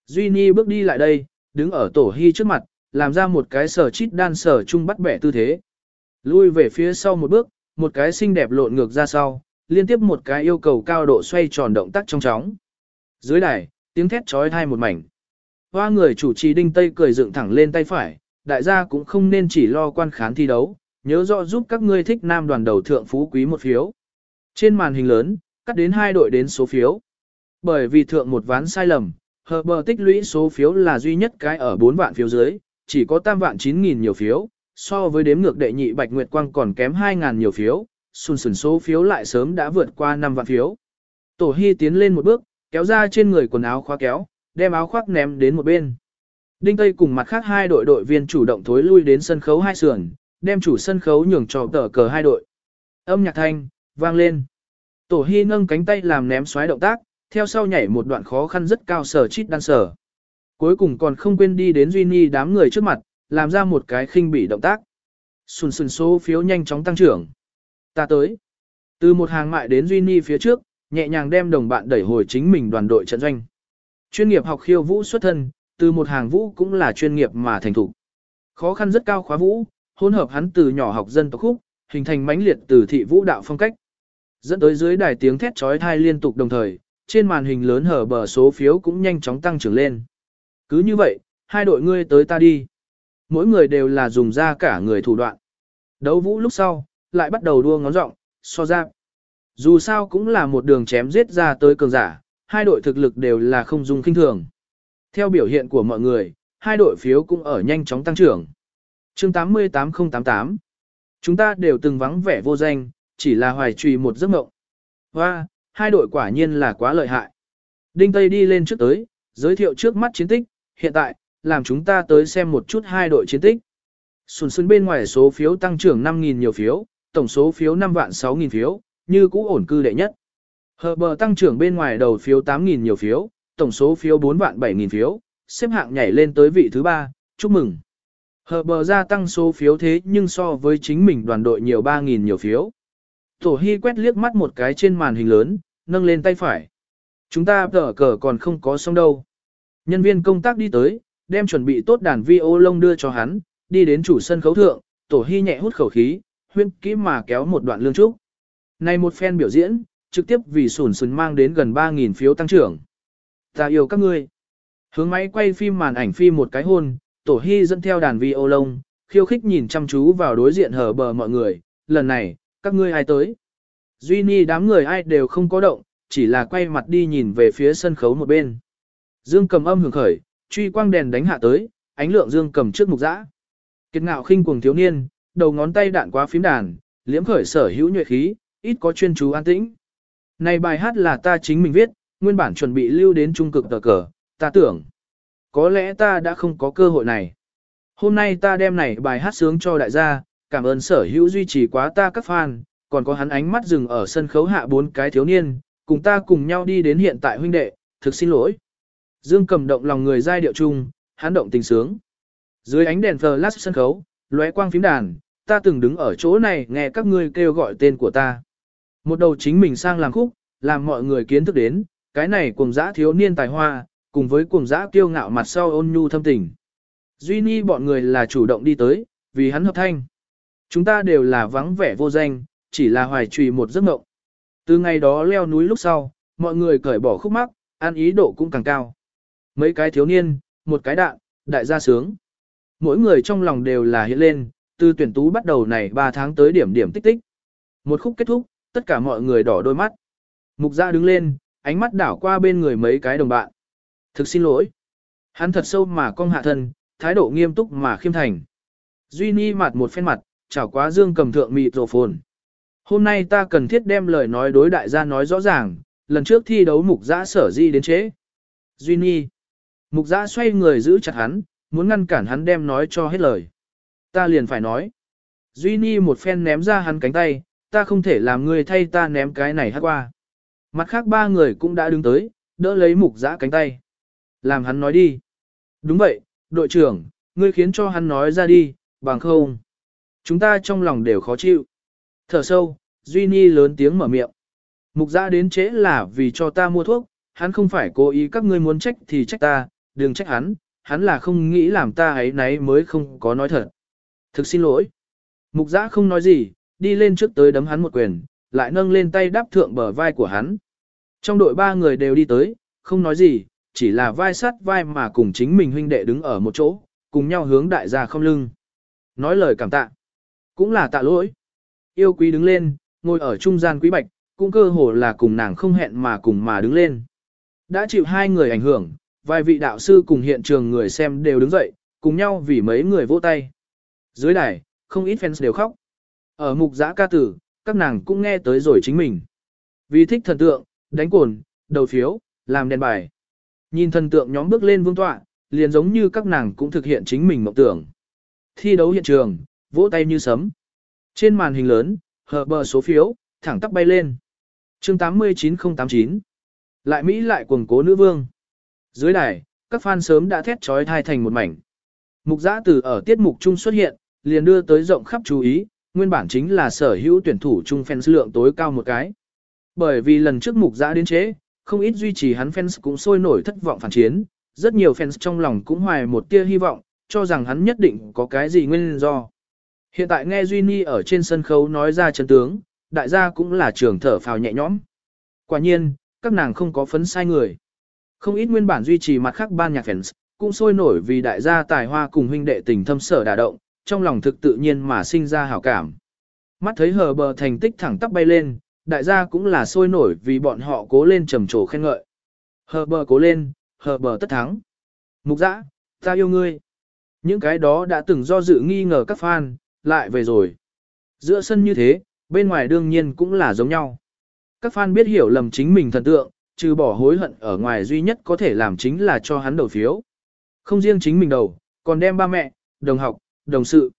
Duy Nhi bước đi lại đây, đứng ở Tổ Hy trước mặt, làm ra một cái sở chít đan sở chung bắt bẻ tư thế. Lui về phía sau một bước, một cái xinh đẹp lộn ngược ra sau, liên tiếp một cái yêu cầu cao độ xoay tròn động tác trong chóng. Dưới đài, tiếng thét trói thai một mảnh. Hoa người chủ trì đinh tây cười dựng thẳng lên tay phải, đại gia cũng không nên chỉ lo quan khán thi đấu, nhớ rõ giúp các ngươi thích nam đoàn đầu thượng phú quý một phiếu. Trên màn hình lớn, cắt đến hai đội đến số phiếu. Bởi vì thượng một ván sai lầm, hợp bờ tích lũy số phiếu là duy nhất cái ở 4 vạn phiếu dưới, chỉ có tam vạn 9 nghìn nhiều phiếu, so với đếm ngược đệ nhị Bạch Nguyệt Quang còn kém 2 ngàn nhiều phiếu, xuân xuân số phiếu lại sớm đã vượt qua 5 vạn phiếu. Tổ Hy tiến lên một bước, kéo ra trên người quần áo khóa kéo, đem áo khoác ném đến một bên. Đinh Tây cùng mặt khác hai đội đội viên chủ động thối lui đến sân khấu hai sườn, đem chủ sân khấu nhường cho tờ cờ hai đội. Âm nhạc thanh, vang lên. Tổ Hy nâng cánh tay làm ném xoáy động tác, theo sau nhảy một đoạn khó khăn rất cao sở chít đan sở. Cuối cùng còn không quên đi đến Duy Nhi đám người trước mặt, làm ra một cái khinh bỉ động tác. Xuân xuân số phiếu nhanh chóng tăng trưởng. Ta tới. Từ một hàng mại đến Duy Nhi phía trước, nhẹ nhàng đem đồng bạn đẩy hồi chính mình đoàn đội trận doanh. Chuyên nghiệp học khiêu vũ xuất thân, từ một hàng vũ cũng là chuyên nghiệp mà thành thủ. Khó khăn rất cao khóa vũ, hỗn hợp hắn từ nhỏ học dân tộc khúc, hình thành mãnh liệt từ thị vũ đạo phong cách. Dẫn tới dưới đài tiếng thét chói tai liên tục đồng thời, trên màn hình lớn hở bờ số phiếu cũng nhanh chóng tăng trưởng lên. Cứ như vậy, hai đội ngươi tới ta đi. Mỗi người đều là dùng ra cả người thủ đoạn. Đấu vũ lúc sau, lại bắt đầu đua ngón rộng, so ra. Dù sao cũng là một đường chém giết ra tới cường giả, hai đội thực lực đều là không dùng kinh thường. Theo biểu hiện của mọi người, hai đội phiếu cũng ở nhanh chóng tăng trưởng. chương 88088 Chúng ta đều từng vắng vẻ vô danh, chỉ là hoài trùy một giấc mộng. Và, hai đội quả nhiên là quá lợi hại. Đinh Tây đi lên trước tới, giới thiệu trước mắt chiến tích, hiện tại, làm chúng ta tới xem một chút hai đội chiến tích. Xuân xuân bên ngoài số phiếu tăng trưởng 5.000 nhiều phiếu, tổng số phiếu 5 vạn 6.000 phiếu, như cũ ổn cư đệ nhất. Hờ bờ tăng trưởng bên ngoài đầu phiếu 8.000 nhiều phiếu, tổng số phiếu 4 vạn 7.000 phiếu, xếp hạng nhảy lên tới vị thứ 3, chúc mừng. Hờ bờ gia tăng số phiếu thế nhưng so với chính mình đoàn đội nhiều 3.000 nhiều phiếu. Tổ Hy quét liếc mắt một cái trên màn hình lớn, nâng lên tay phải. Chúng ta tờ cờ còn không có xong đâu. Nhân viên công tác đi tới, đem chuẩn bị tốt đàn vi ô lông đưa cho hắn, đi đến chủ sân khấu thượng, Tổ Hy nhẹ hút khẩu khí, huyên kỹ mà kéo một đoạn lương trúc. Này một fan biểu diễn, trực tiếp vì sùn sùn mang đến gần 3.000 phiếu tăng trưởng. Ta yêu các ngươi. Hướng máy quay phim màn ảnh phim một cái hôn, Tổ Hy dẫn theo đàn vi ô lông, khiêu khích nhìn chăm chú vào đối diện hở bờ mọi người, lần này, các ngươi ai tới. Duy Ni đám người ai đều không có động, chỉ là quay mặt đi nhìn về phía sân khấu một bên. Dương cầm âm hưởng khởi, truy quang đèn đánh hạ tới, ánh lượng dương cầm trước mục dã. Kiệt ngạo khinh cuồng thiếu niên, đầu ngón tay đạn quá phím đàn, liễm khởi sở hữu nhuệ khí, ít có chuyên chú an tĩnh. Này bài hát là ta chính mình viết, nguyên bản chuẩn bị lưu đến trung cực tờ cờ, ta tưởng. Có lẽ ta đã không có cơ hội này. Hôm nay ta đem này bài hát sướng cho đại gia, cảm ơn sở hữu duy trì quá ta các fan, còn có hắn ánh mắt dừng ở sân khấu hạ bốn cái thiếu niên, cùng ta cùng nhau đi đến hiện tại huynh đệ, thực xin lỗi. Dương cầm động lòng người giai điệu chung, hắn động tình sướng. Dưới ánh đèn flash sân khấu, lóe quang phím đàn, ta từng đứng ở chỗ này nghe các ngươi kêu gọi tên của ta. Một đầu chính mình sang làm khúc, làm mọi người kiến thức đến, cái này cùng dã thiếu niên tài hoa, cùng với cùng dã kiêu ngạo mặt sau ôn nhu thâm tình. Duy Ni bọn người là chủ động đi tới, vì hắn hợp thanh. Chúng ta đều là vắng vẻ vô danh, chỉ là hoài trùy một giấc mộng. Từ ngày đó leo núi lúc sau, mọi người cởi bỏ khúc mắc, ăn ý độ cũng càng cao. Mấy cái thiếu niên, một cái đạn, đại gia sướng. Mỗi người trong lòng đều là hiện lên, từ tuyển tú bắt đầu này 3 tháng tới điểm điểm tích tích. Một khúc kết thúc, tất cả mọi người đỏ đôi mắt. Mục gia đứng lên, ánh mắt đảo qua bên người mấy cái đồng bạn. Thực xin lỗi. Hắn thật sâu mà cong hạ thân, thái độ nghiêm túc mà khiêm thành. Duy Ni mặt một phen mặt, chảo quá dương cầm thượng mịt rổ phồn. Hôm nay ta cần thiết đem lời nói đối đại gia nói rõ ràng, lần trước thi đấu mục giã sở di đến chế. Duy Nhi. Mục giã xoay người giữ chặt hắn, muốn ngăn cản hắn đem nói cho hết lời. Ta liền phải nói. Duy Ni một phen ném ra hắn cánh tay, ta không thể làm người thay ta ném cái này hát qua. Mặt khác ba người cũng đã đứng tới, đỡ lấy mục giã cánh tay. Làm hắn nói đi. Đúng vậy, đội trưởng, ngươi khiến cho hắn nói ra đi, bằng không. Chúng ta trong lòng đều khó chịu. Thở sâu, Duy Ni lớn tiếng mở miệng. Mục giã đến trễ là vì cho ta mua thuốc, hắn không phải cố ý các ngươi muốn trách thì trách ta, đừng trách hắn, hắn là không nghĩ làm ta ấy nấy mới không có nói thật. Thực xin lỗi. Mục giã không nói gì, đi lên trước tới đấm hắn một quyền, lại nâng lên tay đáp thượng bờ vai của hắn. Trong đội ba người đều đi tới, không nói gì, chỉ là vai sát vai mà cùng chính mình huynh đệ đứng ở một chỗ, cùng nhau hướng đại gia không lưng. Nói lời cảm tạ. Cũng là tạ lỗi. Yêu quý đứng lên, ngồi ở trung gian quý bạch, cũng cơ hồ là cùng nàng không hẹn mà cùng mà đứng lên. Đã chịu hai người ảnh hưởng, vài vị đạo sư cùng hiện trường người xem đều đứng dậy, cùng nhau vì mấy người vỗ tay. Dưới đài, không ít fans đều khóc. Ở mục giã ca tử, các nàng cũng nghe tới rồi chính mình. Vì thích thần tượng, đánh cồn, đầu phiếu, làm đèn bài. Nhìn thần tượng nhóm bước lên vương tọa, liền giống như các nàng cũng thực hiện chính mình mộng tưởng. Thi đấu hiện trường, vỗ tay như sấm. Trên màn hình lớn, hờ bờ số phiếu, thẳng tắp bay lên. chương 89089. Lại Mỹ lại quần cố nữ vương. Dưới đài, các fan sớm đã thét trói thai thành một mảnh. Mục giã từ ở tiết mục chung xuất hiện, liền đưa tới rộng khắp chú ý, nguyên bản chính là sở hữu tuyển thủ chung fans lượng tối cao một cái. Bởi vì lần trước mục giã đến chế, không ít duy trì hắn fans cũng sôi nổi thất vọng phản chiến, rất nhiều fans trong lòng cũng hoài một tia hy vọng, cho rằng hắn nhất định có cái gì nguyên do. Hiện tại nghe Duy Ni ở trên sân khấu nói ra chân tướng, đại gia cũng là trường thở phào nhẹ nhõm. Quả nhiên, các nàng không có phấn sai người. Không ít nguyên bản duy trì mặt khác ban nhạc fans, cũng sôi nổi vì đại gia tài hoa cùng huynh đệ tình thâm sở đả động, trong lòng thực tự nhiên mà sinh ra hảo cảm. Mắt thấy hờ bờ thành tích thẳng tắp bay lên, đại gia cũng là sôi nổi vì bọn họ cố lên trầm trồ khen ngợi. Hờ bờ cố lên, hờ bờ tất thắng. Mục Dã, ta yêu ngươi. Những cái đó đã từng do dự nghi ngờ các fan, lại về rồi. Giữa sân như thế, bên ngoài đương nhiên cũng là giống nhau. Các fan biết hiểu lầm chính mình thần tượng, trừ bỏ hối hận ở ngoài duy nhất có thể làm chính là cho hắn đầu phiếu. Không riêng chính mình đầu, còn đem ba mẹ, đồng học, đồng sự,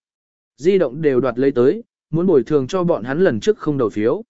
di động đều đoạt lấy tới, muốn bồi thường cho bọn hắn lần trước không đầu phiếu.